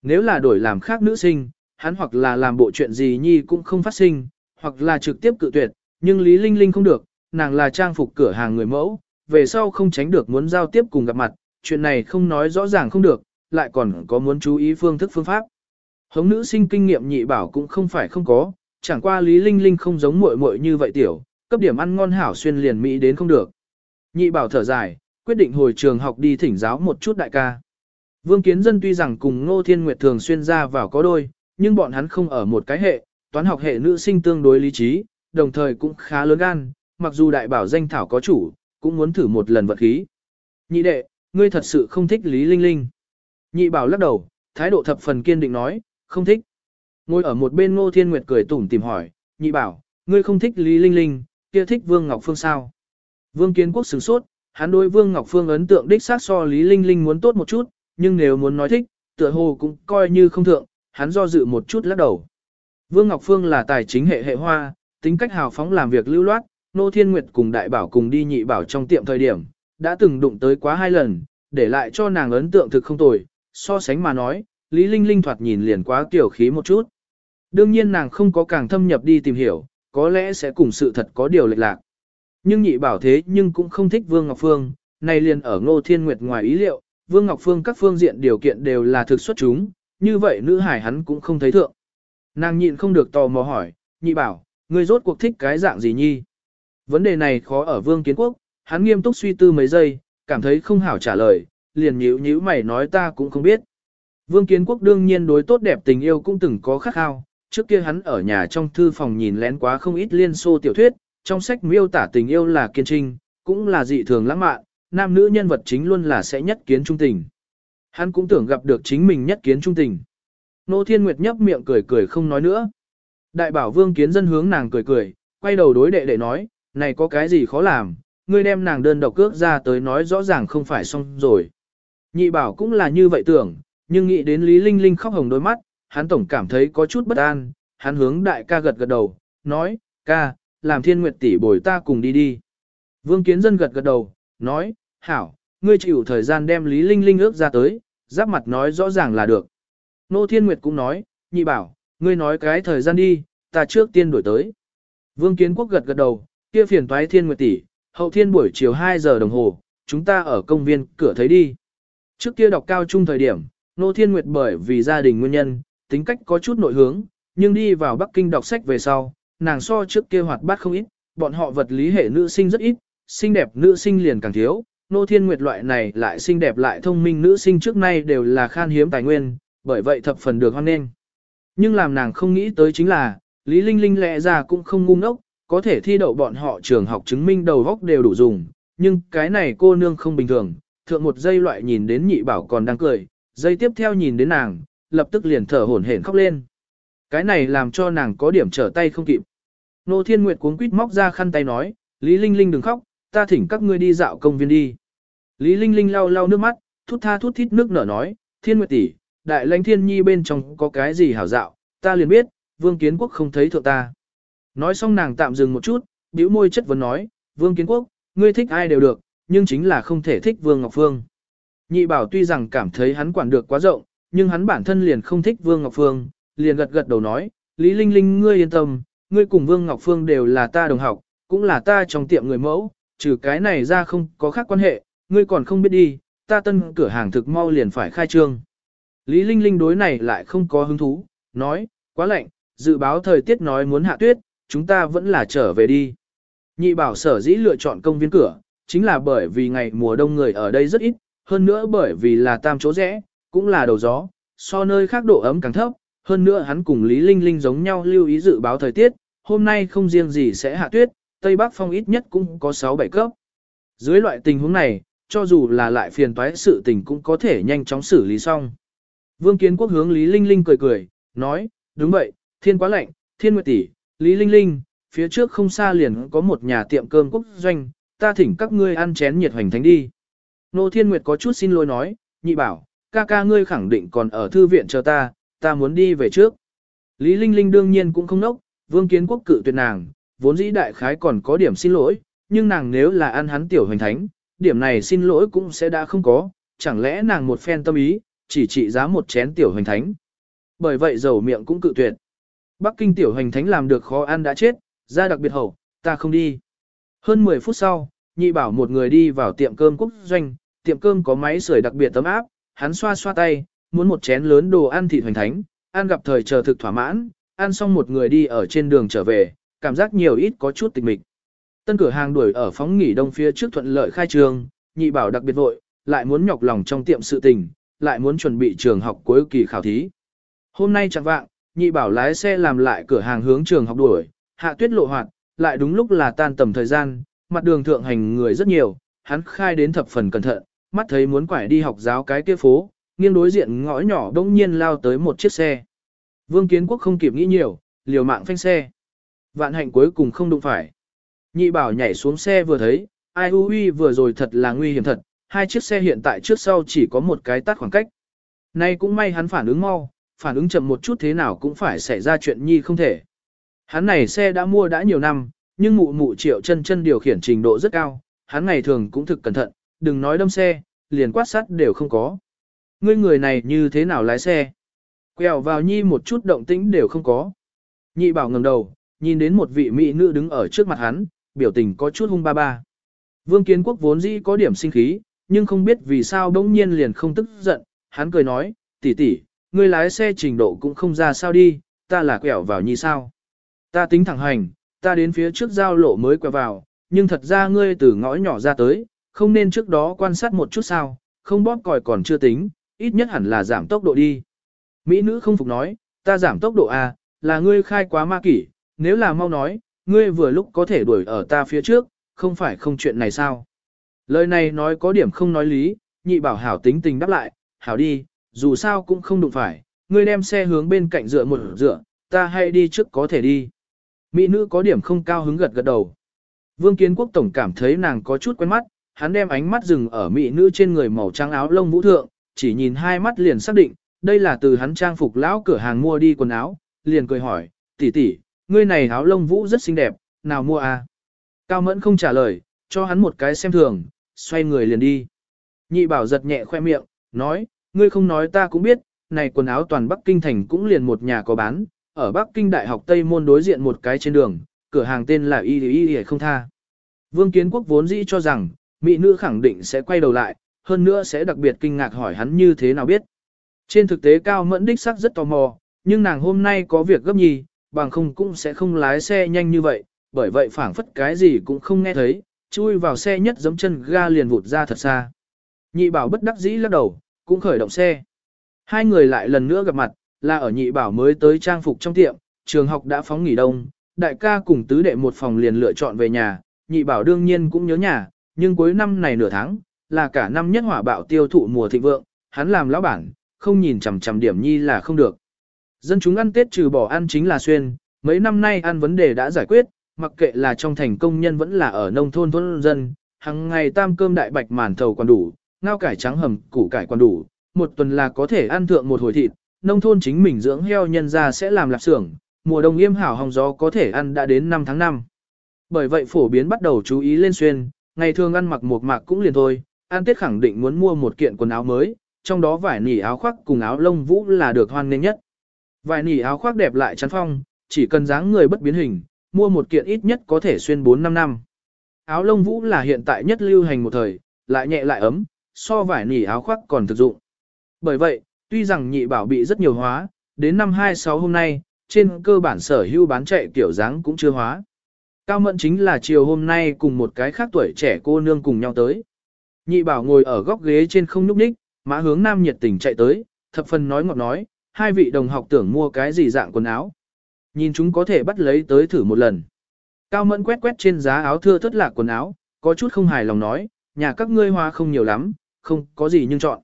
Nếu là đổi làm khác nữ sinh, hắn hoặc là làm bộ chuyện gì nhi cũng không phát sinh, hoặc là trực tiếp cự tuyệt, nhưng Lý Linh Linh không được, nàng là trang phục cửa hàng người mẫu, về sau không tránh được muốn giao tiếp cùng gặp mặt, chuyện này không nói rõ ràng không được, lại còn có muốn chú ý phương thức phương pháp. Hống nữ sinh kinh nghiệm nhị bảo cũng không phải không có, chẳng qua Lý Linh Linh không giống muội muội như vậy tiểu, cấp điểm ăn ngon hảo xuyên liền mỹ đến không được. Nhị bảo thở dài, quyết định hồi trường học đi thỉnh giáo một chút đại ca. Vương Kiến Dân tuy rằng cùng Ngô Thiên Nguyệt thường xuyên ra vào có đôi, nhưng bọn hắn không ở một cái hệ, toán học hệ nữ sinh tương đối lý trí, đồng thời cũng khá lớn gan, mặc dù đại bảo danh thảo có chủ, cũng muốn thử một lần vật khí. Nhị đệ, ngươi thật sự không thích Lý Linh Linh. Nhị bảo lắc đầu, thái độ thập phần kiên định nói, không thích. Ngồi ở một bên Ngô Thiên Nguyệt cười tủm tìm hỏi, nhị bảo, ngươi không thích Lý Linh Linh, kia thích Vương Ngọc Phương sao? Vương Kiến Quốc sửng sốt, hắn đối Vương Ngọc Phương ấn tượng đích xác so Lý Linh Linh muốn tốt một chút, nhưng nếu muốn nói thích, tựa hồ cũng coi như không thượng, hắn do dự một chút lắc đầu. Vương Ngọc Phương là tài chính hệ hệ hoa, tính cách hào phóng làm việc lưu loát, Nô Thiên Nguyệt cùng đại bảo cùng đi nhị bảo trong tiệm thời điểm, đã từng đụng tới quá hai lần, để lại cho nàng ấn tượng thực không tồi, so sánh mà nói, Lý Linh Linh thoạt nhìn liền quá tiểu khí một chút. Đương nhiên nàng không có càng thâm nhập đi tìm hiểu, có lẽ sẽ cùng sự thật có điều lệch lạc. Nhưng nhị bảo thế nhưng cũng không thích Vương Ngọc Phương, này liền ở Ngô Thiên Nguyệt ngoài ý liệu, Vương Ngọc Phương các phương diện điều kiện đều là thực xuất chúng, như vậy nữ hải hắn cũng không thấy thượng. Nàng nhịn không được tò mò hỏi, nhị bảo, ngươi rốt cuộc thích cái dạng gì nhi? Vấn đề này khó ở Vương Kiến Quốc, hắn nghiêm túc suy tư mấy giây, cảm thấy không hảo trả lời, liền nhíu nhíu mày nói ta cũng không biết. Vương Kiến Quốc đương nhiên đối tốt đẹp tình yêu cũng từng có khắc khao, trước kia hắn ở nhà trong thư phòng nhìn lén quá không ít liên xô tiểu thuyết, trong sách miêu tả tình yêu là kiên trinh, cũng là dị thường lãng mạn, nam nữ nhân vật chính luôn là sẽ nhất kiến trung tình. Hắn cũng tưởng gặp được chính mình nhất kiến trung tình. Nô Thiên Nguyệt nhấp miệng cười cười không nói nữa. Đại bảo vương kiến dân hướng nàng cười cười, quay đầu đối đệ đệ nói, này có cái gì khó làm, ngươi đem nàng đơn độc cước ra tới nói rõ ràng không phải xong rồi. Nhị bảo cũng là như vậy tưởng, nhưng nghĩ đến Lý Linh Linh khóc hồng đôi mắt, hắn tổng cảm thấy có chút bất an, hắn hướng đại ca gật gật đầu, nói, ca, làm thiên nguyệt tỷ bồi ta cùng đi đi. Vương Kiến Dân gật gật đầu, nói, hảo, ngươi chịu thời gian đem Lý Linh Linh ước ra tới, giáp mặt nói rõ ràng là được. Nô Thiên Nguyệt cũng nói, nhị bảo, ngươi nói cái thời gian đi, ta trước tiên đổi tới. Vương Kiến Quốc gật gật đầu, kia phiền toái Thiên Nguyệt tỷ, hậu thiên buổi chiều 2 giờ đồng hồ, chúng ta ở công viên cửa thấy đi. Trước kia đọc cao trung thời điểm, Nô Thiên Nguyệt bởi vì gia đình nguyên nhân, tính cách có chút nội hướng, nhưng đi vào Bắc Kinh đọc sách về sau, nàng so trước kia hoạt bát không ít, bọn họ vật lý hệ nữ sinh rất ít, xinh đẹp nữ sinh liền càng thiếu. Nô Thiên Nguyệt loại này lại xinh đẹp lại thông minh nữ sinh trước nay đều là khan hiếm tài nguyên, bởi vậy thập phần được hoan nghênh. Nhưng làm nàng không nghĩ tới chính là, Lý Linh Linh lẽ ra cũng không ngu ngốc, có thể thi đậu bọn họ trường học chứng minh đầu góc đều đủ dùng, nhưng cái này cô nương không bình thường, thượng một giây loại nhìn đến nhị bảo còn đang cười, giây tiếp theo nhìn đến nàng, lập tức liền thở hổn hển khóc lên. Cái này làm cho nàng có điểm trở tay không kịp. Nô Thiên Nguyệt cuống quýt móc ra khăn tay nói, Lý Linh Linh đừng khóc, ta thỉnh các ngươi đi dạo công viên đi. Lý Linh Linh lau lau nước mắt, thút tha thút thít nước nở nói, Thiên Nguyệt tỷ, đại lãnh thiên nhi bên trong có cái gì hảo dạo, ta liền biết, Vương Kiến Quốc không thấy thượng ta. Nói xong nàng tạm dừng một chút, bĩu môi chất vấn nói, Vương Kiến Quốc, ngươi thích ai đều được, nhưng chính là không thể thích Vương Ngọc Phương. Nhị bảo tuy rằng cảm thấy hắn quản được quá rộng, nhưng hắn bản thân liền không thích Vương Ngọc Phương, liền gật gật đầu nói, Lý Linh Linh ngươi yên tâm, ngươi cùng Vương Ngọc Phương đều là ta đồng học, cũng là ta trong tiệm người mẫu, trừ cái này ra không có khác quan hệ, ngươi còn không biết đi, ta tân cửa hàng thực mau liền phải khai trương. Lý Linh Linh đối này lại không có hứng thú, nói, quá lạnh, dự báo thời tiết nói muốn hạ tuyết, chúng ta vẫn là trở về đi. Nhị bảo sở dĩ lựa chọn công viên cửa, chính là bởi vì ngày mùa đông người ở đây rất ít, hơn nữa bởi vì là tam chỗ rẽ, cũng là đầu gió, so nơi khác độ ấm càng thấp, hơn nữa hắn cùng Lý Linh Linh giống nhau lưu ý dự báo thời tiết, hôm nay không riêng gì sẽ hạ tuyết, Tây Bắc phong ít nhất cũng có 6-7 cấp. Dưới loại tình huống này, cho dù là lại phiền toái sự tình cũng có thể nhanh chóng xử lý xong. Vương Kiến Quốc hướng Lý Linh Linh cười cười, nói, đúng vậy, thiên quá lạnh, thiên nguyệt tỷ, Lý Linh Linh, phía trước không xa liền có một nhà tiệm cơm quốc doanh, ta thỉnh các ngươi ăn chén nhiệt hoành thánh đi. Nô Thiên Nguyệt có chút xin lỗi nói, nhị bảo, ca ca ngươi khẳng định còn ở thư viện chờ ta, ta muốn đi về trước. Lý Linh Linh đương nhiên cũng không nốc, Vương Kiến Quốc cự tuyệt nàng, vốn dĩ đại khái còn có điểm xin lỗi, nhưng nàng nếu là ăn hắn tiểu hoành thánh, điểm này xin lỗi cũng sẽ đã không có, chẳng lẽ nàng một phen tâm ý, chỉ trị giá một chén tiểu hoành thánh. Bởi vậy dầu miệng cũng cự tuyệt. Bắc Kinh tiểu hoành thánh làm được khó ăn đã chết, ra đặc biệt hậu, ta không đi. Hơn 10 phút sau, nhị bảo một người đi vào tiệm cơm quốc doanh, tiệm cơm có máy sưởi đặc biệt tấm áp, hắn xoa xoa tay, muốn một chén lớn đồ ăn thịt hoành thánh, ăn gặp thời chờ thực thỏa mãn, ăn xong một người đi ở trên đường trở về, cảm giác nhiều ít có chút tịch mịch. Tân cửa hàng đuổi ở phóng nghỉ đông phía trước thuận lợi khai trường, nhị bảo đặc biệt vội, lại muốn nhọc lòng trong tiệm sự tình, lại muốn chuẩn bị trường học cuối kỳ khảo thí. Hôm nay chẳng vạng, nhị bảo lái xe làm lại cửa hàng hướng trường học đuổi, hạ tuyết lộ hoạt, lại đúng lúc là tan tầm thời gian, mặt đường thượng hành người rất nhiều, hắn khai đến thập phần cẩn thận, mắt thấy muốn quải đi học giáo cái kia phố, nghiêng đối diện ngõ nhỏ đông nhiên lao tới một chiếc xe. Vương Kiến Quốc không kịp nghĩ nhiều, liều mạng phanh xe. Vạn hạnh cuối cùng không đụng phải. Nhị bảo nhảy xuống xe vừa thấy, ai hư huy vừa rồi thật là nguy hiểm thật, hai chiếc xe hiện tại trước sau chỉ có một cái tắt khoảng cách. Nay cũng may hắn phản ứng mau, phản ứng chậm một chút thế nào cũng phải xảy ra chuyện nhi không thể. Hắn này xe đã mua đã nhiều năm, nhưng mụ mụ triệu chân chân điều khiển trình độ rất cao, hắn ngày thường cũng thực cẩn thận, đừng nói đâm xe, liền quát sắt đều không có. Ngươi người này như thế nào lái xe? Quẹo vào nhi một chút động tĩnh đều không có. Nhị bảo ngẩng đầu, nhìn đến một vị mỹ nữ đứng ở trước mặt hắn, biểu tình có chút hung ba ba. Vương Kiến Quốc vốn dĩ có điểm sinh khí, nhưng không biết vì sao đống nhiên liền không tức giận, hắn cười nói, tỷ tỷ, ngươi lái xe trình độ cũng không ra sao đi, ta là quẹo vào nhi sao. Ta tính thẳng hành, ta đến phía trước giao lộ mới quẹo vào, nhưng thật ra ngươi từ ngõ nhỏ ra tới, không nên trước đó quan sát một chút sao, không bóp còi còn chưa tính, ít nhất hẳn là giảm tốc độ đi. Mỹ nữ không phục nói, ta giảm tốc độ à, là ngươi khai quá ma kỷ, nếu là mau nói, ngươi vừa lúc có thể đuổi ở ta phía trước, không phải không chuyện này sao. Lời này nói có điểm không nói lý, nhị bảo hảo tính tình đáp lại, hảo đi, dù sao cũng không đụng phải, ngươi đem xe hướng bên cạnh dựa một dựa, ta hay đi trước có thể đi. Mỹ nữ có điểm không cao hứng gật gật đầu. Vương Kiến Quốc Tổng cảm thấy nàng có chút quen mắt, hắn đem ánh mắt dừng ở mỹ nữ trên người màu trắng áo lông vũ thượng, chỉ nhìn hai mắt liền xác định, đây là từ hắn trang phục lão cửa hàng mua đi quần áo, liền cười hỏi, tỷ tỷ, ngươi này áo lông vũ rất xinh đẹp, nào mua à? Cao Mẫn không trả lời, cho hắn một cái xem thường, xoay người liền đi. Nhị bảo giật nhẹ khoe miệng, nói, ngươi không nói ta cũng biết, này quần áo toàn Bắc Kinh thành cũng liền một nhà có bán, ở Bắc Kinh Đại học Tây Môn đối diện một cái trên đường, cửa hàng tên là Y Y Y không tha. Vương Kiến Quốc vốn dĩ cho rằng, mỹ nữ khẳng định sẽ quay đầu lại, hơn nữa sẽ đặc biệt kinh ngạc hỏi hắn như thế nào biết. Trên thực tế Cao Mẫn đích sắc rất tò mò, nhưng nàng hôm nay có việc gấp nhì, bằng không cũng sẽ không lái xe nhanh như vậy, bởi vậy phảng phất cái gì cũng không nghe thấy, chui vào xe nhất giấm chân ga liền vụt ra thật xa. Nhị bảo bất đắc dĩ lắc đầu, cũng khởi động xe. Hai người lại lần nữa gặp mặt, là ở nhị bảo mới tới trang phục trong tiệm, trường học đã phóng nghỉ đông, đại ca cùng tứ đệ một phòng liền lựa chọn về nhà, nhị bảo đương nhiên cũng nhớ nhà, nhưng cuối năm này nửa tháng, là cả năm nhất hỏa bạo tiêu thụ mùa thịnh vượng, hắn làm lão bản, không nhìn chằm chằm điểm nhi là không được. Dân chúng ăn Tết trừ bỏ ăn chính là xuyên, mấy năm nay ăn vấn đề đã giải quyết, mặc kệ là trong thành công nhân vẫn là ở nông thôn thôn dân, hàng ngày tam cơm đại bạch màn thầu còn đủ, ngao cải trắng hầm, củ cải còn đủ, một tuần là có thể ăn thượng một hồi thịt, nông thôn chính mình dưỡng heo nhân ra sẽ làm lạp xưởng, mùa đông yêm hảo hồng gió có thể ăn đã đến 5 tháng 5. Bởi vậy phổ biến bắt đầu chú ý lên xuyên, ngày thường ăn mặc một mạc cũng liền thôi, An Tiết khẳng định muốn mua một kiện quần áo mới, trong đó vải nỉ áo khoác cùng áo lông vũ là được hoan nghênh nhất. Vải nỉ áo khoác đẹp lại chắn phong, chỉ cần dáng người bất biến hình, mua một kiện ít nhất có thể xuyên 4-5 năm. Áo lông vũ là hiện tại nhất lưu hành một thời, lại nhẹ lại ấm, so vải nỉ áo khoác còn thực dụng. Bởi vậy, tuy rằng nhị bảo bị rất nhiều hóa, đến năm 26 hôm nay, trên cơ bản sở hữu bán chạy kiểu dáng cũng chưa hóa. Cao Mẫn chính là chiều hôm nay cùng một cái khác tuổi trẻ cô nương cùng nhau tới. Nhị bảo ngồi ở góc ghế trên không nhúc nhích, mã hướng nam nhiệt tình chạy tới, thập phần nói ngọt nói, hai vị đồng học tưởng mua cái gì dạng quần áo. Nhìn chúng có thể bắt lấy tới thử một lần. Cao Mẫn quét quét trên giá áo thưa thất lạc quần áo, có chút không hài lòng nói, nhà các ngươi hoa không nhiều lắm, không có gì nhưng chọn.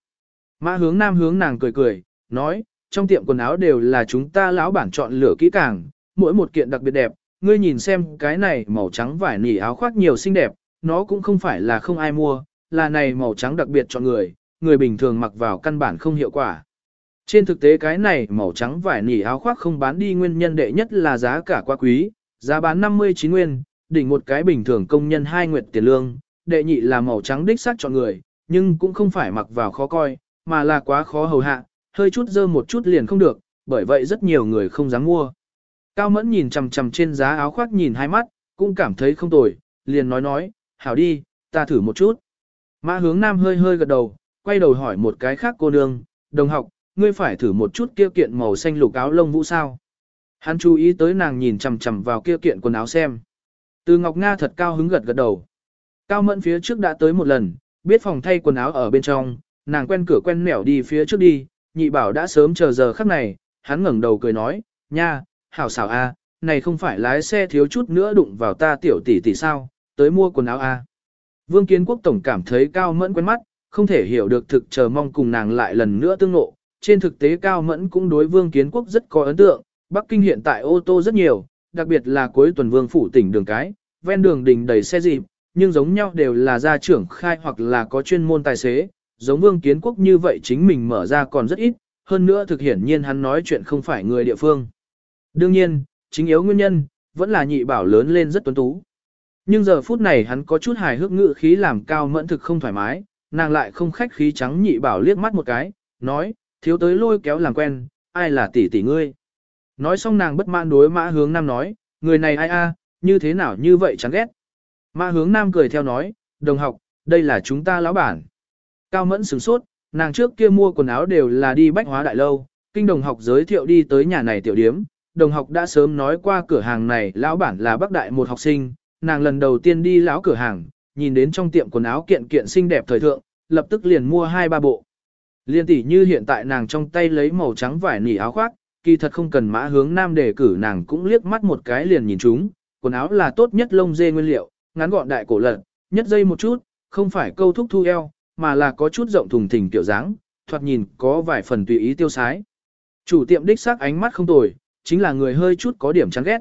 Mã hướng nam hướng nàng cười cười, nói, trong tiệm quần áo đều là chúng ta lão bản chọn lựa kỹ càng, mỗi một kiện đặc biệt đẹp, ngươi nhìn xem cái này màu trắng vải nỉ áo khoác nhiều xinh đẹp, nó cũng không phải là không ai mua, là này màu trắng đặc biệt chọn người, người bình thường mặc vào căn bản không hiệu quả. Trên thực tế cái này màu trắng vải nỉ áo khoác không bán đi nguyên nhân đệ nhất là giá cả quá quý, giá bán 59 nguyên, đỉnh một cái bình thường công nhân hai nguyệt tiền lương, đệ nhị là màu trắng đích xác chọn người, nhưng cũng không phải mặc vào khó coi, mà là quá khó hầu hạ, hơi chút dơ một chút liền không được, bởi vậy rất nhiều người không dám mua. Cao Mẫn nhìn chằm chằm trên giá áo khoác nhìn hai mắt, cũng cảm thấy không tồi, liền nói nói, hảo đi, ta thử một chút. Mã hướng nam hơi hơi gật đầu, quay đầu hỏi một cái khác cô nương, đồng học, ngươi phải thử một chút kia kiện màu xanh lục áo lông vũ sao. Hắn chú ý tới nàng nhìn chằm chằm vào kia kiện quần áo xem. Từ Ngọc Nga thật cao hứng gật gật đầu. Cao Mẫn phía trước đã tới một lần, biết phòng thay quần áo ở bên trong, nàng quen cửa quen nẻo đi phía trước đi, nhị bảo đã sớm chờ giờ khắc này, hắn ngẩng đầu cười nói, nha, hảo xảo a, này không phải lái xe thiếu chút nữa đụng vào ta tiểu tỷ tỷ sao, tới mua quần áo a. Vương Kiến Quốc tổng cảm thấy Cao Mẫn quen mắt, không thể hiểu được thực chờ mong cùng nàng lại lần nữa tương ngộ. Trên thực tế Cao Mẫn cũng đối Vương Kiến Quốc rất có ấn tượng, Bắc Kinh hiện tại ô tô rất nhiều, đặc biệt là cuối tuần Vương phủ tỉnh đường cái, ven đường đình đầy xe dịp, nhưng giống nhau đều là gia trưởng khai hoặc là có chuyên môn tài xế, giống Vương Kiến Quốc như vậy chính mình mở ra còn rất ít, hơn nữa thực hiển nhiên hắn nói chuyện không phải người địa phương. Đương nhiên, chính yếu nguyên nhân, vẫn là nhị bảo lớn lên rất tuấn tú. Nhưng giờ phút này hắn có chút hài hước ngự khí làm cao mẫn thực không thoải mái, nàng lại không khách khí trắng nhị bảo liếc mắt một cái, nói, thiếu tới lôi kéo làm quen, ai là tỷ tỷ ngươi. Nói xong nàng bất mãn đối mã hướng nam nói, người này ai a, như thế nào như vậy chán ghét. Mã hướng nam cười theo nói, đồng học, đây là chúng ta lão bản. Cao mẫn sửng sốt, nàng trước kia mua quần áo đều là đi bách hóa đại lâu, kinh đồng học giới thiệu đi tới nhà này tiểu điếm, đồng học đã sớm nói qua cửa hàng này lão bản là bác đại một học sinh, nàng lần đầu tiên đi lão cửa hàng, nhìn đến trong tiệm quần áo kiện kiện xinh đẹp thời thượng, lập tức liền mua hai ba bộ. Liên tỷ như hiện tại nàng trong tay lấy màu trắng vải nỉ áo khoác, kỳ thật không cần mã hướng nam để cử nàng cũng liếc mắt một cái liền nhìn chúng, quần áo là tốt nhất lông dê nguyên liệu, ngắn gọn đại cổ lật, nhất dây một chút, không phải câu thúc thu eo, mà là có chút rộng thùng thình kiểu dáng, thoạt nhìn có vài phần tùy ý tiêu sái. Chủ tiệm đích xác ánh mắt không tồi, chính là người hơi chút có điểm chán ghét.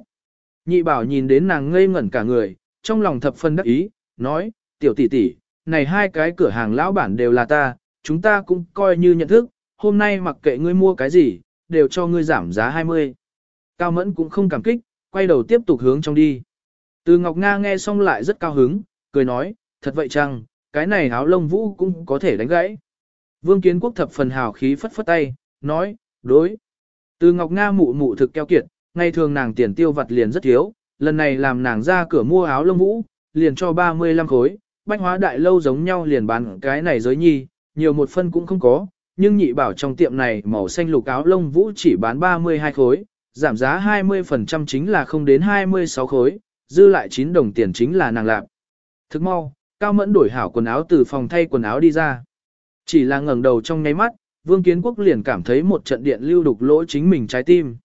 Nhị bảo nhìn đến nàng ngây ngẩn cả người, trong lòng thập phân đắc ý, nói, tiểu tỷ tỷ, này hai cái cửa hàng lão bản đều là ta, chúng ta cũng coi như nhận thức, hôm nay mặc kệ ngươi mua cái gì, đều cho ngươi giảm giá 20. Cao Mẫn cũng không cảm kích, quay đầu tiếp tục hướng trong đi. Từ Ngọc Nga nghe xong lại rất cao hứng, cười nói, thật vậy chăng, cái này áo lông vũ cũng có thể đánh gãy. Vương Kiến Quốc thập phần hào khí phất phất tay, nói, đối. Từ Ngọc Nga mụ mụ thực keo kiệt, ngày thường nàng tiền tiêu vặt liền rất thiếu, lần này làm nàng ra cửa mua áo lông vũ, liền cho 35 khối, bách hóa đại lâu giống nhau liền bán cái này giới nhi, nhiều một phân cũng không có, nhưng nhị bảo trong tiệm này màu xanh lục áo lông vũ chỉ bán 32 khối, giảm giá 20% chính là không đến 26 khối, dư lại 9 đồng tiền chính là nàng lạc. Thức mau, Cao Mẫn đổi hảo quần áo từ phòng thay quần áo đi ra. Chỉ là ngẩng đầu trong nháy mắt, Vương Kiến Quốc liền cảm thấy một trận điện lưu đục lỗ chính mình trái tim.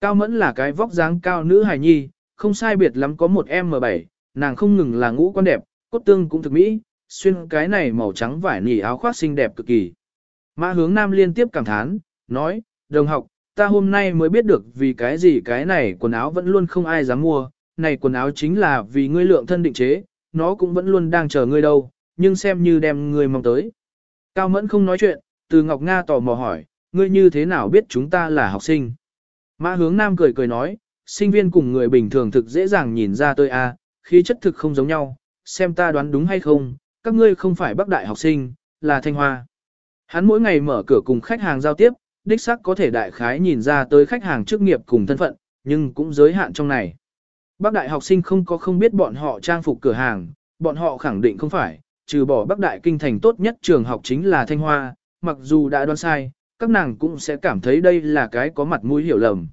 Cao Mẫn là cái vóc dáng cao nữ hài nhi, không sai biệt lắm có một M7, nàng không ngừng là ngũ quan đẹp, cốt tương cũng thực mỹ, xuyên cái này màu trắng vải nỉ áo khoác xinh đẹp cực kỳ. Mã hướng nam liên tiếp cảm thán, nói, đồng học, ta hôm nay mới biết được vì cái gì cái này quần áo vẫn luôn không ai dám mua, này quần áo chính là vì ngươi lượng thân định chế, nó cũng vẫn luôn đang chờ ngươi đâu, nhưng xem như đem ngươi mong tới. Cao Mẫn không nói chuyện, từ Ngọc Nga tò mò hỏi, ngươi như thế nào biết chúng ta là học sinh? Mã hướng nam cười cười nói, sinh viên cùng người bình thường thực dễ dàng nhìn ra tôi a, khí chất thực không giống nhau, xem ta đoán đúng hay không, các ngươi không phải bắc đại học sinh, là thanh hoa. Hắn mỗi ngày mở cửa cùng khách hàng giao tiếp, đích xác có thể đại khái nhìn ra tới khách hàng chức nghiệp cùng thân phận, nhưng cũng giới hạn trong này. Bắc đại học sinh không có không biết bọn họ trang phục cửa hàng, bọn họ khẳng định không phải, trừ bỏ Bắc đại kinh thành tốt nhất trường học chính là Thanh Hoa, mặc dù đã đoán sai, các nàng cũng sẽ cảm thấy đây là cái có mặt mũi hiểu lầm.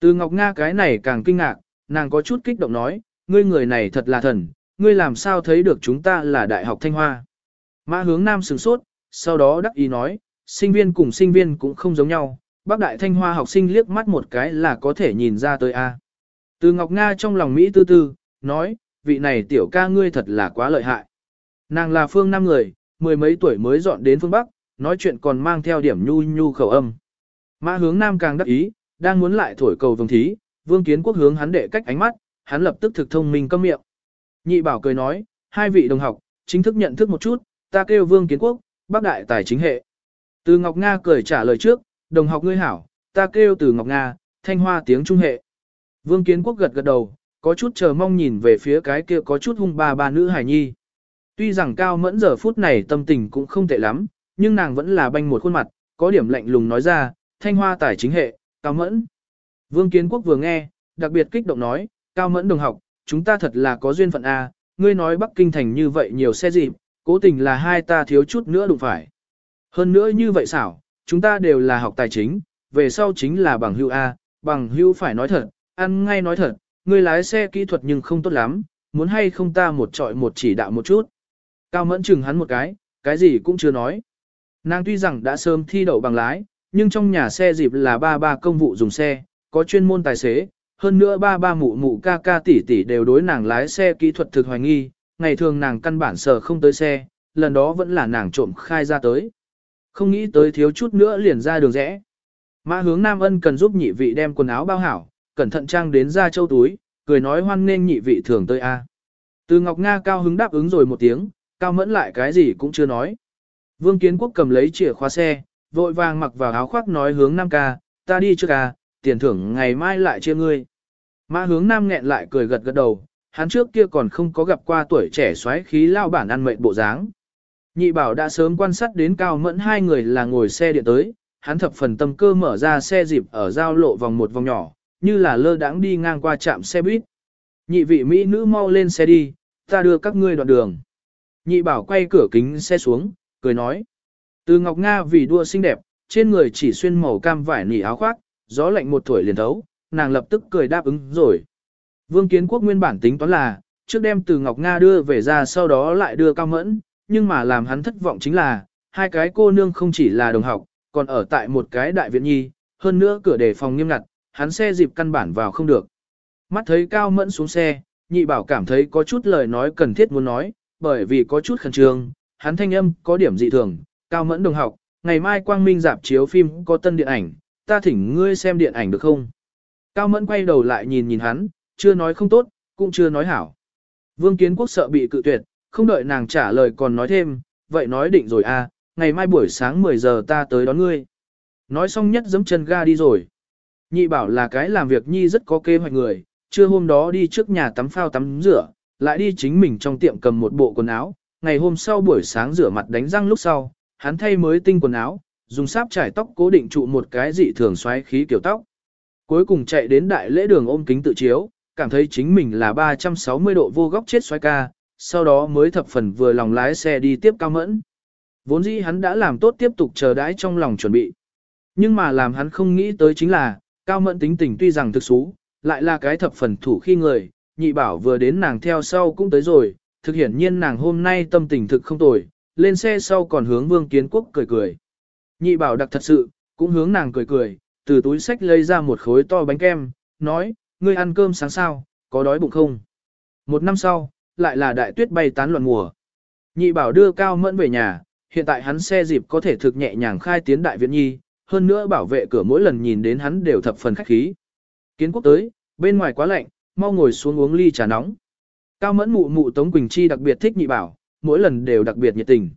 Từ Ngọc Nga cái này càng kinh ngạc, nàng có chút kích động nói, ngươi người này thật là thần, ngươi làm sao thấy được chúng ta là Đại học Thanh Hoa. Mã hướng nam sửng sốt, sau đó đắc ý nói, sinh viên cùng sinh viên cũng không giống nhau, bác Đại Thanh Hoa học sinh liếc mắt một cái là có thể nhìn ra tới A. Từ Ngọc Nga trong lòng Mỹ tư tư, nói, vị này tiểu ca ngươi thật là quá lợi hại. Nàng là phương nam người, mười mấy tuổi mới dọn đến phương Bắc, nói chuyện còn mang theo điểm nhu nhu khẩu âm. Mã hướng nam càng đắc ý, đang muốn lại thổi cầu vương thí, vương kiến quốc hướng hắn đệ cách ánh mắt, hắn lập tức thực thông minh câm miệng. Nhị bảo cười nói, hai vị đồng học, chính thức nhận thức một chút, ta kêu Vương Kiến Quốc, bác đại tài chính hệ. Từ Ngọc Nga cười trả lời trước, đồng học ngươi hảo, ta kêu từ Ngọc Nga, thanh hoa tiếng trung hệ. Vương Kiến Quốc gật gật đầu, có chút chờ mong nhìn về phía cái kia có chút hung ba ba nữ hài nhi. Tuy rằng Cao Mẫn giờ phút này tâm tình cũng không tệ lắm, nhưng nàng vẫn là banh một khuôn mặt, có điểm lạnh lùng nói ra, thanh hoa tài chính hệ, Cao Mẫn. Vương Kiến Quốc vừa nghe, đặc biệt kích động nói, Cao Mẫn đồng học, chúng ta thật là có duyên phận A, ngươi nói Bắc Kinh thành như vậy nhiều xe dịp, cố tình là hai ta thiếu chút nữa đụng phải. Hơn nữa như vậy xảo, chúng ta đều là học tài chính, về sau chính là bằng hưu A, bằng hưu phải nói thật, ăn ngay nói thật, ngươi lái xe kỹ thuật nhưng không tốt lắm, muốn hay không ta một trọi một chỉ đạo một chút. Cao mẫn chừng hắn một cái, cái gì cũng chưa nói. Nàng tuy rằng đã sớm thi đậu bằng lái, nhưng trong nhà xe dịp là ba ba công vụ dùng xe, có chuyên môn tài xế, hơn nữa ba ba mụ mụ ca ca tỷ tỷ đều đối nàng lái xe kỹ thuật thực hoài nghi, ngày thường nàng căn bản sở không tới xe, lần đó vẫn là nàng trộm khai ra tới. Không nghĩ tới thiếu chút nữa liền ra đường rẽ. Mã hướng Nam Ân cần giúp nhị vị đem quần áo bao hảo, cẩn thận trang đến ra châu túi, cười nói hoan nghênh nhị vị thường tới A. Từ Ngọc Nga cao hứng đáp ứng rồi một tiếng, cao mẫn lại cái gì cũng chưa nói. Vương Kiến Quốc cầm lấy chìa khóa xe, vội vàng mặc vào áo khoác nói hướng Nam ca, ta đi trước ca, tiền thưởng ngày mai lại chia ngươi. Mã hướng Nam nghẹn lại cười gật gật đầu, hắn trước kia còn không có gặp qua tuổi trẻ xoáy khí lao bản ăn mệnh bộ dáng. Nhị bảo đã sớm quan sát đến cao mẫn hai người là ngồi xe điện tới, hắn thập phần tâm cơ mở ra xe dịp ở giao lộ vòng một vòng nhỏ, như là lơ đãng đi ngang qua trạm xe buýt. Nhị vị Mỹ nữ mau lên xe đi, ta đưa các ngươi đoạn đường. Nhị bảo quay cửa kính xe xuống, cười nói. Từ Ngọc Nga vì đua xinh đẹp, trên người chỉ xuyên màu cam vải nỉ áo khoác, gió lạnh một tuổi liền thấu, nàng lập tức cười đáp ứng rồi. Vương Kiến Quốc nguyên bản tính toán là, trước đem từ Ngọc Nga đưa về ra sau đó lại đưa Cao Mẫn, nhưng mà làm hắn thất vọng chính là, hai cái cô nương không chỉ là đồng học, còn ở tại một cái đại viện nhi, hơn nữa cửa đề phòng nghiêm ngặt, hắn xe dịp căn bản vào không được. Mắt thấy Cao Mẫn xuống xe, nhị bảo cảm thấy có chút lời nói cần thiết muốn nói, bởi vì có chút khẩn trương, hắn thanh âm có điểm dị thường, Cao Mẫn đồng học, ngày mai Quang Minh dạp chiếu phim có tân điện ảnh, ta thỉnh ngươi xem điện ảnh được không? Cao Mẫn quay đầu lại nhìn nhìn hắn, chưa nói không tốt, cũng chưa nói hảo. Vương Kiến Quốc sợ bị cự tuyệt, không đợi nàng trả lời còn nói thêm, vậy nói định rồi à, ngày mai buổi sáng 10 giờ ta tới đón ngươi. Nói xong nhất giấm chân ga đi rồi. Nhị bảo là cái làm việc nhi rất có kế hoạch người, trưa hôm đó đi trước nhà tắm phao tắm rửa, lại đi chính mình trong tiệm cầm một bộ quần áo, ngày hôm sau buổi sáng rửa mặt đánh răng lúc sau, hắn thay mới tinh quần áo, dùng sáp trải tóc cố định trụ một cái dị thường xoáy khí kiểu tóc. Cuối cùng chạy đến đại lễ đường ôm kính tự chiếu, cảm thấy chính mình là 360 độ vô góc chết xoay ca, sau đó mới thập phần vừa lòng lái xe đi tiếp cao mẫn. Vốn dĩ hắn đã làm tốt tiếp tục chờ đãi trong lòng chuẩn bị. Nhưng mà làm hắn không nghĩ tới chính là, cao mẫn tính tình tuy rằng thực xú, lại là cái thập phần thủ khi người, nhị bảo vừa đến nàng theo sau cũng tới rồi, thực hiển nhiên nàng hôm nay tâm tình thực không tồi, lên xe sau còn hướng vương kiến quốc cười cười. Nhị bảo đặc thật sự, cũng hướng nàng cười cười, từ túi sách lấy ra một khối to bánh kem, nói, ngươi ăn cơm sáng sao, có đói bụng không? Một năm sau, lại là đại tuyết bay tán loạn mùa. Nhị bảo đưa Cao Mẫn về nhà, hiện tại hắn xe dịp có thể thực nhẹ nhàng khai tiến đại viện nhi, hơn nữa bảo vệ cửa mỗi lần nhìn đến hắn đều thập phần khách khí. Kiến quốc tới, bên ngoài quá lạnh, mau ngồi xuống uống ly trà nóng. Cao Mẫn mụ mụ Tống Quỳnh Chi đặc biệt thích nhị bảo, mỗi lần đều đặc biệt nhiệt tình.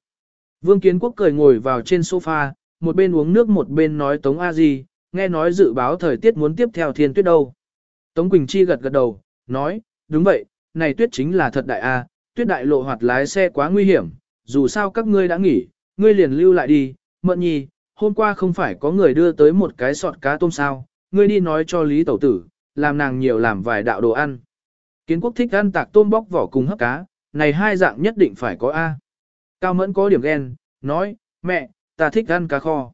Vương Kiến Quốc cười ngồi vào trên sofa, một bên uống nước một bên nói Tống A Di, nghe nói dự báo thời tiết muốn tiếp theo thiên tuyết đâu. Tống Quỳnh Chi gật gật đầu, nói, đúng vậy, này tuyết chính là thật đại A, tuyết đại lộ hoạt lái xe quá nguy hiểm, dù sao các ngươi đã nghỉ, ngươi liền lưu lại đi, mận nhi, hôm qua không phải có người đưa tới một cái sọt cá tôm sao, ngươi đi nói cho Lý Tẩu Tử, làm nàng nhiều làm vài đạo đồ ăn. Kiến quốc thích ăn tạc tôm bóc vỏ cùng hấp cá, này hai dạng nhất định phải có A. Cao Mẫn có điểm ghen, nói, mẹ, ta thích ăn cá kho.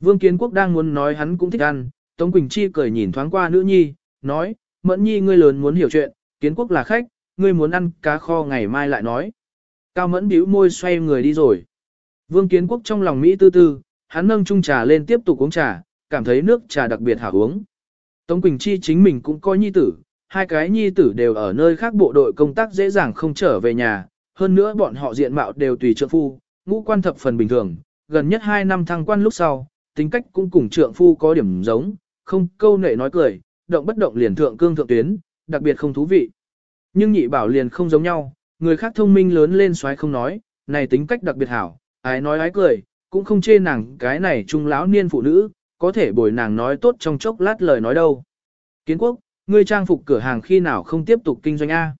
Vương Kiến Quốc đang muốn nói hắn cũng thích ăn, Tống Quỳnh Chi cười nhìn thoáng qua nữ nhi, nói, Mẫn nhi ngươi lớn muốn hiểu chuyện, Kiến Quốc là khách, ngươi muốn ăn cá kho ngày mai lại nói. Cao Mẫn bĩu môi xoay người đi rồi. Vương Kiến Quốc trong lòng Mỹ tư tư, hắn nâng chung trà lên tiếp tục uống trà, cảm thấy nước trà đặc biệt hảo uống. Tống Quỳnh Chi chính mình cũng coi nhi tử, hai cái nhi tử đều ở nơi khác bộ đội công tác dễ dàng không trở về nhà, hơn nữa bọn họ diện mạo đều tùy trượng phu, ngũ quan thập phần bình thường, gần nhất hai năm thăng quan lúc sau, tính cách cũng cùng trượng phu có điểm giống, không câu nệ nói cười, động bất động liền thượng cương thượng tuyến, đặc biệt không thú vị. Nhưng nhị bảo liền không giống nhau, người khác thông minh lớn lên xoáy không nói, này tính cách đặc biệt hảo, ái nói ái cười, cũng không chê nàng cái này trung lão niên phụ nữ, có thể bồi nàng nói tốt trong chốc lát lời nói đâu. Kiến quốc, ngươi trang phục cửa hàng khi nào không tiếp tục kinh doanh A.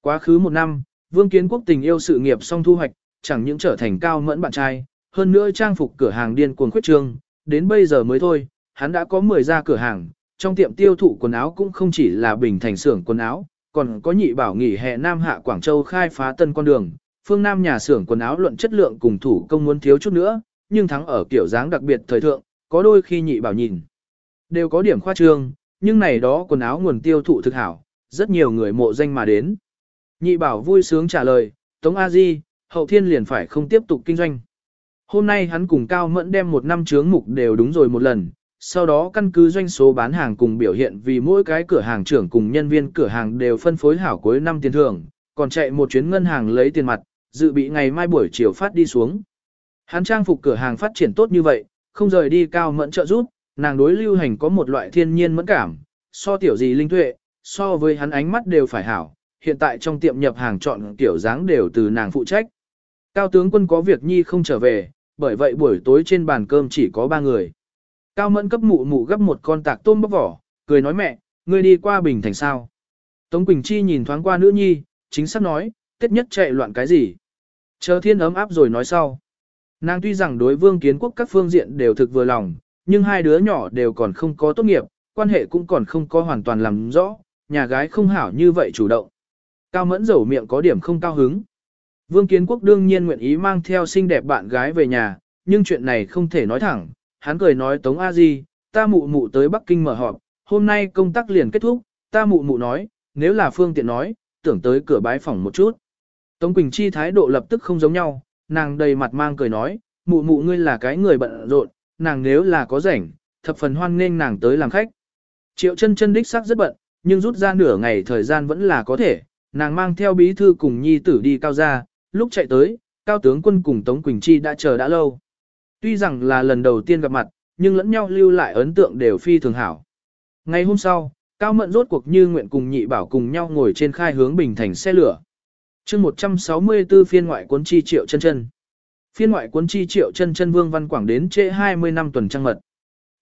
Quá khứ một năm, Vương Kiến Quốc tình yêu sự nghiệp song thu hoạch, chẳng những trở thành cao mẫn bạn trai, hơn nữa trang phục cửa hàng điên cuồng khuyết trương, đến bây giờ mới thôi, hắn đã có 10 gia cửa hàng, trong tiệm tiêu thụ quần áo cũng không chỉ là bình thành xưởng quần áo, còn có nhị bảo nghỉ hè Nam Hạ Quảng Châu khai phá tân con đường, phương Nam nhà xưởng quần áo luận chất lượng cùng thủ công muốn thiếu chút nữa, nhưng thắng ở kiểu dáng đặc biệt thời thượng, có đôi khi nhị bảo nhìn. Đều có điểm khoa trương, nhưng này đó quần áo nguồn tiêu thụ thực hảo, rất nhiều người mộ danh mà đến. Nhị bảo vui sướng trả lời, Tống A Di, hậu thiên liền phải không tiếp tục kinh doanh. Hôm nay hắn cùng Cao Mẫn đem một năm chướng mục đều đúng rồi một lần, sau đó căn cứ doanh số bán hàng cùng biểu hiện vì mỗi cái cửa hàng trưởng cùng nhân viên cửa hàng đều phân phối hảo cuối năm tiền thưởng, còn chạy một chuyến ngân hàng lấy tiền mặt, dự bị ngày mai buổi chiều phát đi xuống. Hắn trang phục cửa hàng phát triển tốt như vậy, không rời đi Cao Mẫn trợ giúp, nàng đối lưu hành có một loại thiên nhiên mẫn cảm, so tiểu gì linh tuệ, so với hắn ánh mắt đều phải hảo, hiện tại trong tiệm nhập hàng chọn tiểu dáng đều từ nàng phụ trách. Cao tướng quân có việc nhi không trở về, bởi vậy buổi tối trên bàn cơm chỉ có ba người. Cao mẫn cấp mụ mụ gấp một con tạc tôm bóc vỏ, cười nói mẹ, ngươi đi qua bình thành sao. Tống Quỳnh Chi nhìn thoáng qua nữ nhi, chính xác nói, tiết nhất chạy loạn cái gì. Chờ thiên ấm áp rồi nói sau. Nàng tuy rằng đối vương kiến quốc các phương diện đều thực vừa lòng, nhưng hai đứa nhỏ đều còn không có tốt nghiệp, quan hệ cũng còn không có hoàn toàn làm rõ, nhà gái không hảo như vậy chủ động. Cao mẫn dầu miệng có điểm không cao hứng. Vương Kiến Quốc đương nhiên nguyện ý mang theo xinh đẹp bạn gái về nhà, nhưng chuyện này không thể nói thẳng. Hắn cười nói Tống A Di, ta mụ mụ tới Bắc Kinh mở họp, hôm nay công tác liền kết thúc, ta mụ mụ nói, nếu là phương tiện nói, tưởng tới cửa bái phòng một chút. Tống Quỳnh Chi thái độ lập tức không giống nhau, nàng đầy mặt mang cười nói, mụ mụ ngươi là cái người bận rộn, nàng nếu là có rảnh, thập phần hoan nghênh nàng tới làm khách. Triệu chân chân đích xác rất bận, nhưng rút ra nửa ngày thời gian vẫn là có thể, nàng mang theo bí thư cùng nhi tử đi cao gia, lúc chạy tới, cao tướng quân cùng Tống Quỳnh Chi đã chờ đã lâu. Tuy rằng là lần đầu tiên gặp mặt, nhưng lẫn nhau lưu lại ấn tượng đều phi thường hảo. Ngày hôm sau, Cao Mận rốt cuộc như nguyện cùng nhị bảo cùng nhau ngồi trên khai hướng bình thành xe lửa chương 164 phiên ngoại cuốn chi triệu chân chân. Phiên ngoại cuốn chi triệu chân chân vương văn quảng đến trễ 20 năm tuần trăng mật.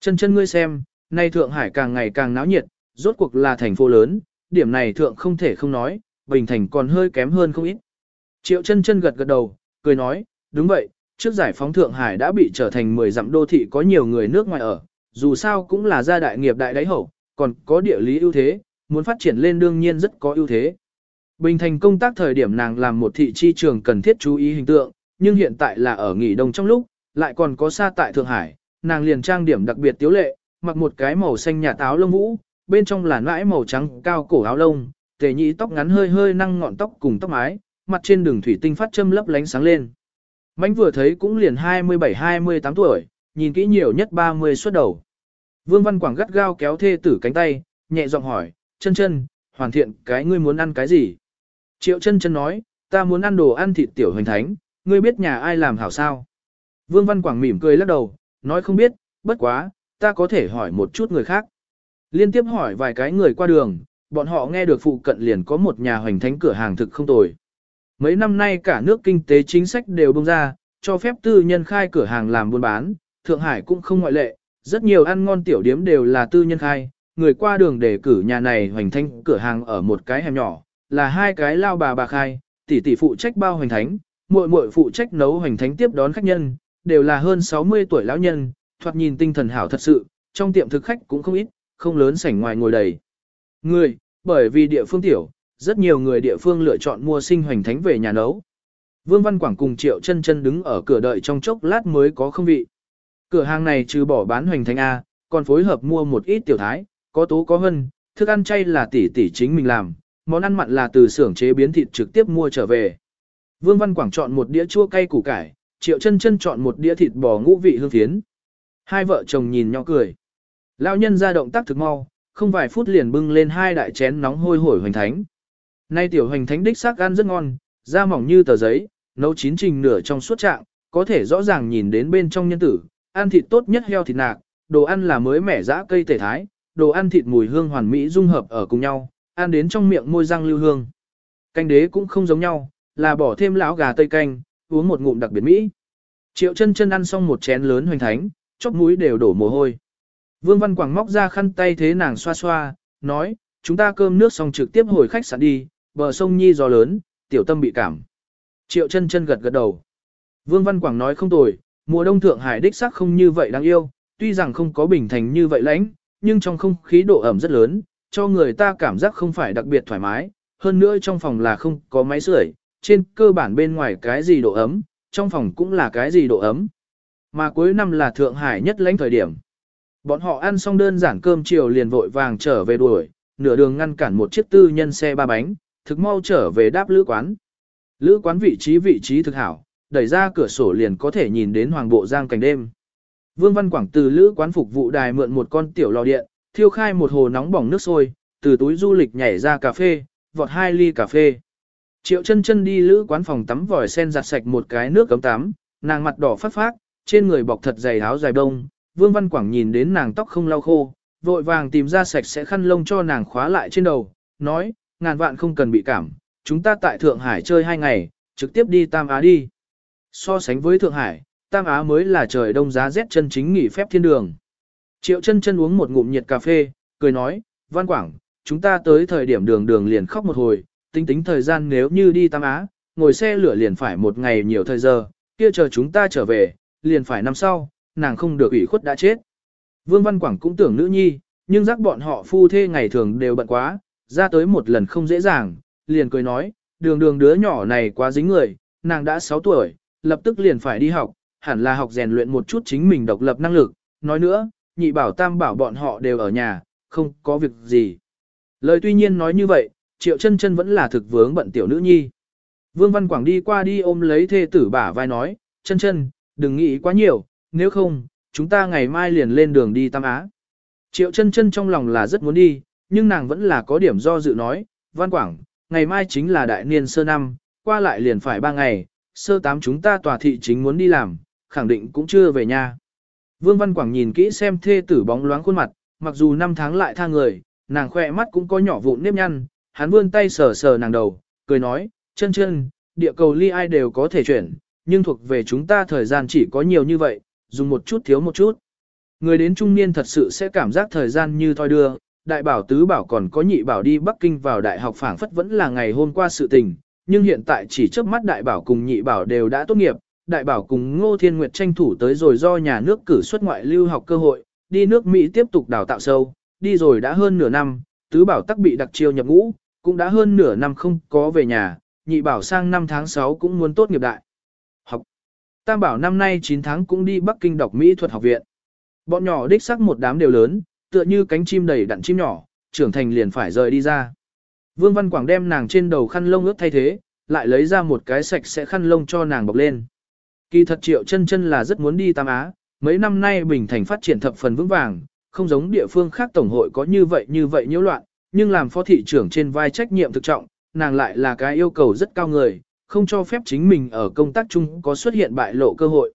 Chân chân ngươi xem, nay Thượng Hải càng ngày càng náo nhiệt, rốt cuộc là thành phố lớn, điểm này Thượng không thể không nói, Bình Thành còn hơi kém hơn không ít. Triệu chân chân gật gật đầu, cười nói, đúng vậy, trước giải phóng Thượng Hải đã bị trở thành 10 dặm đô thị có nhiều người nước ngoài ở, dù sao cũng là gia đại nghiệp đại đáy hậu, còn có địa lý ưu thế, muốn phát triển lên đương nhiên rất có ưu thế. Bình thành công tác thời điểm nàng làm một thị chi trường cần thiết chú ý hình tượng, nhưng hiện tại là ở nghỉ đông trong lúc, lại còn có xa tại Thượng Hải, nàng liền trang điểm đặc biệt tiếu lệ, mặc một cái màu xanh nhà táo lông vũ, bên trong là nãi màu trắng cao cổ áo lông, tề nhị tóc ngắn hơi hơi năng ngọn tóc cùng tóc mái, mặt trên đường thủy tinh phát châm lấp lánh sáng lên. Mánh vừa thấy cũng liền 27-28 tuổi, nhìn kỹ nhiều nhất 30 xuất đầu. Vương Văn Quảng gắt gao kéo thê tử cánh tay, nhẹ giọng hỏi, chân chân, hoàn thiện cái ngươi muốn ăn cái gì? Triệu chân chân nói, ta muốn ăn đồ ăn thịt tiểu hoành thánh, ngươi biết nhà ai làm hảo sao? Vương Văn Quảng mỉm cười lắc đầu, nói không biết, bất quá, ta có thể hỏi một chút người khác. Liên tiếp hỏi vài cái người qua đường, bọn họ nghe được phụ cận liền có một nhà hoành thánh cửa hàng thực không tồi. Mấy năm nay cả nước kinh tế chính sách đều bông ra, cho phép tư nhân khai cửa hàng làm buôn bán, Thượng Hải cũng không ngoại lệ, rất nhiều ăn ngon tiểu điếm đều là tư nhân khai, người qua đường để cử nhà này hoành thánh cửa hàng ở một cái hẻm nhỏ, là hai cái lao bà bà khai, tỷ tỷ phụ trách bao hoành thánh, muội muội phụ trách nấu hoành thánh tiếp đón khách nhân, đều là hơn 60 tuổi lão nhân, thoạt nhìn tinh thần hảo thật sự, trong tiệm thực khách cũng không ít, không lớn sảnh ngoài ngồi đầy. Người, bởi vì địa phương tiểu, rất nhiều người địa phương lựa chọn mua sinh hoành thánh về nhà nấu. Vương Văn Quảng cùng Triệu chân chân đứng ở cửa đợi trong chốc lát mới có không vị. Cửa hàng này trừ bỏ bán hoành thánh A, còn phối hợp mua một ít tiểu thái, có tố có hân, thức ăn chay là tỷ tỷ chính mình làm, món ăn mặn là từ xưởng chế biến thịt trực tiếp mua trở về. Vương Văn Quảng chọn một đĩa chua cay củ cải, Triệu chân chân chọn một đĩa thịt bò ngũ vị hương phiến. Hai vợ chồng nhìn nhau cười. Lão nhân ra động tác thực mau, không vài phút liền bưng lên hai đại chén nóng hôi hổi hoành thánh. Nay tiểu hoành thánh đích xác ăn rất ngon, da mỏng như tờ giấy, nấu chín trình nửa trong suốt trạng, có thể rõ ràng nhìn đến bên trong nhân tử, ăn thịt tốt nhất heo thịt nạc, đồ ăn là mới mẻ dã cây tể thái, đồ ăn thịt mùi hương hoàn mỹ dung hợp ở cùng nhau, ăn đến trong miệng môi răng lưu hương. Canh đế cũng không giống nhau, là bỏ thêm lão gà tây canh, uống một ngụm đặc biệt mỹ. Triệu chân chân ăn xong một chén lớn hoành thánh, chóp mũi đều đổ mồ hôi. Vương Văn Quảng móc ra khăn tay thế nàng xoa xoa, nói, chúng ta cơm nước xong trực tiếp hồi khách sạn đi, bờ sông Nhi gió lớn, tiểu tâm bị cảm. Triệu chân chân gật gật đầu. Vương Văn Quảng nói không tồi, mùa đông Thượng Hải đích xác không như vậy đáng yêu, tuy rằng không có bình thành như vậy lãnh, nhưng trong không khí độ ẩm rất lớn, cho người ta cảm giác không phải đặc biệt thoải mái, hơn nữa trong phòng là không có máy sưởi, trên cơ bản bên ngoài cái gì độ ấm, trong phòng cũng là cái gì độ ấm. Mà cuối năm là Thượng Hải nhất lãnh thời điểm. Bọn họ ăn xong đơn giản cơm chiều liền vội vàng trở về đuổi, nửa đường ngăn cản một chiếc tư nhân xe ba bánh, thực mau trở về đáp lữ quán. Lữ quán vị trí vị trí thực hảo, đẩy ra cửa sổ liền có thể nhìn đến hoàng bộ giang cảnh đêm. Vương Văn Quảng từ lữ quán phục vụ đài mượn một con tiểu lò điện, thiêu khai một hồ nóng bỏng nước sôi, từ túi du lịch nhảy ra cà phê, vọt hai ly cà phê. Triệu chân chân đi lữ quán phòng tắm vòi sen giặt sạch một cái nước cấm tắm, nàng mặt đỏ phát phát, trên người bọc thật dày áo dài đông. Vương Văn Quảng nhìn đến nàng tóc không lau khô, vội vàng tìm ra sạch sẽ khăn lông cho nàng khóa lại trên đầu, nói, ngàn vạn không cần bị cảm, chúng ta tại Thượng Hải chơi hai ngày, trực tiếp đi Tam Á đi. So sánh với Thượng Hải, Tam Á mới là trời đông giá rét chân chính nghỉ phép thiên đường. Triệu chân chân uống một ngụm nhiệt cà phê, cười nói, Văn Quảng, chúng ta tới thời điểm đường đường liền khóc một hồi, tính tính thời gian nếu như đi Tam Á, ngồi xe lửa liền phải một ngày nhiều thời giờ, kia chờ chúng ta trở về, liền phải năm sau, nàng không được ủy khuất đã chết. Vương Văn Quảng cũng tưởng nữ nhi, nhưng giác bọn họ phu thê ngày thường đều bận quá, ra tới một lần không dễ dàng, liền cười nói, đường đường đứa nhỏ này quá dính người, nàng đã 6 tuổi, lập tức liền phải đi học, hẳn là học rèn luyện một chút chính mình độc lập năng lực, nói nữa, nhị bảo tam bảo bọn họ đều ở nhà, không có việc gì. Lời tuy nhiên nói như vậy, triệu chân chân vẫn là thực vướng bận tiểu nữ nhi. Vương Văn Quảng đi qua đi ôm lấy thê tử bả vai nói, chân chân, đừng nghĩ quá nhiều, nếu không, chúng ta ngày mai liền lên đường đi Tam Á. Triệu chân chân trong lòng là rất muốn đi, nhưng nàng vẫn là có điểm do dự nói, Văn Quảng, ngày mai chính là đại niên sơ năm, qua lại liền phải ba ngày, sơ tám chúng ta tòa thị chính muốn đi làm, khẳng định cũng chưa về nhà. Vương Văn Quảng nhìn kỹ xem thê tử bóng loáng khuôn mặt, mặc dù năm tháng lại tha người, nàng khỏe mắt cũng có nhỏ vụn nếp nhăn, hắn vươn tay sờ sờ nàng đầu, cười nói, chân chân, địa cầu ly ai đều có thể chuyển, nhưng thuộc về chúng ta thời gian chỉ có nhiều như vậy, dùng một chút thiếu một chút. Người đến trung niên thật sự sẽ cảm giác thời gian như thoi đưa, đại bảo tứ bảo còn có nhị bảo đi Bắc Kinh vào đại học phảng phất vẫn là ngày hôm qua sự tình, nhưng hiện tại chỉ trước mắt đại bảo cùng nhị bảo đều đã tốt nghiệp, đại bảo cùng Ngô Thiên Nguyệt tranh thủ tới rồi do nhà nước cử xuất ngoại lưu học cơ hội, đi nước Mỹ tiếp tục đào tạo sâu, đi rồi đã hơn nửa năm, tứ bảo tắc bị đặc chiêu nhập ngũ, cũng đã hơn nửa năm không có về nhà, nhị bảo sang năm tháng 6 cũng muốn tốt nghiệp đại. Học. Tam bảo năm nay 9 tháng cũng đi Bắc Kinh đọc Mỹ thuật học viện. Bọn nhỏ đích sắc một đám đều lớn, tựa như cánh chim đầy đặn chim nhỏ, trưởng thành liền phải rời đi ra. Vương Văn Quảng đem nàng trên đầu khăn lông ướt thay thế, lại lấy ra một cái sạch sẽ khăn lông cho nàng bọc lên. Kỳ thật triệu chân chân là rất muốn đi Tam Á, mấy năm nay Bình Thành phát triển thập phần vững vàng, không giống địa phương khác tổng hội có như vậy như vậy nhiễu loạn, nhưng làm phó thị trưởng trên vai trách nhiệm thực trọng, nàng lại là cái yêu cầu rất cao người, không cho phép chính mình ở công tác chung có xuất hiện bại lộ cơ hội.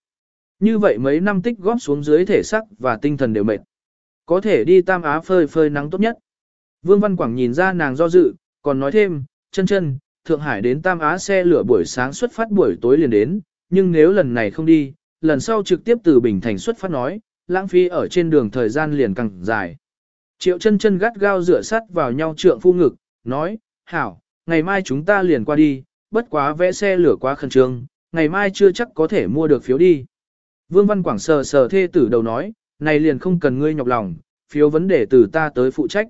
Như vậy mấy năm tích góp xuống dưới thể sắc và tinh thần đều mệt. Có thể đi Tam Á phơi phơi nắng tốt nhất. Vương Văn Quảng nhìn ra nàng do dự, còn nói thêm, chân chân, Thượng Hải đến Tam Á xe lửa buổi sáng xuất phát buổi tối liền đến, nhưng nếu lần này không đi, lần sau trực tiếp từ Bình Thành xuất phát nói, lãng phí ở trên đường thời gian liền càng dài. Triệu chân chân gắt gao rửa sắt vào nhau trượng phu ngực, nói, hảo, ngày mai chúng ta liền qua đi, bất quá vẽ xe lửa quá khẩn trương, ngày mai chưa chắc có thể mua được phiếu đi. Vương Văn Quảng sờ sờ thê tử đầu nói, này liền không cần ngươi nhọc lòng, phiếu vấn đề từ ta tới phụ trách.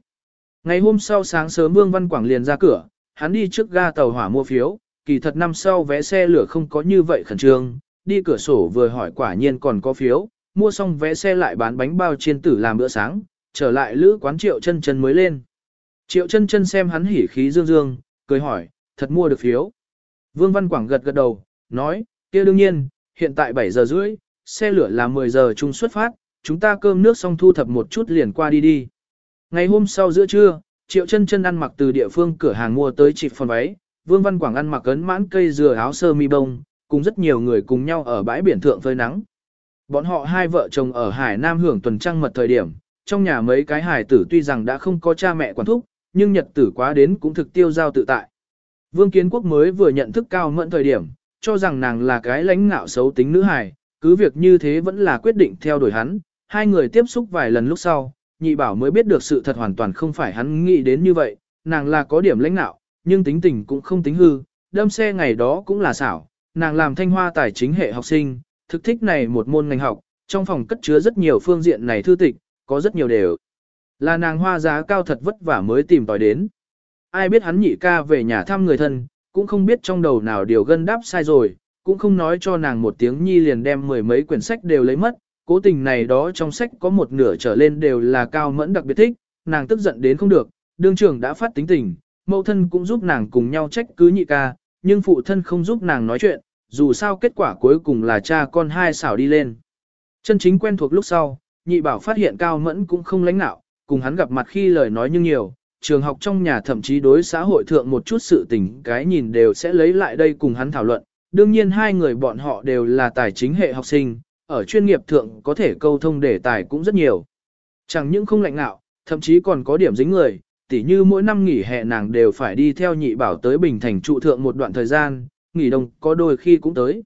Ngày hôm sau sáng sớm Vương Văn Quảng liền ra cửa, hắn đi trước ga tàu hỏa mua phiếu, kỳ thật năm sau vé xe lửa không có như vậy khẩn trương, đi cửa sổ vừa hỏi quả nhiên còn có phiếu, mua xong vé xe lại bán bánh bao chiên tử làm bữa sáng, trở lại lữ quán triệu chân chân mới lên. Triệu chân chân xem hắn hỉ khí dương dương, cười hỏi, thật mua được phiếu. Vương Văn Quảng gật gật đầu, nói, kia đương nhiên, hiện tại 7 giờ rưỡi, xe lửa là 10 giờ chung xuất phát, chúng ta cơm nước xong thu thập một chút liền qua đi đi. Ngày hôm sau giữa trưa, Triệu chân chân ăn mặc từ địa phương cửa hàng mua tới chịp phần váy, Vương Văn Quảng ăn mặc ấn mãn cây dừa áo sơ mi bông, cùng rất nhiều người cùng nhau ở bãi biển thượng phơi nắng. Bọn họ hai vợ chồng ở Hải Nam hưởng tuần trăng mật thời điểm, trong nhà mấy cái hải tử tuy rằng đã không có cha mẹ quản thúc, nhưng nhật tử quá đến cũng thực tiêu giao tự tại. Vương Kiến Quốc mới vừa nhận thức cao mẫn thời điểm, cho rằng nàng là cái lãnh ngạo xấu tính nữ hài, cứ việc như thế vẫn là quyết định theo đuổi hắn. Hai người tiếp xúc vài lần lúc sau, nhị bảo mới biết được sự thật hoàn toàn không phải hắn nghĩ đến như vậy, nàng là có điểm lãnh ngạo, nhưng tính tình cũng không tính hư, đâm xe ngày đó cũng là xảo, nàng làm thanh hoa tài chính hệ học sinh, thực thích này một môn ngành học, trong phòng cất chứa rất nhiều phương diện này thư tịch, có rất nhiều đều. Là nàng hoa giá cao thật vất vả mới tìm tòi đến. Ai biết hắn nhị ca về nhà thăm người thân, cũng không biết trong đầu nào điều gân đáp sai rồi, cũng không nói cho nàng một tiếng nhi liền đem mười mấy quyển sách đều lấy mất, cố tình này đó trong sách có một nửa trở lên đều là cao mẫn đặc biệt thích, nàng tức giận đến không được, đương trưởng đã phát tính tình, mẫu thân cũng giúp nàng cùng nhau trách cứ nhị ca, nhưng phụ thân không giúp nàng nói chuyện, dù sao kết quả cuối cùng là cha con hai xảo đi lên. Chân chính quen thuộc lúc sau, nhị bảo phát hiện cao mẫn cũng không lãnh nạo, cùng hắn gặp mặt khi lời nói nhưng nhiều, trường học trong nhà thậm chí đối xã hội thượng một chút sự tình cái nhìn đều sẽ lấy lại đây cùng hắn thảo luận. Đương nhiên hai người bọn họ đều là tài chính hệ học sinh, ở chuyên nghiệp thượng có thể câu thông đề tài cũng rất nhiều. Chẳng những không lạnh nạo, thậm chí còn có điểm dính người, tỉ như mỗi năm nghỉ hè nàng đều phải đi theo nhị bảo tới Bình Thành trụ thượng một đoạn thời gian, nghỉ đông có đôi khi cũng tới.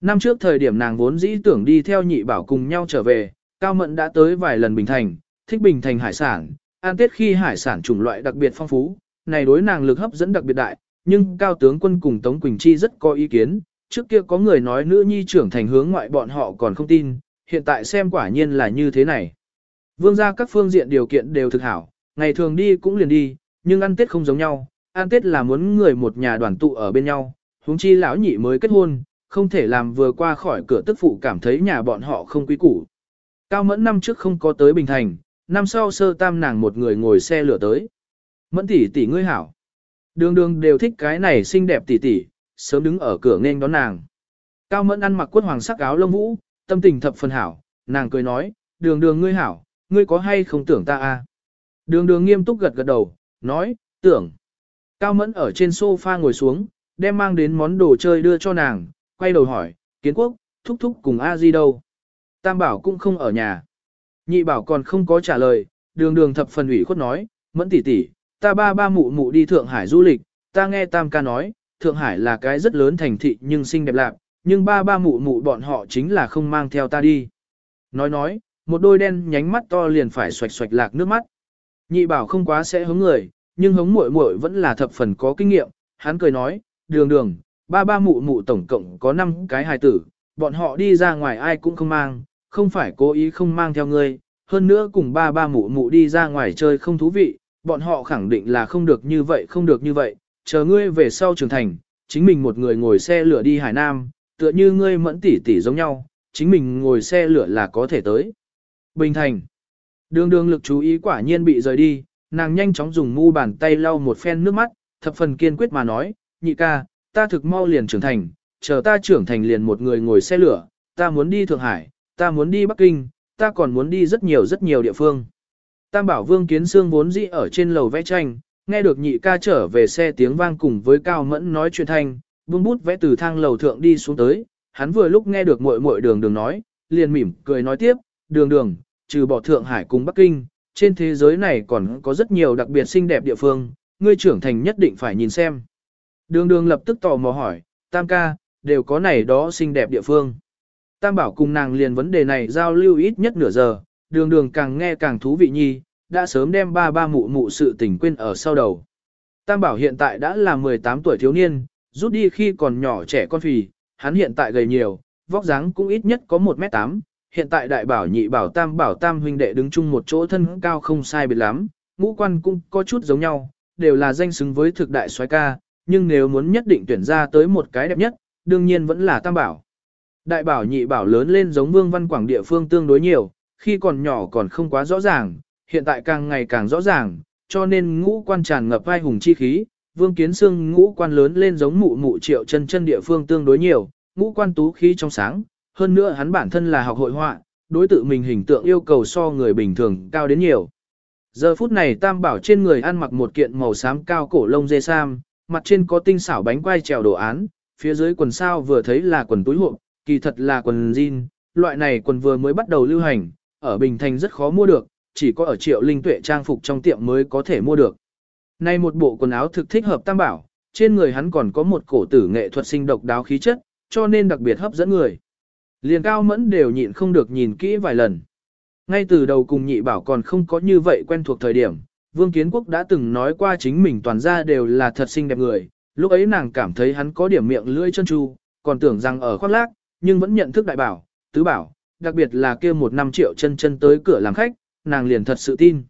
Năm trước thời điểm nàng vốn dĩ tưởng đi theo nhị bảo cùng nhau trở về, Cao Mận đã tới vài lần Bình Thành, thích Bình Thành hải sản, an tết khi hải sản chủng loại đặc biệt phong phú, này đối nàng lực hấp dẫn đặc biệt đại, nhưng Cao tướng quân cùng Tống Quỳnh Chi rất có ý kiến, trước kia có người nói nữ nhi trưởng thành hướng ngoại bọn họ còn không tin, hiện tại xem quả nhiên là như thế này. Vương gia các phương diện điều kiện đều thực hảo, ngày thường đi cũng liền đi, nhưng ăn tết không giống nhau, ăn tết là muốn người một nhà đoàn tụ ở bên nhau, huống chi lão nhị mới kết hôn, không thể làm vừa qua khỏi cửa tức phụ cảm thấy nhà bọn họ không quý củ. Cao mẫn năm trước không có tới Bình Thành, năm sau sơ tam nàng một người ngồi xe lửa tới. Mẫn tỷ tỷ ngươi hảo. Đường đường đều thích cái này xinh đẹp tỷ tỷ, sớm đứng ở cửa nên đón nàng. Cao mẫn ăn mặc quất hoàng sắc áo lông vũ, tâm tình thập phần hảo, nàng cười nói, đường đường ngươi hảo, ngươi có hay không tưởng ta a? Đường đường nghiêm túc gật gật đầu, nói, tưởng. Cao mẫn ở trên sofa ngồi xuống, đem mang đến món đồ chơi đưa cho nàng, quay đầu hỏi, kiến quốc, thúc thúc cùng a di đâu? Tam bảo cũng không ở nhà. Nhị bảo còn không có trả lời, đường đường thập phần ủy khuất nói, mẫn tỷ tỷ, ta ba ba mụ mụ đi Thượng Hải du lịch, ta nghe Tam ca nói, Thượng Hải là cái rất lớn thành thị nhưng xinh đẹp lạc, nhưng ba ba mụ mụ bọn họ chính là không mang theo ta đi. Nói nói, một đôi đen nhánh mắt to liền phải xoạch xoạch lạc nước mắt. Nhị bảo không quá sẽ hống người, nhưng hống muội muội vẫn là thập phần có kinh nghiệm, hắn cười nói, đường đường, ba ba mụ mụ tổng cộng có 5 cái hài tử, bọn họ đi ra ngoài ai cũng không mang, không phải cố ý không mang theo ngươi, hơn nữa cùng ba ba mụ mụ đi ra ngoài chơi không thú vị, bọn họ khẳng định là không được như vậy không được như vậy, chờ ngươi về sau trưởng thành, chính mình một người ngồi xe lửa đi Hải Nam, tựa như ngươi mẫn tỉ tỉ giống nhau, chính mình ngồi xe lửa là có thể tới. Bình Thành Đường đường lực chú ý quả nhiên bị rời đi, nàng nhanh chóng dùng mu bàn tay lau một phen nước mắt, thập phần kiên quyết mà nói, nhị ca, ta thực mau liền trưởng thành, chờ ta trưởng thành liền một người ngồi xe lửa, ta muốn đi Thượng Hải, ta muốn đi Bắc Kinh, ta còn muốn đi rất nhiều rất nhiều địa phương. Tam bảo vương kiến xương vốn dĩ ở trên lầu vẽ tranh, nghe được nhị ca trở về xe tiếng vang cùng với cao mẫn nói chuyện thanh, vương bút vẽ từ thang lầu thượng đi xuống tới, hắn vừa lúc nghe được muội muội đường đường nói, liền mỉm cười nói tiếp, đường đường, trừ bỏ Thượng Hải cùng Bắc Kinh, trên thế giới này còn có rất nhiều đặc biệt xinh đẹp địa phương, ngươi trưởng thành nhất định phải nhìn xem. Đường đường lập tức tò mò hỏi, tam ca, đều có này đó xinh đẹp địa phương. Tam bảo cùng nàng liền vấn đề này giao lưu ít nhất nửa giờ, đường đường càng nghe càng thú vị nhi, đã sớm đem ba ba mụ mụ sự tình quên ở sau đầu. Tam bảo hiện tại đã là 18 tuổi thiếu niên, rút đi khi còn nhỏ trẻ con phì, hắn hiện tại gầy nhiều, vóc dáng cũng ít nhất có 1m8, hiện tại đại bảo nhị bảo tam bảo tam huynh đệ đứng chung một chỗ thân cao không sai biệt lắm, ngũ quan cũng có chút giống nhau, đều là danh xứng với thực đại soái ca, nhưng nếu muốn nhất định tuyển ra tới một cái đẹp nhất, đương nhiên vẫn là tam bảo. Đại bảo nhị bảo lớn lên giống vương văn quảng địa phương tương đối nhiều, khi còn nhỏ còn không quá rõ ràng, hiện tại càng ngày càng rõ ràng, cho nên ngũ quan tràn ngập vai hùng chi khí, vương kiến xương ngũ quan lớn lên giống mụ mụ triệu chân chân địa phương tương đối nhiều, ngũ quan tú khí trong sáng, hơn nữa hắn bản thân là học hội họa, đối tự mình hình tượng yêu cầu so người bình thường cao đến nhiều. Giờ phút này Tam Bảo trên người ăn mặc một kiện màu xám cao cổ lông dê sam, mặt trên có tinh xảo bánh quai trèo đồ án, phía dưới quần sao vừa thấy là quần túi hộp, kỳ thật là quần jean, loại này quần vừa mới bắt đầu lưu hành, ở Bình Thành rất khó mua được, chỉ có ở triệu linh tuệ trang phục trong tiệm mới có thể mua được. Nay một bộ quần áo thực thích hợp Tam Bảo, trên người hắn còn có một cổ tử nghệ thuật sinh độc đáo khí chất, cho nên đặc biệt hấp dẫn người. Liền cao mẫn đều nhịn không được nhìn kỹ vài lần. Ngay từ đầu cùng nhị bảo còn không có như vậy quen thuộc thời điểm, Vương Kiến Quốc đã từng nói qua chính mình toàn ra đều là thật xinh đẹp người, lúc ấy nàng cảm thấy hắn có điểm miệng lưỡi chân chu, còn tưởng rằng ở khoác lác, nhưng vẫn nhận thức đại bảo, tứ bảo, đặc biệt là kia một năm triệu chân chân tới cửa làm khách, nàng liền thật sự tin.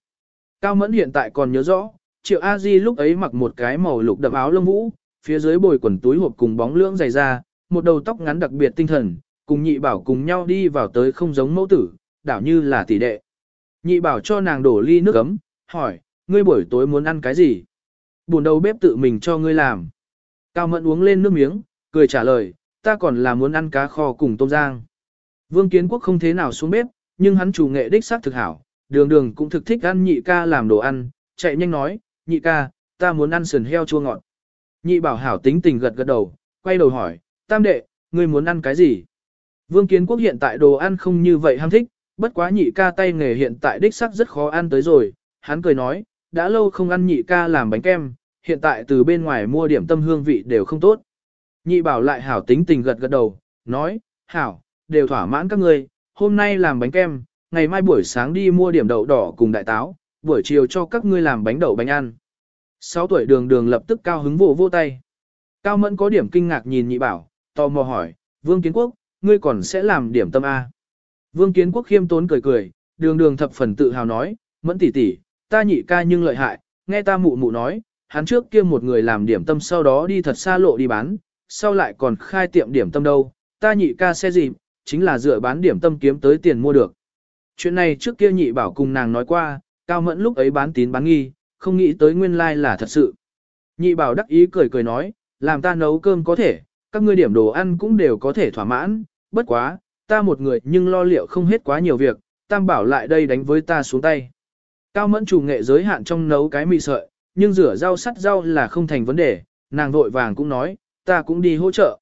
Cao Mẫn hiện tại còn nhớ rõ, triệu A Di lúc ấy mặc một cái màu lục đậm áo lông vũ, phía dưới bồi quần túi hộp cùng bóng lưỡng dày da, một đầu tóc ngắn đặc biệt tinh thần, cùng nhị bảo cùng nhau đi vào tới không giống mẫu tử, đảo như là tỷ đệ. Nhị bảo cho nàng đổ ly nước ấm, hỏi, ngươi buổi tối muốn ăn cái gì? Buồn đầu bếp tự mình cho ngươi làm. Cao Mẫn uống lên nước miếng, cười trả lời, ta còn là muốn ăn cá kho cùng tôm giang. Vương Kiến Quốc không thế nào xuống bếp, nhưng hắn chủ nghệ đích xác thực hảo, đường đường cũng thực thích ăn nhị ca làm đồ ăn, chạy nhanh nói, nhị ca, ta muốn ăn sườn heo chua ngọt. Nhị bảo hảo tính tình gật gật đầu, quay đầu hỏi, tam đệ, ngươi muốn ăn cái gì? Vương Kiến Quốc hiện tại đồ ăn không như vậy ham thích, bất quá nhị ca tay nghề hiện tại đích sắc rất khó ăn tới rồi, hắn cười nói, đã lâu không ăn nhị ca làm bánh kem, hiện tại từ bên ngoài mua điểm tâm hương vị đều không tốt. Nhị bảo lại hảo tính tình gật gật đầu, nói, hảo, đều thỏa mãn các ngươi, hôm nay làm bánh kem, ngày mai buổi sáng đi mua điểm đậu đỏ cùng đại táo, buổi chiều cho các ngươi làm bánh đậu bánh ăn. Sáu tuổi đường đường lập tức cao hứng vô vô tay. Cao mẫn có điểm kinh ngạc nhìn nhị bảo, tò mò hỏi, Vương Kiến Quốc, ngươi còn sẽ làm điểm tâm A. Vương Kiến Quốc khiêm tốn cười cười, đường đường thập phần tự hào nói, mẫn tỷ tỷ, ta nhị ca nhưng lợi hại, nghe ta mụ mụ nói, hắn trước kia một người làm điểm tâm sau đó đi thật xa lộ đi bán, sau lại còn khai tiệm điểm tâm đâu, ta nhị ca xe gì, chính là dựa bán điểm tâm kiếm tới tiền mua được. Chuyện này trước kia nhị bảo cùng nàng nói qua, cao mẫn lúc ấy bán tín bán nghi, không nghĩ tới nguyên lai like là thật sự. Nhị bảo đắc ý cười cười nói, làm ta nấu cơm có thể, các ngươi điểm đồ ăn cũng đều có thể thỏa mãn, bất quá, ta một người nhưng lo liệu không hết quá nhiều việc, tam bảo lại đây đánh với ta xuống tay. Cao mẫn chủ nghệ giới hạn trong nấu cái mì sợi, nhưng rửa rau sắt rau là không thành vấn đề, nàng vội vàng cũng nói, ta cũng đi hỗ trợ.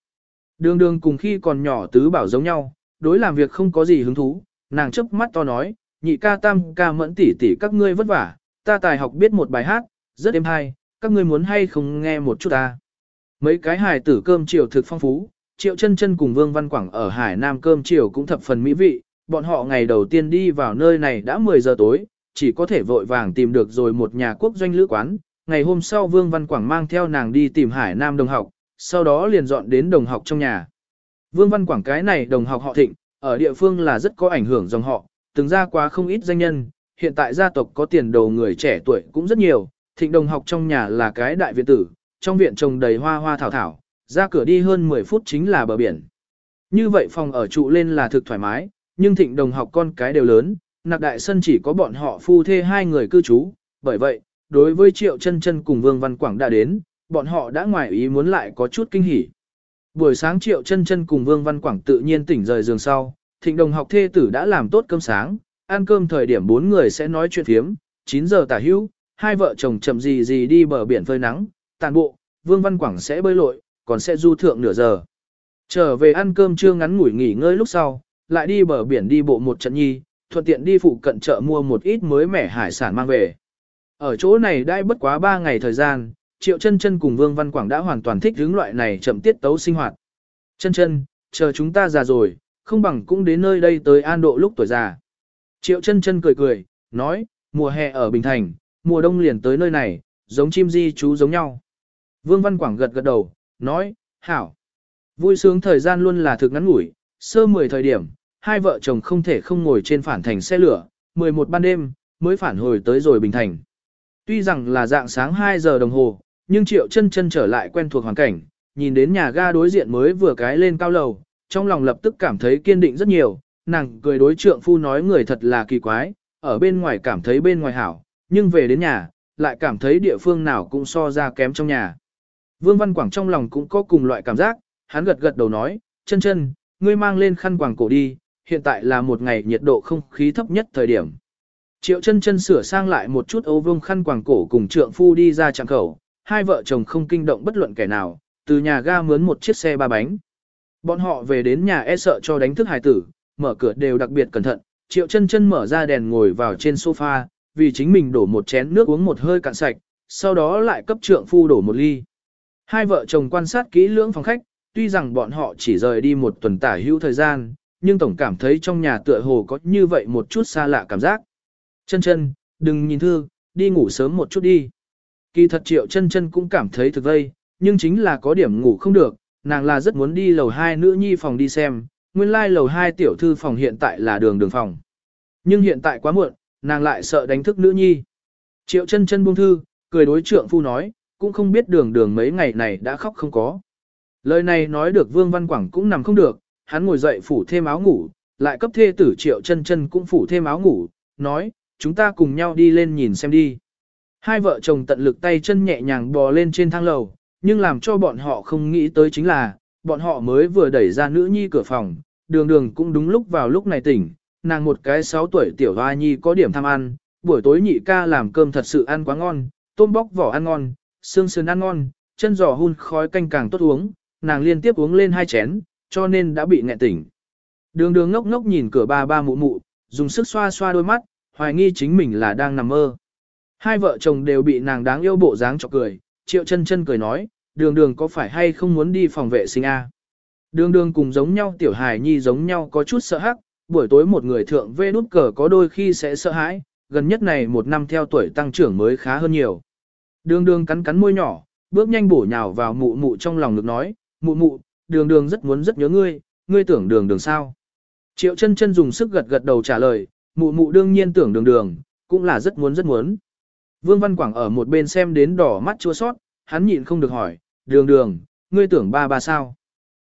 Đường đường cùng khi còn nhỏ tứ bảo giống nhau, đối làm việc không có gì hứng thú, nàng chớp mắt to nói, nhị ca tam ca mẫn tỉ tỉ các ngươi vất vả, ta tài học biết một bài hát, rất êm hay, các ngươi muốn hay không nghe một chút ta. Mấy cái hài tử cơm chiều thực phong phú, triệu chân chân cùng Vương Văn Quảng ở Hải Nam cơm chiều cũng thập phần mỹ vị, bọn họ ngày đầu tiên đi vào nơi này đã 10 giờ tối, chỉ có thể vội vàng tìm được rồi một nhà quốc doanh lữ quán. Ngày hôm sau Vương Văn Quảng mang theo nàng đi tìm Hải Nam đồng học, sau đó liền dọn đến đồng học trong nhà. Vương Văn Quảng cái này đồng học họ thịnh, ở địa phương là rất có ảnh hưởng dòng họ, từng ra quá không ít danh nhân, hiện tại gia tộc có tiền đồ người trẻ tuổi cũng rất nhiều, thịnh đồng học trong nhà là cái đại viện tử, trong viện trồng đầy hoa hoa thảo thảo, ra cửa đi hơn 10 phút chính là bờ biển. Như vậy phòng ở trụ lên là thực thoải mái, nhưng thịnh đồng học con cái đều lớn, nạc đại sân chỉ có bọn họ phu thê hai người cư trú, bởi vậy, đối với triệu chân chân cùng Vương Văn Quảng đã đến, bọn họ đã ngoài ý muốn lại có chút kinh hỉ. Buổi sáng triệu chân chân cùng Vương Văn Quảng tự nhiên tỉnh rời giường sau, thịnh đồng học thê tử đã làm tốt cơm sáng, ăn cơm thời điểm bốn người sẽ nói chuyện phiếm, 9 giờ tả hữu, hai vợ chồng chậm gì gì đi bờ biển phơi nắng, tàn bộ, Vương Văn Quảng sẽ bơi lội, còn sẽ du thượng nửa giờ. Trở về ăn cơm trưa ngắn ngủi nghỉ ngơi lúc sau, lại đi bờ biển đi bộ một trận nhi, thuận tiện đi phụ cận chợ mua một ít mới mẻ hải sản mang về. Ở chỗ này đã bất quá 3 ngày thời gian, Triệu chân chân cùng Vương Văn Quảng đã hoàn toàn thích hướng loại này chậm tiết tấu sinh hoạt. Chân chân, chờ chúng ta già rồi, không bằng cũng đến nơi đây tới an độ lúc tuổi già. Triệu chân chân cười cười, nói, mùa hè ở Bình Thành, mùa đông liền tới nơi này, giống chim di chú giống nhau. Vương Văn Quảng gật gật đầu, nói, hảo. Vui sướng thời gian luôn là thực ngắn ngủi, sơ mười thời điểm, hai vợ chồng không thể không ngồi trên phản thành xe lửa, 11 ban đêm, mới phản hồi tới rồi Bình Thành. Tuy rằng là dạng sáng 2 giờ đồng hồ, nhưng Triệu chân chân trở lại quen thuộc hoàn cảnh, nhìn đến nhà ga đối diện mới vừa cái lên cao lầu, trong lòng lập tức cảm thấy kiên định rất nhiều, nàng cười đối trượng phu nói người thật là kỳ quái, ở bên ngoài cảm thấy bên ngoài hảo, nhưng về đến nhà, lại cảm thấy địa phương nào cũng so ra kém trong nhà. Vương Văn Quảng trong lòng cũng có cùng loại cảm giác, hắn gật gật đầu nói, chân chân, ngươi mang lên khăn quàng cổ đi, hiện tại là một ngày nhiệt độ không khí thấp nhất thời điểm. Triệu chân chân sửa sang lại một chút ấu vương khăn quàng cổ cùng trượng phu đi ra trạm khẩu, hai vợ chồng không kinh động bất luận kẻ nào, từ nhà ga mướn một chiếc xe ba bánh. Bọn họ về đến nhà e sợ cho đánh thức hài tử, mở cửa đều đặc biệt cẩn thận, triệu chân chân mở ra đèn ngồi vào trên sofa, vì chính mình đổ một chén nước uống một hơi cạn sạch, sau đó lại cấp trượng phu đổ một ly. Hai vợ chồng quan sát kỹ lưỡng phòng khách, tuy rằng bọn họ chỉ rời đi một tuần tả hữu thời gian, nhưng tổng cảm thấy trong nhà tựa hồ có như vậy một chút xa lạ cảm giác. Chân chân, đừng nhìn thư, đi ngủ sớm một chút đi. Kỳ thật triệu chân chân cũng cảm thấy thực vây, nhưng chính là có điểm ngủ không được, nàng là rất muốn đi lầu 2 nữ nhi phòng đi xem, nguyên lai like lầu 2 tiểu thư phòng hiện tại là đường đường phòng. Nhưng hiện tại quá muộn, nàng lại sợ đánh thức nữ nhi. Triệu chân chân buông thư, cười đối trượng phu nói, cũng không biết đường đường mấy ngày này đã khóc không có. Lời này nói được Vương Văn Quảng cũng nằm không được, hắn ngồi dậy phủ thêm áo ngủ, lại cấp thê tử triệu chân chân cũng phủ thêm áo ngủ, nói, chúng ta cùng nhau đi lên nhìn xem đi. Hai vợ chồng tận lực tay chân nhẹ nhàng bò lên trên thang lầu, nhưng làm cho bọn họ không nghĩ tới chính là, bọn họ mới vừa đẩy ra nữ nhi cửa phòng, đường đường cũng đúng lúc vào lúc này tỉnh, nàng một cái 6 tuổi tiểu hoa nhi có điểm tham ăn, buổi tối nhị ca làm cơm thật sự ăn quá ngon, tôm bóc vỏ ăn ngon, xương sườn ăn ngon, chân giò hun khói canh càng tốt uống, nàng liên tiếp uống lên hai chén, cho nên đã bị nghẹn tỉnh. Đường đường ngốc ngốc nhìn cửa ba ba mụ mụ, dùng sức xoa xoa đôi mắt, hoài nghi chính mình là đang nằm mơ. Hai vợ chồng đều bị nàng đáng yêu bộ dáng chọc cười, triệu chân chân cười nói, đường đường có phải hay không muốn đi phòng vệ sinh a? Đường đường cùng giống nhau tiểu hài nhi giống nhau có chút sợ hắc, buổi tối một người thượng vê nút cờ có đôi khi sẽ sợ hãi, gần nhất này một năm theo tuổi tăng trưởng mới khá hơn nhiều. Đường đường cắn cắn môi nhỏ, bước nhanh bổ nhào vào mụ mụ trong lòng ngực nói, mụ mụ, đường đường rất muốn rất nhớ ngươi, ngươi tưởng đường đường sao. Triệu chân chân dùng sức gật gật đầu trả lời, mụ mụ đương nhiên tưởng đường đường, cũng là rất muốn rất muốn. Vương Văn Quảng ở một bên xem đến đỏ mắt chua sót, hắn nhịn không được hỏi, đường đường, ngươi tưởng ba ba sao?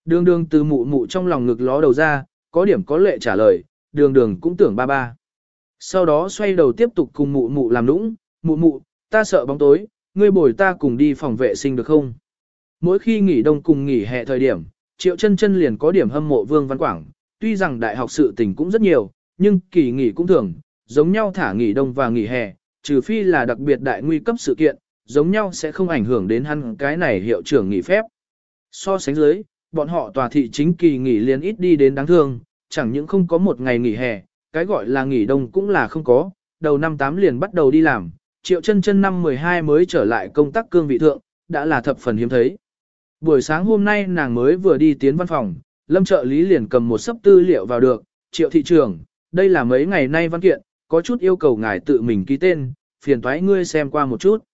Đường đường từ mụ mụ trong lòng ngực ló đầu ra, có điểm có lệ trả lời, đường đường cũng tưởng ba ba. Sau đó xoay đầu tiếp tục cùng mụ mụ làm nũng, mụ mụ, ta sợ bóng tối, ngươi bồi ta cùng đi phòng vệ sinh được không? Mỗi khi nghỉ đông cùng nghỉ hè thời điểm, Triệu chân chân liền có điểm hâm mộ Vương Văn Quảng, tuy rằng đại học sự tình cũng rất nhiều, nhưng kỳ nghỉ cũng thường, giống nhau thả nghỉ đông và nghỉ hè, trừ phi là đặc biệt đại nguy cấp sự kiện, giống nhau sẽ không ảnh hưởng đến hắn cái này hiệu trưởng nghỉ phép. So sánh dưới, bọn họ tòa thị chính kỳ nghỉ liền ít đi đến đáng thương, chẳng những không có một ngày nghỉ hè, cái gọi là nghỉ đông cũng là không có, đầu năm 8 liền bắt đầu đi làm, triệu chân chân năm 12 mới trở lại công tác cương vị thượng, đã là thập phần hiếm thấy. Buổi sáng hôm nay nàng mới vừa đi tiến văn phòng, lâm trợ lý liền cầm một sấp tư liệu vào được, triệu thị trường, đây là mấy ngày nay văn kiện, có chút yêu cầu ngài tự mình ký tên, phiền thoái ngươi xem qua một chút.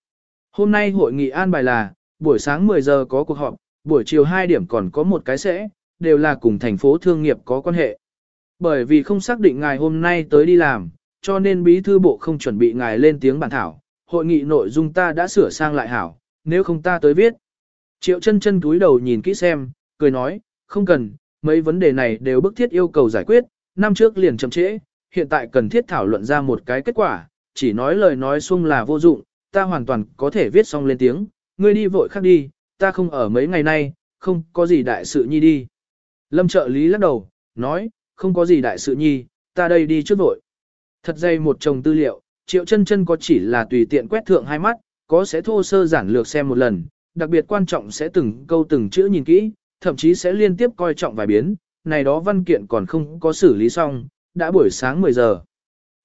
Hôm nay hội nghị an bài là, buổi sáng 10 giờ có cuộc họp, buổi chiều 2 điểm còn có một cái sẽ, đều là cùng thành phố thương nghiệp có quan hệ. Bởi vì không xác định ngài hôm nay tới đi làm, cho nên bí thư bộ không chuẩn bị ngài lên tiếng bản thảo, hội nghị nội dung ta đã sửa sang lại hảo, nếu không ta tới viết. Triệu chân chân túi đầu nhìn kỹ xem, cười nói, không cần, mấy vấn đề này đều bức thiết yêu cầu giải quyết, năm trước liền chậm trễ, hiện tại cần thiết thảo luận ra một cái kết quả, chỉ nói lời nói xuông là vô dụng, ta hoàn toàn có thể viết xong lên tiếng, ngươi đi vội khác đi, ta không ở mấy ngày nay, không có gì đại sự nhi đi. Lâm trợ lý lắc đầu, nói, không có gì đại sự nhi, ta đây đi trước vội. Thật dây một chồng tư liệu, triệu chân chân có chỉ là tùy tiện quét thượng hai mắt, có sẽ thô sơ giản lược xem một lần, đặc biệt quan trọng sẽ từng câu từng chữ nhìn kỹ, thậm chí sẽ liên tiếp coi trọng vài biến, này đó văn kiện còn không có xử lý xong, đã buổi sáng 10 giờ.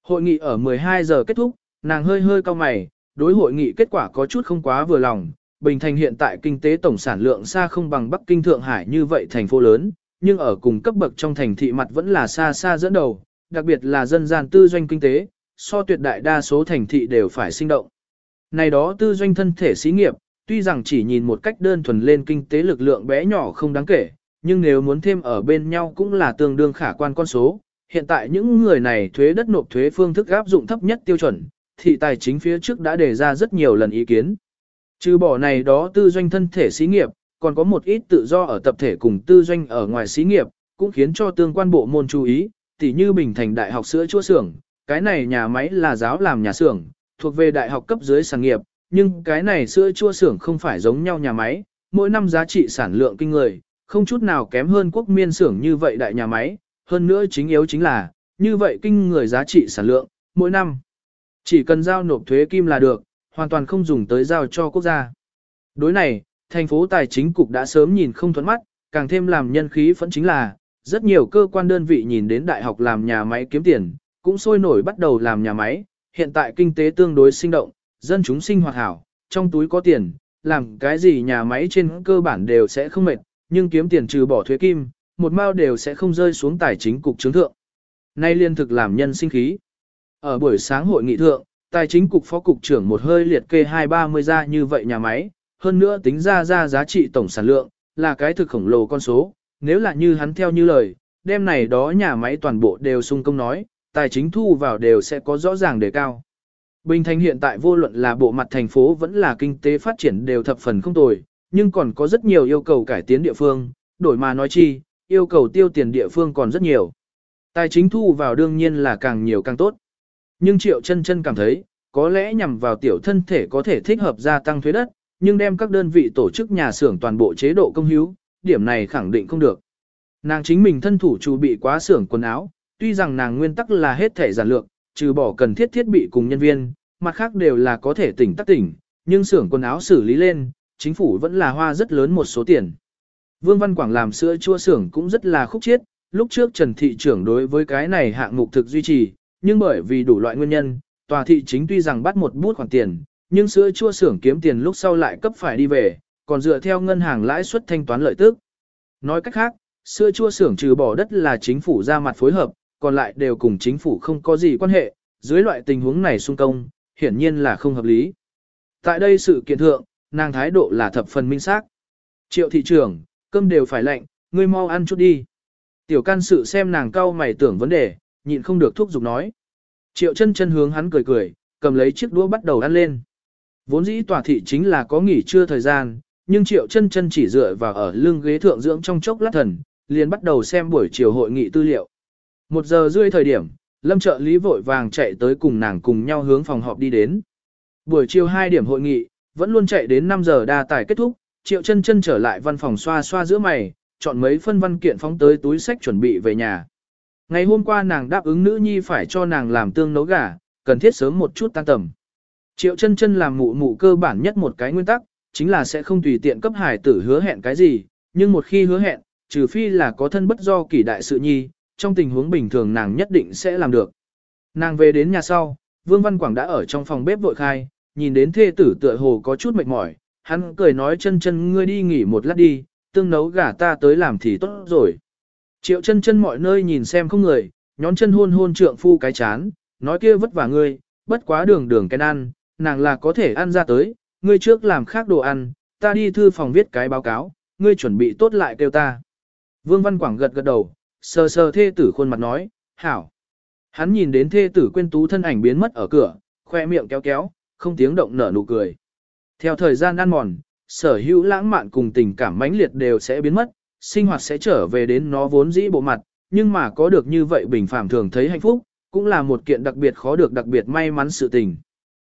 Hội nghị ở 12 giờ kết thúc, nàng hơi hơi cau mày, đối hội nghị kết quả có chút không quá vừa lòng. Bình Thành hiện tại kinh tế tổng sản lượng xa không bằng Bắc Kinh Thượng Hải như vậy thành phố lớn, nhưng ở cùng cấp bậc trong thành thị mặt vẫn là xa xa dẫn đầu, đặc biệt là dân gian tư doanh kinh tế, so tuyệt đại đa số thành thị đều phải sinh động. Này đó tư doanh thân thể xí nghiệp, tuy rằng chỉ nhìn một cách đơn thuần lên kinh tế lực lượng bé nhỏ không đáng kể, nhưng nếu muốn thêm ở bên nhau cũng là tương đương khả quan con số. Hiện tại những người này thuế đất nộp thuế phương thức áp dụng thấp nhất tiêu chuẩn, thị tài chính phía trước đã đề ra rất nhiều lần ý kiến. Trừ bỏ này đó tư doanh thân thể xí nghiệp, còn có một ít tự do ở tập thể cùng tư doanh ở ngoài xí nghiệp, cũng khiến cho tương quan bộ môn chú ý, tỉ như Bình Thành Đại học sữa chua xưởng, cái này nhà máy là giáo làm nhà xưởng, thuộc về đại học cấp dưới sản nghiệp, nhưng cái này sữa chua xưởng không phải giống nhau nhà máy, mỗi năm giá trị sản lượng kinh người, không chút nào kém hơn quốc miên xưởng như vậy đại nhà máy, hơn nữa chính yếu chính là, như vậy kinh người giá trị sản lượng, mỗi năm. Chỉ cần giao nộp thuế kim là được, hoàn toàn không dùng tới giao cho quốc gia. Đối này, thành phố tài chính cục đã sớm nhìn không thuẫn mắt, càng thêm làm nhân khí phẫn chính là, rất nhiều cơ quan đơn vị nhìn đến đại học làm nhà máy kiếm tiền, cũng sôi nổi bắt đầu làm nhà máy, hiện tại kinh tế tương đối sinh động, dân chúng sinh hoạt hảo, trong túi có tiền, làm cái gì nhà máy trên cơ bản đều sẽ không mệt, nhưng kiếm tiền trừ bỏ thuế kim, một mao đều sẽ không rơi xuống tài chính cục chứng thượng. Nay liên thực làm nhân sinh khí. Ở buổi sáng hội nghị thượng, tài chính cục phó cục trưởng một hơi liệt kê 230 ra như vậy nhà máy, hơn nữa tính ra ra giá trị tổng sản lượng, là cái thực khổng lồ con số, nếu là như hắn theo như lời, đêm này đó nhà máy toàn bộ đều sung công nói, tài chính thu vào đều sẽ có rõ ràng đề cao. Bình Thành hiện tại vô luận là bộ mặt thành phố vẫn là kinh tế phát triển đều thập phần không tồi, nhưng còn có rất nhiều yêu cầu cải tiến địa phương, đổi mà nói chi, yêu cầu tiêu tiền địa phương còn rất nhiều. Tài chính thu vào đương nhiên là càng nhiều càng tốt. Nhưng Triệu chân chân cảm thấy, có lẽ nhằm vào tiểu thân thể có thể thích hợp gia tăng thuế đất, nhưng đem các đơn vị tổ chức nhà xưởng toàn bộ chế độ công hiếu, điểm này khẳng định không được. Nàng chính mình thân thủ chủ bị quá xưởng quần áo, tuy rằng nàng nguyên tắc là hết thể giản lược, trừ bỏ cần thiết thiết bị cùng nhân viên, mặt khác đều là có thể tỉnh tắc tỉnh, nhưng xưởng quần áo xử lý lên, chính phủ vẫn là hoa rất lớn một số tiền. Vương Văn Quảng làm sữa chua xưởng cũng rất là khúc chiết, lúc trước Trần Thị trưởng đối với cái này hạng mục thực duy trì, nhưng bởi vì đủ loại nguyên nhân, tòa thị chính tuy rằng bắt một bút khoản tiền, nhưng sữa chua xưởng kiếm tiền lúc sau lại cấp phải đi về, còn dựa theo ngân hàng lãi suất thanh toán lợi tức. Nói cách khác, sữa chua xưởng trừ bỏ đất là chính phủ ra mặt phối hợp, còn lại đều cùng chính phủ không có gì quan hệ, dưới loại tình huống này xung công, hiển nhiên là không hợp lý. Tại đây sự kiện thượng, nàng thái độ là thập phần minh xác. Triệu thị trưởng, cơm đều phải lạnh, ngươi mau ăn chút đi. Tiểu can sự xem nàng cau mày tưởng vấn đề, nhịn không được thúc giục nói. Triệu chân chân hướng hắn cười cười, cầm lấy chiếc đũa bắt đầu ăn lên. Vốn dĩ tòa thị chính là có nghỉ trưa thời gian, nhưng triệu chân chân chỉ dựa vào ở lưng ghế thượng dưỡng trong chốc lát thần, liền bắt đầu xem buổi chiều hội nghị tư liệu. Một giờ rưỡi thời điểm, lâm trợ lý vội vàng chạy tới cùng nàng cùng nhau hướng phòng họp đi đến. Buổi chiều 2 điểm hội nghị, vẫn luôn chạy đến 5 giờ đa tài kết thúc, triệu chân chân trở lại văn phòng xoa xoa giữa mày, chọn mấy phân văn kiện phóng tới túi sách chuẩn bị về nhà. Ngày hôm qua nàng đáp ứng nữ nhi phải cho nàng làm tương nấu gà, cần thiết sớm một chút tan tầm. Triệu chân chân làm mụ mụ cơ bản nhất một cái nguyên tắc, chính là sẽ không tùy tiện cấp hải tử hứa hẹn cái gì, nhưng một khi hứa hẹn, trừ phi là có thân bất do kỷ đại sự nhi, trong tình huống bình thường nàng nhất định sẽ làm được. Nàng về đến nhà sau, Vương Văn Quảng đã ở trong phòng bếp vội khai, nhìn đến thê tử tựa hồ có chút mệt mỏi, hắn cười nói chân chân ngươi đi nghỉ một lát đi, tương nấu gà ta tới làm thì tốt rồi. Triệu chân chân mọi nơi nhìn xem không người, nhón chân hôn hôn trượng phu cái chán, nói kia vất vả ngươi, bất quá đường đường cái ăn, nàng là có thể ăn ra tới, ngươi trước làm khác đồ ăn, ta đi thư phòng viết cái báo cáo, ngươi chuẩn bị tốt lại kêu ta. Vương Văn Quảng gật gật đầu, sờ sờ thê tử khuôn mặt nói, hảo. Hắn nhìn đến thê tử quên tú thân ảnh biến mất ở cửa, khoe miệng kéo kéo, không tiếng động nở nụ cười. Theo thời gian ăn mòn, sở hữu lãng mạn cùng tình cảm mãnh liệt đều sẽ biến mất, sinh hoạt sẽ trở về đến nó vốn dĩ bộ mặt, nhưng mà có được như vậy bình phàm thường thấy hạnh phúc, cũng là một kiện đặc biệt khó được đặc biệt may mắn sự tình.